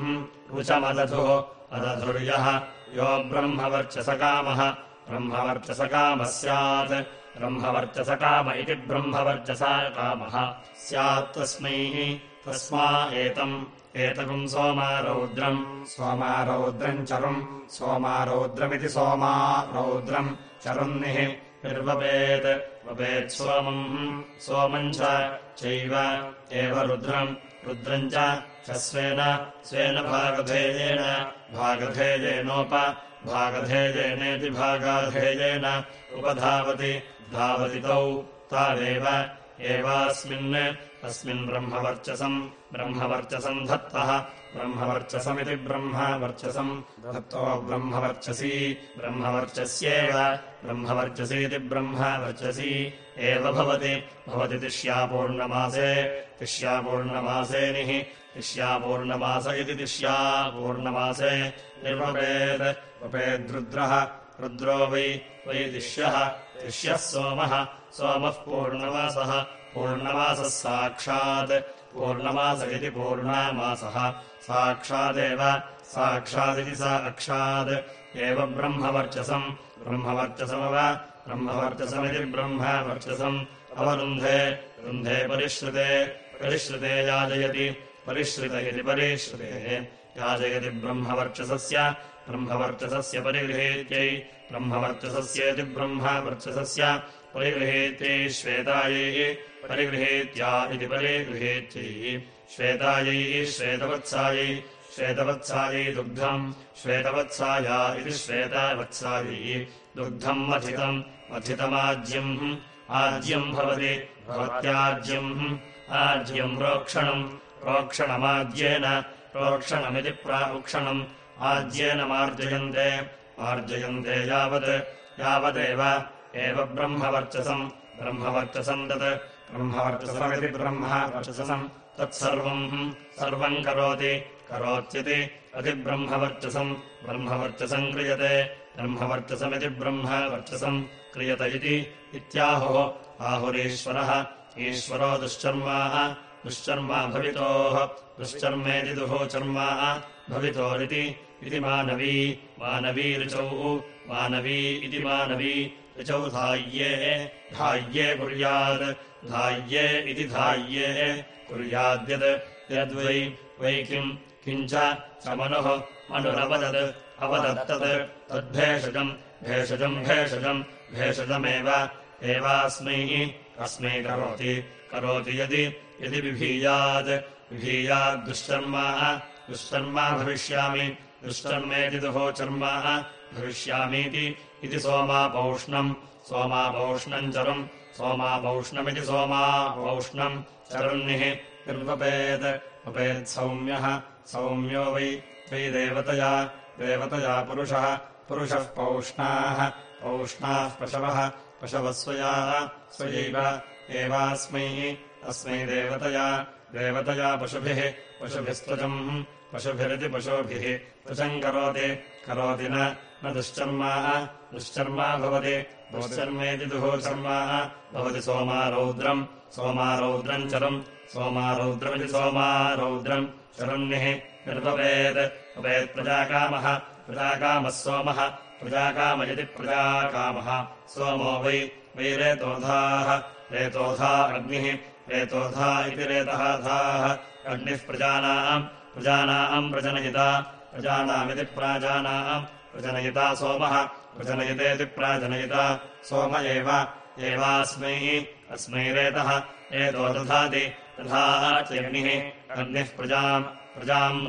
ऋचमदधुः अदधुर्यः यो ब्रह्मवर्चसकामः। ब्रह्मवर्चसकामः स्यात्। ब्रह्मवर्चसकाम इति ब्रह्मवर्चसकामः स्यात् तस्मै तस्मा एतम्। एतकम् सोमारौद्रम्। सोमारौद्रम् चरुम्। सोमारौद्रमिति सोमा रौद्रम् चरुन्निः निर्वपेत् वपेत् सोमम्। सोमम् चैव। एव रुद्रम्। रुद्रम् च स्वेन स्वेन भागधेयेन भागधेयेनेति भागाधेयेन उपधावति धावति तौ तावेव एवास्मिन् अस्मिन् ब्रह्मवर्चसम् ब्रह्मवर्चसम् धत्तः ब्रह्मवर्चसमिति ब्रह्मवर्चसम् दत्तो ब्रह्मवर्चसी ब्रह्मवर्चस्येव ब्रह्मवर्चसीति ब्रह्मवर्चसी एव भवति भवति तिष्यापूर्णमासे तिष्यापूर्णमासेनिः तिष्यापूर्णमास इति तिष्यापूर्णमासे निर्वपेत् वपेद्रुद्रः रुद्रो वै वै तिष्यः तिष्यः सोमः सोमः पूर्णमासः। पूर्णमासः साक्षात्। पूर्णमास इति पूर्णमासः। साक्षादेव साक्षादिति साक्षात् एव ब्रह्मवर्चसम्। ब्रह्मवर्चसमव ब्रह्मवर्चसमिति ब्रह्मवर्चसम्। अवरुन्धे रुन्धे परिश्रुते परिश्रुते याजयति परिश्रित इति परिश्रुते याजयति ब्रह्मवर्चसस्य ब्रह्मवर्चसस्य परिगृहेत्यै ब्रह्मवर्चसस्य परिगृहेत्यै श्वेतायै परिगृहेत्या इति परिगृहेत्यै श्वेतायै श्वेतवत्सायै श्वेतवत्सायै दुग्धम् श्वेतवत्साया इति श्वेतवत्सायै दुग्धम् मथितम् मथितमाज्यम् आज्यम् भवति भवत्याज्यम् आज्यम् प्रोक्षणम् प्रोक्षणमाज्येन प्रोक्षणमिति प्राक्षणम् आज्येन मार्जयन्ते। मार्जयन्ते यावत् यावदेव एव ब्रह्मवर्चसम्। ब्रह्मवर्चसम् तत् ब्रह्मवर्चसमिति ब्रह्मवर्चसम् तत्सर्वम् सर्वम् करोति करोत्यति अतिब्रह्मवर्चसम्। ब्रह्मवर्चसम् क्रियते ब्रह्मवर्चसमिति ब्रह्मवर्चसम् क्रियत इति इत्याहुः। आहुरीश्वरः ईश्वरो दुश्चर्माः दुश्चर्मा भवितोः। दुश्चर्मेति दुः चर्माः भवितोरिति इति मानवी। मानवी ऋचौ। मानवी इति मानवी। ऋचौ धाय्ये धाय्ये कुर्यात्। धाय्ये इति धाय्ये कुर्याद्यत् यद्वै। वै किम्? किञ्च? समनुः अनुरवदत् अवदत्तत्। तद्भेषजम्। भेषजम् भेषजम्। भेषजमेव। एवास्मै। अस्मै करोति। करोति यदि यदि विभीयात् विभीयाद्दुश्चर्माः दुश्चर्मा भविष्यामि दुश्चर्मेति दुहोचर्माः भविष्यामीति इति सोमापौष्णम् सोमापौष्णम् चरम् सोमापौष्णमिति सोमापौष्णम् चरन्निः निर्वपेत् उपेत्सौम्यः सौम्यो वै वै देवतया देवतया पुरुषः पुरुषः पौष्णाः पौष्णाः पशवः पशवः स्वयाः स्वयैव एवास्मै अस्मै देवतया देवतया पशुभिः पशुभिस्त्वचम् पशुभिरिति पशुभिः। त्वचम् करोति करोति न दुश्चर्माः दुश्चर्मा भवति। दुश्चर्मेति दुःचर्माः भवति सोमारौद्रम् सोमारौद्रम् चरम् सोमारौद्रमिति सोमारौद्रम्। शरण्यः निर्वपेत् उपेत्प्रजाकामः प्रजाकामः सोमः प्रजाकाम इति प्रजाकामः। सोमो वै वै रेतोधाः रेतोधा अग्निः रेतोधा इति रेतहाधाः अग्निः प्रजानाम् प्रजानाम् प्रजनयिता। प्रजानामिति प्राजानाम् प्रजनयिता सोमः। प्रजनयितेति प्राजनयिता सोम एव। एवास्मै अस्मै रेतः। एतो दधाति। तथा अग्निः। प्रजाम् प्रजाम्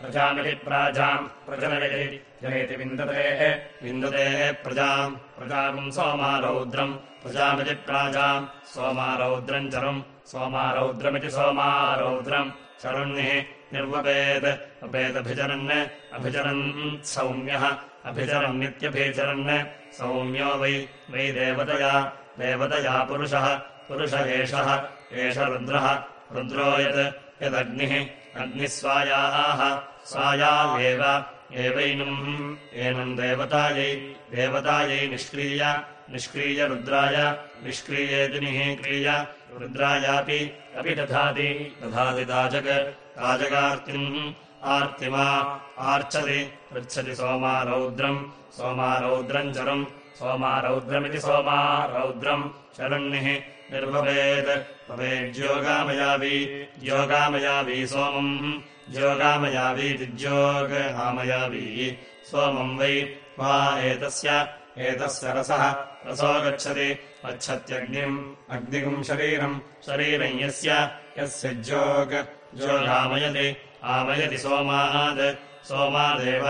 प्रजामिति प्राजाम् प्रजनयति। जयति विन्दतेः विन्दतेः प्रजाम्। प्रजाम् सोमारौद्रम्। प्रजामिति प्राजाम्। सोमारौद्रम् चरम् सोमारौद्रमिति सोमारौद्रम् चरुण्यः निर्वपेत् अपेदभिचरन् अभिचरन् सौम्यः। अभिचरन्नित्यभिचरन् सौम्यो वै वै देवतया। देवतया पुरुषः। पुरुष एषः। एष रुद्रः। रुद्रो यत् यदग्निः। अग्निः स्वायाः। स्वायामेव एवैनम्। एनम् देवतायै। देवतायै निष्क्रिय। निष्क्रिय रुद्राय। निष्क्रियेति निःक्रिय रुद्रायापि अपि दधाति। दधाति दाजक। राजकार्तिम् आर्तिमा आर्चति। पृच्छति सोमारौद्रम्। सोमारौद्रम् चरम्। सोमारौद्रमिति सोमारौद्रम्। शरण्यः निर्भवेत्। भवेज्योगामयावी। ज्योगामयावी सोमम्। ज्योगामयावीति ज्योगामयावी सोमम् वै वा एतस्य एतस्य रसः। रसो गच्छति गच्छत्यग्निम् अग्निम् शरीरम्। शरीरम् यस्य यस्य ज्योग ज्योगामयति आमयति सोमाद् सोमादेव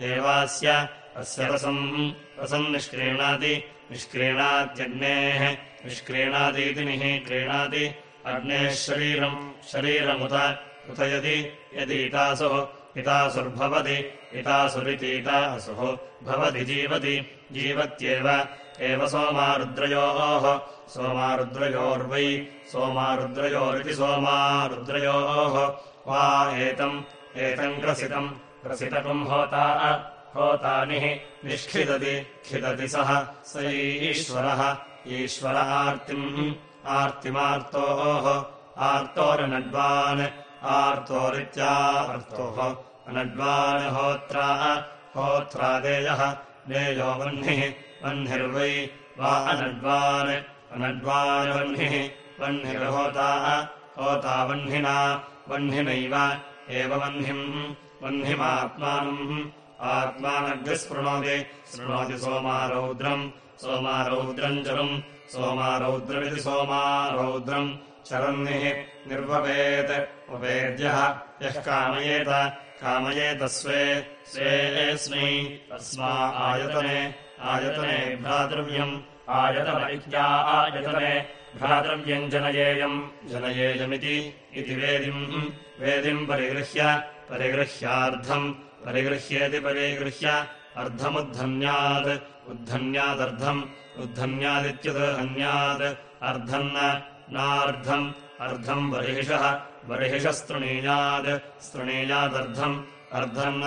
देवास्य अस्य रसम्। रसम् निष्क्रीणाति निष्क्रीणात्यग्नेः। निष्क्रीणातीति निः क्रीणाति अग्नेः शरीरम्। शरीरमुत यदि यदीतासुः इतासुर्भवति इतासुरितीतासुः भवति जीवति जीवत्येव। एव सोमारुद्रयोः सोमारुद्रयोर्वै सोमारुद्रयोरिति सोमारुद्रयोः। वा एतम् एतम् ग्रसितम् ग्रसितकम् होता होतानिः निष्खिदति खिदति सः स ईश्वरः ईश्वर आर्तिम् आर्तिमार्तोः आर्तोरनड्वान् आर्तोरित्यार्तोः अनड्वान् होत्रा होत्रादेयः देयो वह्निः वह्निर्वै वा अनड्वान् अनड्वान् वह्निः वह्निर्होता होता वह्निना वह्निनैव एव वह्निम् वह्निमात्मानम्। आत्मानग्निः स्पृणोति शृणोति सोमारौद्रम् सोमारौद्रम् चरुम् सोमारौद्रमिति सोमारौद्रम्। चरन्निः निर्वपेत् उपेद्यः यः कामयेत कामयेत स्वे स्वेऽस्मै तस्मा आयतने आयतने भ्रातृव्यम् आयतन इत्या आयतने भ्रातृव्यम् जनयेयम् जनयेयमिति इति वेदिम् वेदिम् परिगृह्य परिगृह्यार्धम् परिगृह्येति परिगृह्य अर्धमुद्धन्यात् उद्धन्यादर्धम् उद्धन्यादित्युदहन्यात् अर्धम् नार्धम् अर्धम् बर्हिषः बर्हिषस्तृणीयात् स्तृणीयादर्धम् अर्धम्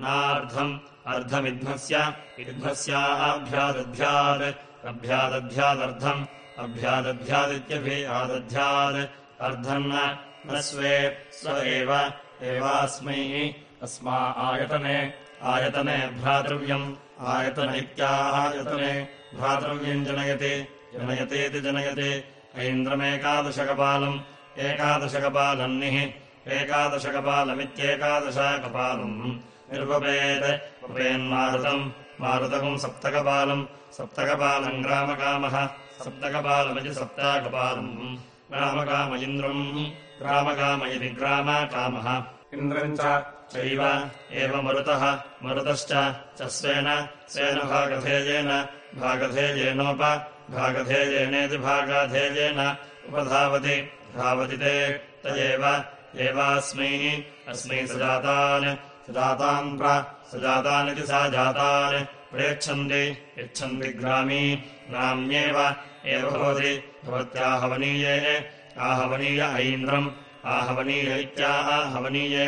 नार्धम् अर्धमिध्मस्य इध्मस्याभ्यादध्यात् अभ्यादध्यादर्धम् अभ्यादध्यादित्यभियादध्यात् अर्धम् न स्वे स्व एव। एवास्मै अस्मा आयतने। आयतने भ्रातृव्यम्। आयतन इत्यायतने भ्रातृव्यम् जनयति। जनयतीति जनयति। ऐन्द्रमेकादशकपालम् एकादशकपालन्निः एकादशकपालमित्येकादशकपालम् निर्वपेत् उपेन्मारुतम् मारुतकम् सप्तकपालम् सप्तकपालम् ग्रामकामः सप्तकपालमिति सप्ताकपालम् ग्रामकाम इन्द्रम् ग्रामकाम इति ग्रामकामः इन्द्रम् च चैव एव मरुतः मरुतश्च च स्वेन स्वेन भागधेयेन भागधेयेनोप भागधेयेनेति भागाधेयेन उपधावति धावति ते त एव एवास्मै, अस्मै सजातान् सजातान् प्र सजातानिति सा जातान्, प्रेच्छन्ति, यच्छन्ति ग्रामी ग्राम्येव एव भवति, भवत्याहवनीये, आहवनीय ऐन्द्रम्, आहवनीय इत्याहवनीये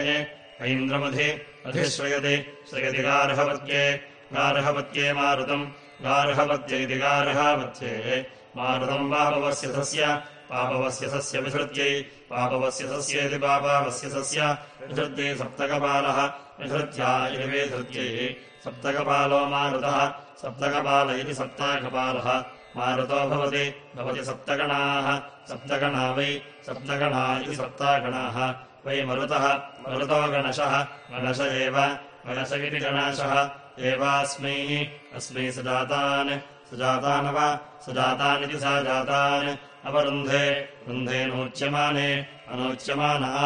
ऐन्द्रमधि अधिश्रयति, श्रयति गार्हवत्ये गार्हवत्ये मारुतम्, गार्हवत्य इति गार्हवत्ये, मारुतम् पापवस्य सस्य पापवस्य सस्य विधृत्यै पापवस्य सस्येति पापावस्य सस्य विधृत्यै सप्तकपालः विधृत्या इति विधृत्यै सप्तकपालो मारुतः सप्तकपाल इति सप्ताकपालः। मारुतो भवति भवति सप्तगणाः। सप्तगणा वै सप्तगणा इति सप्तागणाः। वै मरुतः मरुतो गणशः गणश एव गणश इति गणाशः। एवास्मै अस्मै सजातान् सजातानव सजातानिति सा जातान् अवरुन्धे रुन्धेनोच्यमाने अनोच्यमानः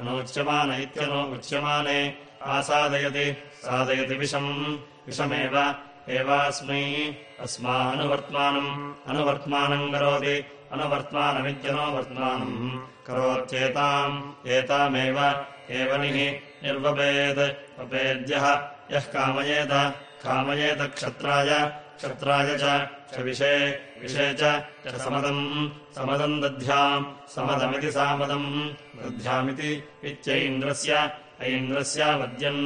अनोच्यमान इत्यनो उच्यमाने आसादयति सादयति विषम् विषमेव एवास्मै अस्मानुवर्त्मानम् अनुवर्त्मानम् करोति अनुवर्त्मानमित्यनोवर्त्मानम्। करोत्येताम् एतामेव एवनिः निर्वपेत् वपेद्यः यः कामयेत कामयेत क्षत्राय क्षत्राय च विषे विषे च समदम् समदम् दध्याम् समदमिति सामदम्। दध्यामिति इत्यैन्द्रस्य ऐन्द्रस्यावद्यन्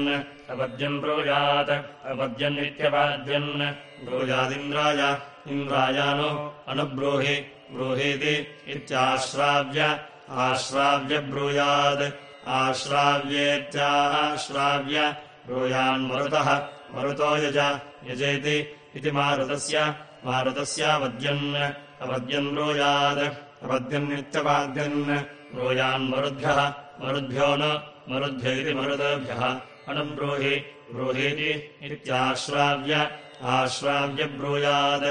अपद्यन् ब्रूयात् अपद्यन्नित्यवाद्यन् ब्रूयादिन्द्राय इन्द्रायानु अनुब्रूहि ब्रूहीति इत्याश्राव्य आश्राव्यब्रूयात् आश्राव्येत्याश्राव्य ब्रूयान्मरुतः मरुतो यज यजेति इति मारुतस्य मारुतस्यावद्यन् अवद्यन् ब्रूयात् अवद्यन्नित्यवाद्यन् ब्रूयान्मरुद्भ्यः मरुद्भ्यो न मरुद्भ्य इति मरुदेभ्यः। अनुब्रूहि ब्रूहीति इत्याश्राव्य आश्राव्यब्रूयात्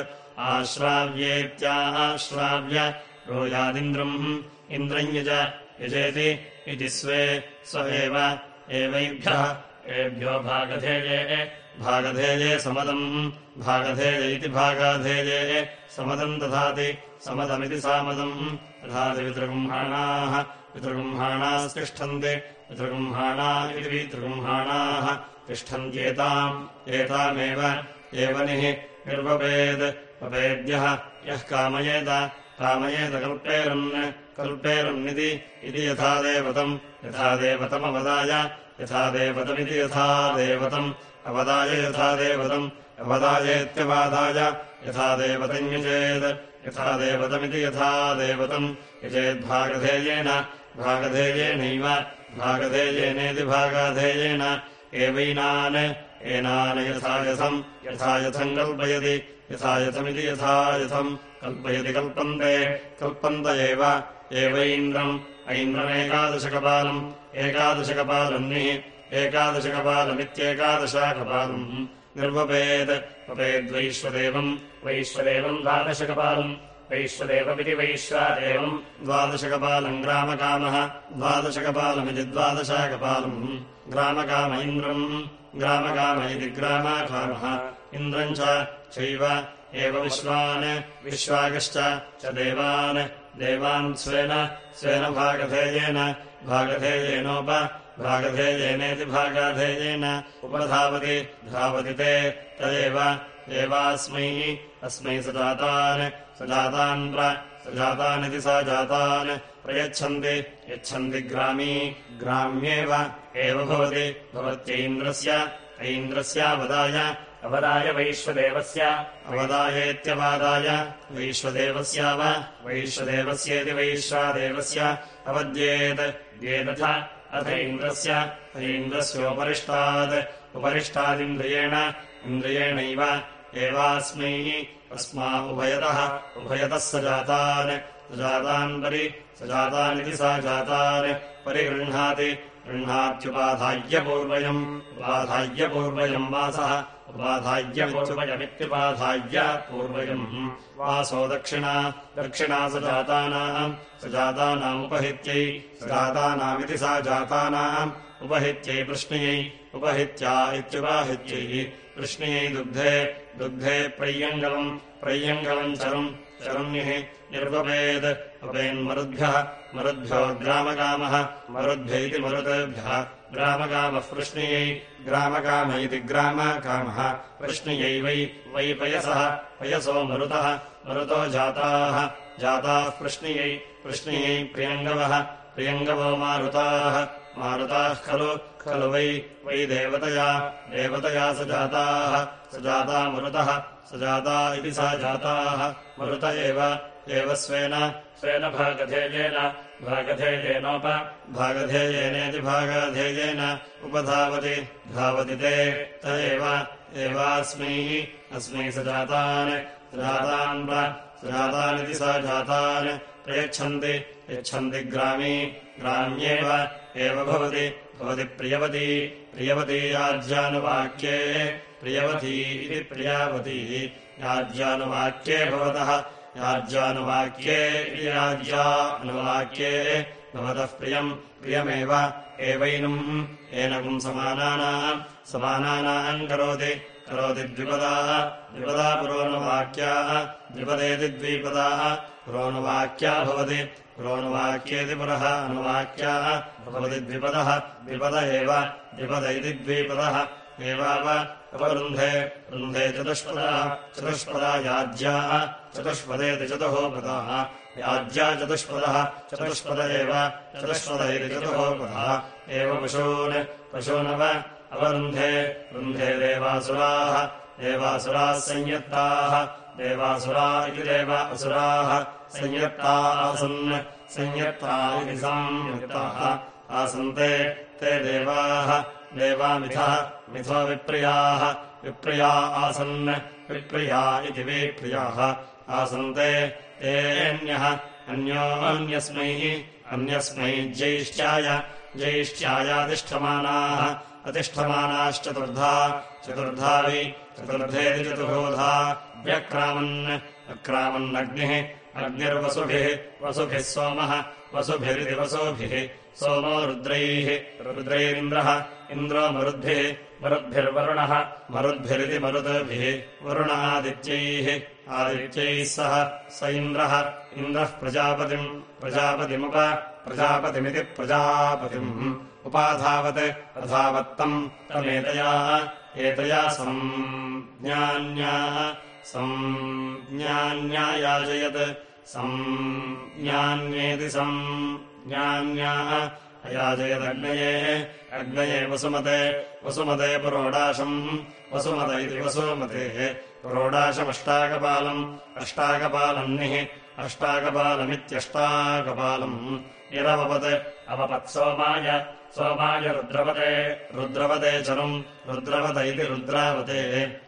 आश्राव्येत्याश्राव्य ब्रूयादिन्द्रम् इन्द्रम् यज यजेति इति स्वे स्व एव एवैभ्यः एभ्यो भागधेये भागधेये समदम्। भागधेय इति भागाधेये समदम् दधाति। समदमिति सामदम्। दधाति पितृगुम्हाणाः। पितृगुम्हाणास्तिष्ठन्ति पितृगुम्हाणा इति पितृगुम्हाणाः तिष्ठन्त्येताम्। एतामेव एवनिः निर्वपेद्। वपेद्यः यः कामयेत। कामयेत कल्पेरन्। कल्पेरन्निति इति यथा देवतम्। यथा देवतमवदाय। यथा देवतमिति यथा देवतम् अवदाय यथा देवतम् अवदायेत्यवादाय यथा देवतम् यजेत् यथा देवतमिति यथा देवतम् यजेद्भागधेयेन भागधेयेनैव। भागधेयेनेति भागाधेयेन। एवैनान्। एनान् यथायथम्। यथायथम् कल्पयति। यथायथमिति यथायथम्। कल्पयति कल्पन्ते। कल्पन्त एव। एवैन्द्रम् ऐन्द्रमेकादशकपालम् एकादशकपालन्निः एकादशकपालमित्येकादशाकपालम् निर्वपेत् वपेद्वैश्वदेवम् वैश्वदेवम् द्वादशकपालम् वैश्वदेवमिति वैश्वादेवम् द्वादशकपालम् ग्रामकामः द्वादशकपालमिति द्वादशाकपालम् ग्रामकाम इन्द्रम् ग्रामकाम इति ग्रामाकामः। इन्द्रम् चैव एव विश्वान् विश्वागश्च च देवान्। देवान् स्वेन स्वेन भागधेयेन भागधेयेनोप भागधेयेनेति भागाधेयेन उपधावति धावति ते तदेव एवास्मै अस्मै सजातान् सजातान् सजातानिति स जातान् प्रयच्छन्ति यच्छन्ति ग्रामी ग्राम्येव एव भवति भवत्यैन्द्रस्य ऐन्द्रस्यावदाय अवदाय वैश्वदेवस्य अवदायेत्यवादाय वैश्वदेवस्याव वैश्वदेवस्येति वैश्वादेवस्य अवद्येत् द्येदथ अथ इन्द्रस्य इन्द्रस्योपरिष्टात् उपरिष्टादिन्द्रियेण इन्द्रियेणैव एवास्मै अस्मा उभयतः उभयतः स जातान् सजातान् परि सजातानिति सा जातान्। परिगृह्णाति गृह्णात्युपाधाय्यपूर्वयम् उपाधाय्यपूर्वयम् वासः उपाधाय्यपूर्वयमित्युपाधाय्य पूर्वयम् वासो दक्षिणा दक्षिणा सजातानाम् सजातानामुपहित्यै सजातानामिति सा जातानाम् उपहित्यै प्रश्नयै उपहित्या इत्युपाहित्यै कृष्ण्यै दुग्धे दुग्धे प्रय्यङ्गलम् प्रय्यङ्गलम् चरम् चरम्यः निर्वपेद् अपेन्मरुद्भ्यः मरुद्भ्यो ग्रामकामः मरुद्भ्य इति मरुतेभ्यः ग्रामकामः पृष्णियै ग्रामकाम इति ग्रामकामः पृष्णियै वै वै पयसः पयसो मरुतः मरुतो जाताः जाताः पृष्णियै पृष्णियै प्रियङ्गवः प्रियङ्गवो मारुताः मारुताः खलु खलु वै वै देवतया देवतया स जाताः स जाता मरुतः स जाता इति सा जाताः मरुत एव एव स्वेन। स्वेन भागधेयेन भागधेयेनोप। भागधेयेनेति भागधेयेन उपधावति। धावति ते त एव एवास्मै अस्मै स जातान्। जातान् जातानिति सा जातान्। प्रयच्छन्ति यच्छन्ति ग्रामी ग्राम्येव एव भवति। भवति प्रियवती प्रियवती याज्यानुवाक्ये प्रियवती इति प्रियावती याज्यानुवाक्ये भवतः याज्यानुवाक्ये याज्या अनुवाक्ये भवतः प्रियम् प्रियमेव एवैनम् एनकम् समानानाम् समानानाम् करोति करोति द्विपदाः द्विपदा पुरोनुवाक्याः द्विपदेति द्विपदाः पुरोनुवाक्या भवति पुरोनुवाक्येति पुरः अनुवाक्याः भवति द्विपदः द्विपद एव द्विपद इति द्विपदः एवाव अपरुन्धे रुन्धे चतुष्पदा चतुष्पदा याज्याः चतुष्पदेति चतुः पदाः। याज्या चतुष्पदः चतुष्पद चतुष्पद चतुः पदः। एव पशून् पशूनव अवरुन्धे रुन्धे देवासुराः देवासुराः संयत्ताः। देवासुरा इति देवा असुराः संयत्ता आसन् संयत्ता इति संयुक्ताः। आसन्ते ते देवाः देवामिथः मिथो विप्रियाः। विप्रिया आसन् विप्रिया इति विप्रियाः आसन्ते तेऽन्यः अन्योऽन्यस्मै अन्यस्मै ज्यैष्ठ्याय ज्यैष्ठ्यायातिष्ठमानाः अतिष्ठमानाश्चतुर्धा चतुर्धा वि चतुर्धेति चतुर्बोधा व्यक्रामन् अक्रामन्नग्निः अग्निर्वसुभिः वसुभिः सोमः वसुभिरिति वसुभिः सोमो रुद्रैः रुद्रैरिन्द्रः इन्द्रो मरुद्भिः मरुद्भिर्वरुणः मरुद्भिरिति मरुद्भिः वरुणादित्यैः आदित्यैः सह स इन्द्रः इन्द्रः प्रजापतिम् प्रजापतिमुप प्रजापतिमिति प्रजापतिम्। उपाधावत् अधावत्तम् तमेतया एतया संज्ञान्या संज्ञान्यायाजयत् संज्ञान्येति संज्ञान्याः अयाजयदग्नये अग्नये वसुमते वसुमते पुरोडाशम् वसुमत इति वसुमतेः पुरोडाशमष्टाकपालम् अष्टाकपालन्निः अष्टाकपालमित्यष्टाकपालम्। निरवपत् अवपत्सोमाय सोमाय रुद्रवते रुद्रवते चरुम् रुद्रवत इति रुद्रावते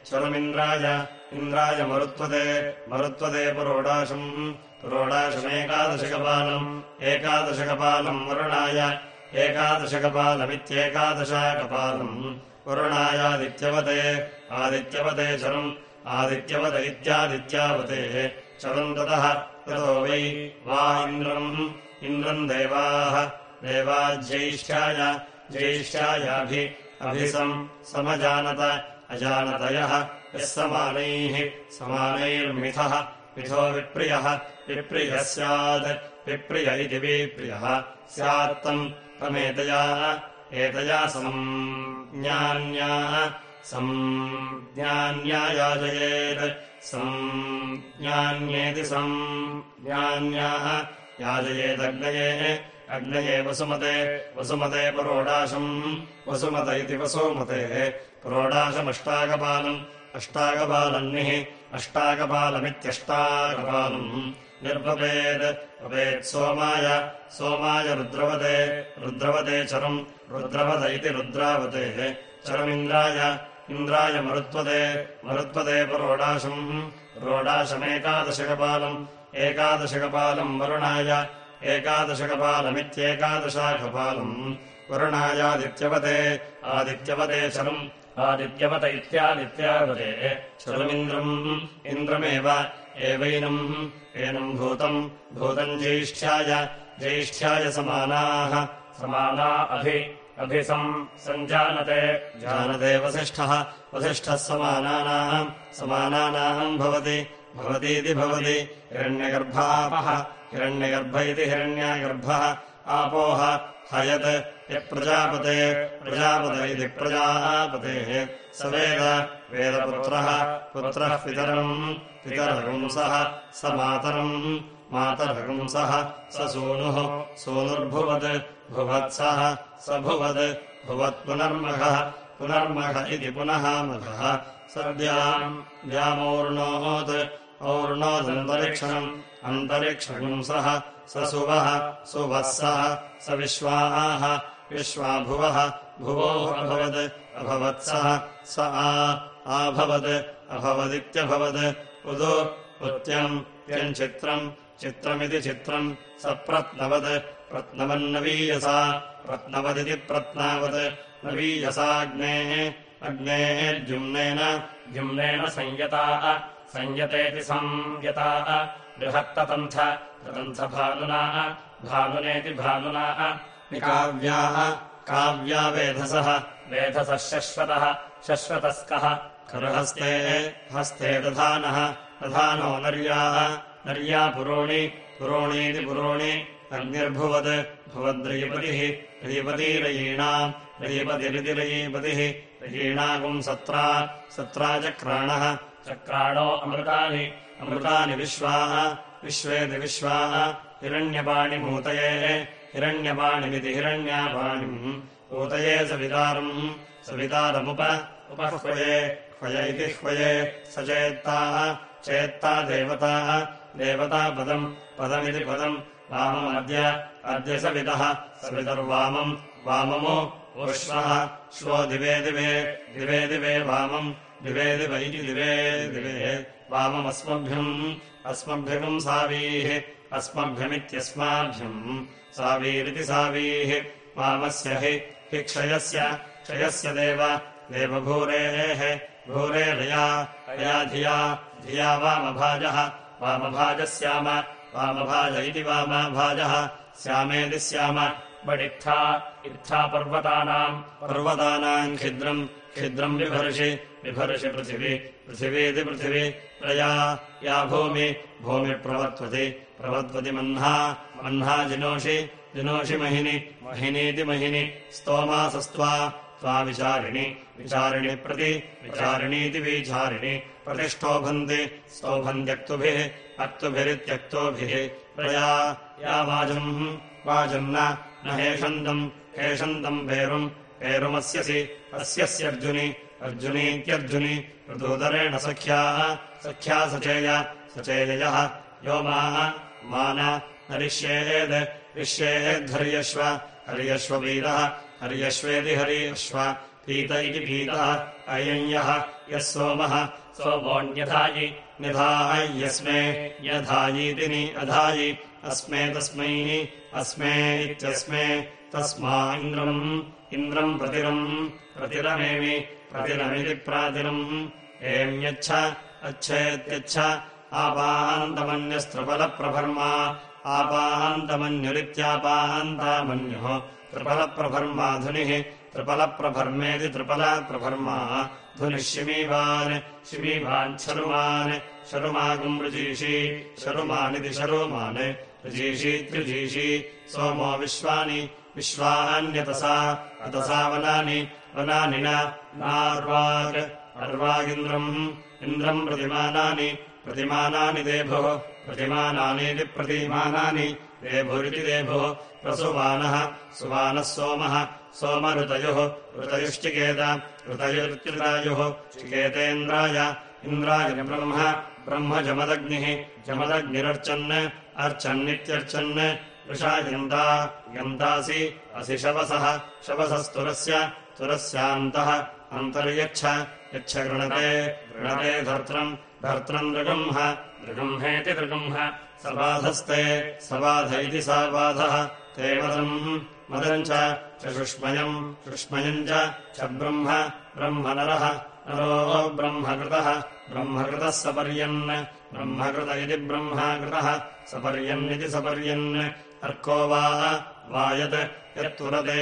चरुमिन्द्राय इन्द्राय मरुत्वते मरुत्वते पुरोडाशम्। पुरोडाशमेकादशकपालम् एकादशकपालम् वरुणाय एकादशकपालमित्येकादशाकपालम्। वरुणायादित्यवते आदित्यवते चरुम् आदित्यवत इत्यादित्यावते। चरुम् ततः ततो वै वा इन्द्रम्। इन्द्रम् देवाः देवाज्यैष्ठ्याय ज्यैष्ठ्यायाभि अभिसम् समजानत अजानतयः यः समानैः समानैर्मिथः मिथो विप्रियः विप्रियः स्यात् विप्रिय इति विप्रियः स्यात्तम् तमेतया एतया संज्ञान्याः संज्ञान्यायाजयेत् संज्ञान्येति संज्ञान्याः याजयेदग्नये अग्नये वसुमते वसुमते पुरोडाशम् वसुमत इति वसुमतेः पुरोडाशमष्टाकपालम् अष्टाकपालन्निः अष्टाकपालमित्यष्टाकपालम् निर्भवेत् भवेत् सोमाय सोमाय रुद्रवते रुद्रवते चरम् रुद्रवत इति रुद्रावतेः। चरमिन्द्राय इन्द्राय मरुत्वते मरुत्वते पुरोडाशम् रोडाशमेकादशकपालम् एकादशकपालम् वरुणाय एकादशकपालमित्येकादशाकपालम् वरुणायादित्यवते आदित्यवते चलम् आदित्यवत इत्यादित्यावते चलमिन्द्रम् इन्द्रमेव एवैनम् एनम् भूतम् भूतम् ज्येष्ठ्याय ज्येष्ठ्याय समानाः। समाना अभि अभिसम् सञ्जानते। जानते वसिष्ठः वसिष्ठः समानानाम् समानानाम् भवति भवतीति भवति। हिरण्यगर्भापः हिरण्यगर्भ इति हिरण्यागर्भः। आपोह हयत् यप्रजापते प्रजापत इति प्रजापतेः। स वेद वेदपुत्रः पुत्रः पितरम् पितरपुंसः स मातरम् मातरपुंसः स सूनुः सूनुर्भुवत् भुवत्सः स भुवत् भुवत्पुनर्मघः पुनर्मघ इति पुनः मघः। सद्याम् द्यामौर्णोत् और्णोदन्तरिक्षणम् अन्तरिक्षपुंसः स सुवः सुवः सः स विश्वाः विश्वाभुवः भुवोः अभवत् अभवत्सः स आभवत् अभवदित्यभवत् उदो उत्त्यम् यञ्चित्रम् चित्रमिति चित्रम् स प्रत्नवत् प्रत्नवन्नवीयसा प्रत्नवदिति प्रत्नावत् नवीयसाग्नेः अग्नेः द्युम्नेन द्युम्नेन संयताः संयतेति संयताः बृहत्ततन्थ ततन्थभानुनाः भानुनेति भानुनाः निकाव्याः काव्या वेधसः शश्वतः शश्वतस्कः। करहस्ते हस्ते दधानः दधानो नर्याः नर्या पुरोणि पुरोणीति पुरोणि अग्निर्भुवत् भुवद्रयिपतिः रयिपतिरिति रयीपतिः रयीणागुम् सत्रा चक्राणः चक्राणो अमृतानि अमृतानि विश्वाः विश्वेति विश्वाः हिरण्यपाणिमूतये हिरण्यपाणिमिति हिरण्यापाणिम् ऊतये सवितारम् सवितारमुप उपह्वये ह्वय इति ह्वये स चेत्ताः चेत्ता देवताः देवतापदम् पदमिति पदम् वाममद्य अद्य सवितः सवितर्वामम् वाममो ओश्वः श्वो दिवे दिवे दिवे दिवे वामम् दिवे दिव इति दिवे दिवे वाममस्मभ्यम् अस्मभ्यगम् सावीः अस्मभ्यमित्यस्माभ्यम् सावीरिति सावीः। वामस्य हि हि क्षयस्य। क्षयस्य देव। देवभूरेः भूरेरया अया धिया। धिया वामभाजः। वामभाजस्याम वामभाज इति वामभाजः। स्यामेति स्याम बडित्था इत्था पर्वतानाम्। खिद्रम्। खिद्रम् बिभर्षि बिभर्षि पृथिवी। पृथिवीति पृथिवी प्रया या भूमि भूमिप्रवर्त्वति प्रवर्त्वति मह्ना मह्ना जिनोषि जिनोषि महिनि महिनीति महिनि स्तोमासस्त्वा त्वा विचारिणि विचारिणि प्रति विचारिणीति विचारिणि प्रतिष्ठोभन्ति स्तोभन्त्यक्तुभिः अक्तुभिरित्यक्तोभिः प्रया या वाजम् वाजम् न हेषन्तम् हेषन्तम् पेरुम् पेरुमस्यसि अस्यस्यर्जुनि अर्जुनीत्यर्जुनि ऋतोदरेण सख्याः सख्या सचेय सचेयः यो मान नरिष्येद् ऋष्येद्धर्यश्व हर्यश्ववीरः हर्यश्वेति हर्यश्व पीत इति पीतः अयञ्यः यः सोमः सोमोऽन्यथायि निधाय्यस्मे यधायीतिनि अधायि अस्मे तस्मै अस्मे इत्यस्मे तस्मा इन्द्रम् इन्द्रम् प्रतिरम् प्रतिरमेमि प्रतिरमिति प्रातिरम् एम्यच्छ अच्छेत्यच्छ। आपान्तमन्यस्त्रिफलप्रभर्मा आपान्तमन्युरित्यापान्तामन्युः त्रिफलप्रभर्माधुनिः। त्रिफलप्रभर्मेति त्रिफलप्रभर्मा। धुनिः शिमीवान् शिमीवान् शरुमान्। शरुमागुम् रुजीषि शरुमानिति शरुमान्। ऋजीषीत्युजीषि सोमो विश्वानि। विश्वान्यतसा अतसा वनानि। वनानि नार्वाग्। अर्वागिन्द्रम् इन्द्रम् प्रतिमानानि प्रतिमानानि देभुः प्रतिमानानीति प्रतिमानानि देभुरिति देभुः प्रसुवानः सुवानः सोमः सोमऋतयुः ऋतयुश्चिकेत ऋतयुर्चिरायुः चिकेतेन्द्राय इन्द्राय ब्रह्म ब्रह्म जमदग्निः जमदग्निरर्चन् अर्चन्नित्यर्चन् वृषा यन्ता यन्तासि असि शवसः शवसस्तुरस्य तुरस्यान्तः अन्तर्यच्छ यच्छ गृणते गृणते धर्त्रम् धर्त्रम् नृगम्ह नृगम्हेति नृगम्ह सबाधस्ते सबाध इति सा बाधः ते मदम् मदम् च शुष्मयम् शुष्मयम् च ब्रह्म ब्रह्म नरः नरो ब्रह्मकृतः ब्रह्मकृतः सपर्यन् ब्रह्मकृत इति ब्रह्माकृतः सपर्यन्निति सपर्यन् अर्को वा यत् यत्तुरते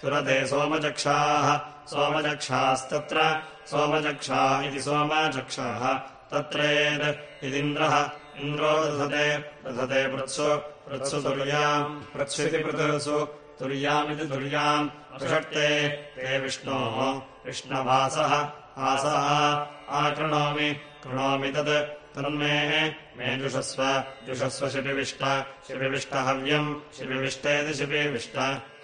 तुरते सोमचक्षाः सोमचक्षास्तत्र सोमचक्षा इति सोमचक्षाः। तत्रेत् इदिन्द्रः। इन्द्रो दधते। दधते पृत्सु। पृत्सु तुर्याम्। पृत्स्विति पृथुसु। तुर्यामिति तुर्याम्। पृषक्ते ते विष्णोः। विष्णवासः। आसः। आकृणोमि। कृणोमि तत्। तन्मे मे जुषस्व। जुषस्व शिपिविष्ट शिपिविष्ट हव्यम्। शिपिविष्टेति शिपिविष्ट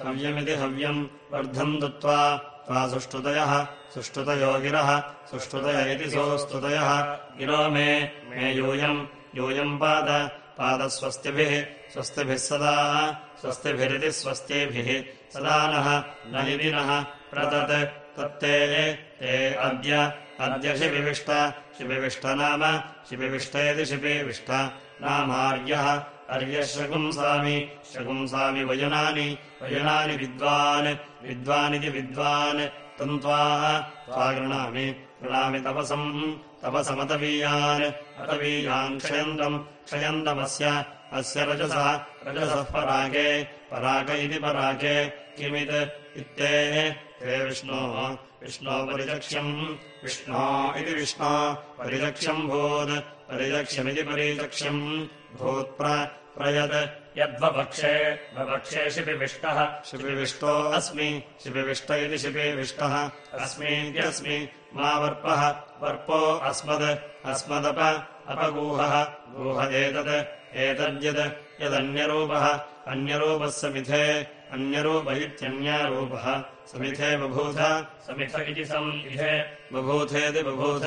हव्यमिति हव्यम्। वर्धम् दत्त्वा त्वा सुष्ठुतयः सुष्ठुतयो गिरः सुष्ठुतय इति सोऽस्तुतयः। गिरो मे मे यूयम् यूयम् पाद पादस्वस्तिभिः स्वस्तिभिः सदा स्वस्तिभिरिति स्वस्तिभिः सदा नः हि नः प्रतत् तत्ते ते अद्य अद्य शिपिविष्ट शिपिविष्ट नाम शिपिविष्टेति शिपिविष्ट नामार्यः अर्यः शकुंसामि शकुंसामि वयुनानि वयुनानि विद्वान् विद्वानिति विद्वान् तन्त्वा त्वा गृणामि गृणामि तपसम् तपसमतवीयान् अतवीयान् क्षयन्तम् क्षयन्तमस्य अस्य रजसः रजसः परागे पराग इति परागे किमित् इत्ते ते विष्णोः विष्णो परिचक्ष्यम् विष्णो इति विष्णो परिचक्ष्यम् भूत् परिचक्ष्यम् भूत्प्र प्रयत् यद्वपक्षे वपक्षे शिपिविष्टः शिपिविष्टो अस्मि शिपिविष्ट इति शिपिविष्टः अस्मीत्यस्मि मा वर्पः वर्पो अस्मद् अस्मदप अपगूहः। गूह एतत् एतद्यद् यदन्यरूपः। अन्यरूपः समिथे अन्यरूप इत्यन्यारूपः। समिथे बभूथ समिथ इति समिथे बभूथेति बभूथ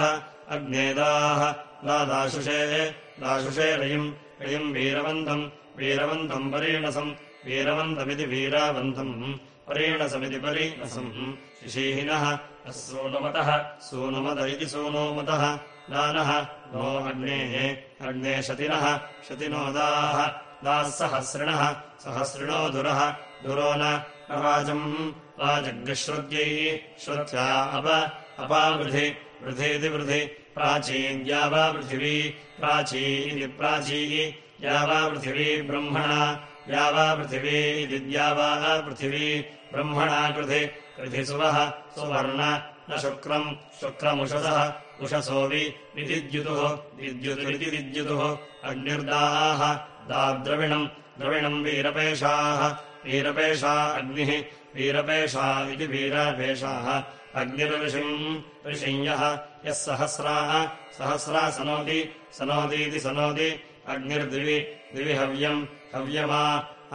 अग्नेदाः। दादाशुषे दाशुषे रयिम् रयिम् वीरवन्तम् वीरवन्तम् परीणसम् वीरवन्तमिति वीरावन्तम् परीणसमिति परीणसम्। शिशीहिनः सूनुमतः सूनुमत इति सूनोमतः। दानः नो अग्नेः अग्ने शतिनः शतिनोदाः दाः सहस्रिणः सहस्रिणो दुरः। दुरो न वाजम् वाजग्श्रुत्यैः श्रुत्या अप अपावृधि वृधेति वृधि। प्राचीन्या इति प्राची या वा पृथिवी ब्रह्मणा या वा पृथिवी इति द्या वा पृथिवी ब्रह्मणा कृधि कृधि सुवः सुवर्ण न शुक्रम् शुक्रमुषसः उषसोऽपि विदिद्युतुः विद्युतिरिति विद्युतुः अग्निर्दाः दाद्रविणम् द्रविणम् वीरपेशाः वीरपेशा अग्निः वीरपेशा इति वीरपेशाः अग्निर्ऋषिम् ऋषिञ्यः यः सहस्राः सहस्रा सनोति सनोतीति सनोति अग्निर्दिवि दिवि हव्यम् हव्यमा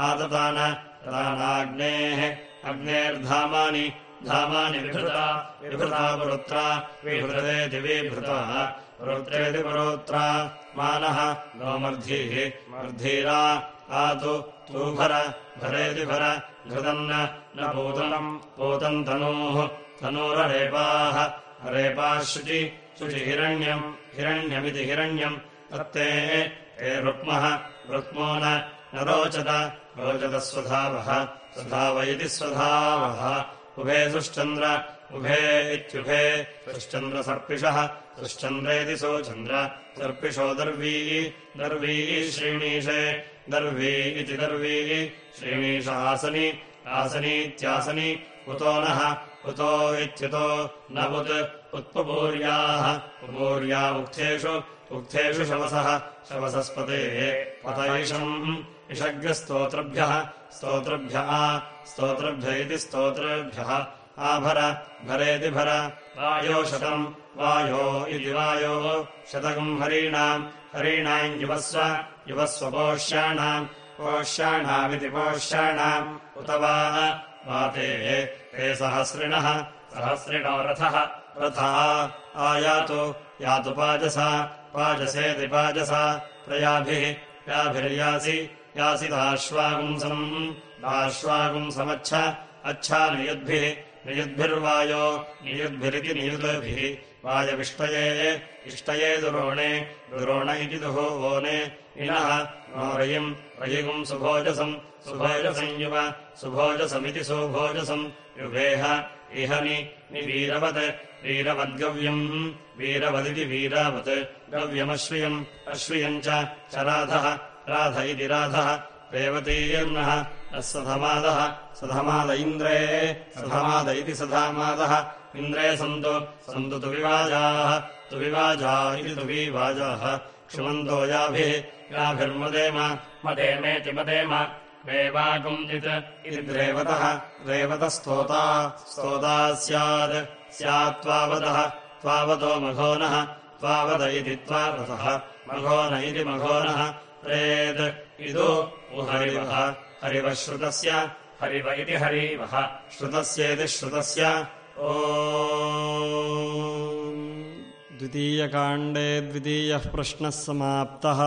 आदतान तदानाग्नेः अग्नेर्धामानि धामानि विभृता विभृता पुरुत्रा विभृतेति विभृता पुरुत्रेति पुरोत्रा मानः गोमर्धीः मर्धीरा, आतु तूभर भरेति भर घृतम् न पूतनम् पूतम् तनूः, तनूररेपाः, रेपाः शुचि शुचि हिरण्यम् हिरण्यमिति हिरण्यम् तत्ते ते रुक्मः रुक्मो न रोचत रोचतस्वधावः स्वधाव इति स्वधावः। उभे सुश्चन्द्र उभे इत्युभे सुश्चन्द्रसर्पिषः सुश्चन्द्रेति सोचन्द्र सर्पिषो दर्वी दर्वी श्रीणीषे दर्वी इति दर्वी श्रीणीष आसनि आसनीत्यासनि उतो नः उतो इत्युतो न उत् उत्पपूर्याः उपपूर्या उक्थेषु उक्थेषु शवसः शवसस्पतेः पतैषम् इषग्रस्तोत्रभ्यः स्तोत्रभ्यः स्तोत्रभ्य इति स्तोत्रेभ्यः। आभर भरेति भर वायो शतम् वायो इति वायो। शतकम् हरीणाम् हरीणाम् युवस्व युवस्वपोष्याणाम् पोष्याणामिति पोष्याणाम्। उत वा वाते ते सहस्रिणः सहस्रिणो रथः। रथा आयातु यातु पाजसा पाजसेति पाजसा प्रयाभिः याभिर्यासि यासि दाश्वागुंसम् दाश्वागुंसमच्छ अच्छा नियुद्भिः नियुद्भिर्वायो नियुद्भिरिति नियुद्भिः वायविष्टये इष्टये दुरोणे दुरोण इति दुहोने इनः नो रयिम् रयिगुम् सुभोजसम् सुभोजसंयुव सुभोजसमिति सुभोजसम् युवेह इहनि निवीरवत् वीरवद्गव्यम् वीरवदिति वीरावत् गव्यमश्रियम् अश्रियम् च राधः राध इति राधः रेवतीर्णः सधमादः सधमाद इन्द्रे सधमाद इति सधामादः इन्द्रे सन्तु सन्तु तु विवाजाः तु विवाजा इति तु विवाजाः क्षुमन्तो याभिः याभिर्मदेम मदेमेति मदेम रेवाकुञ्जित् इति रेवतः रेवतस्तोता स्तोता स्यात् स्यात्त्वावतः त्वावतो मघोनः त्वावत इति त्वावतः मघोन इति मघोनः प्रेत् इदु उहरिवः हरिवः। श्रुतस्य हरिव इति हरिवः। श्रुतस्येति श्रुतस्य। ओ द्वितीयकाण्डे द्वितीयः प्रश्नः समाप्तः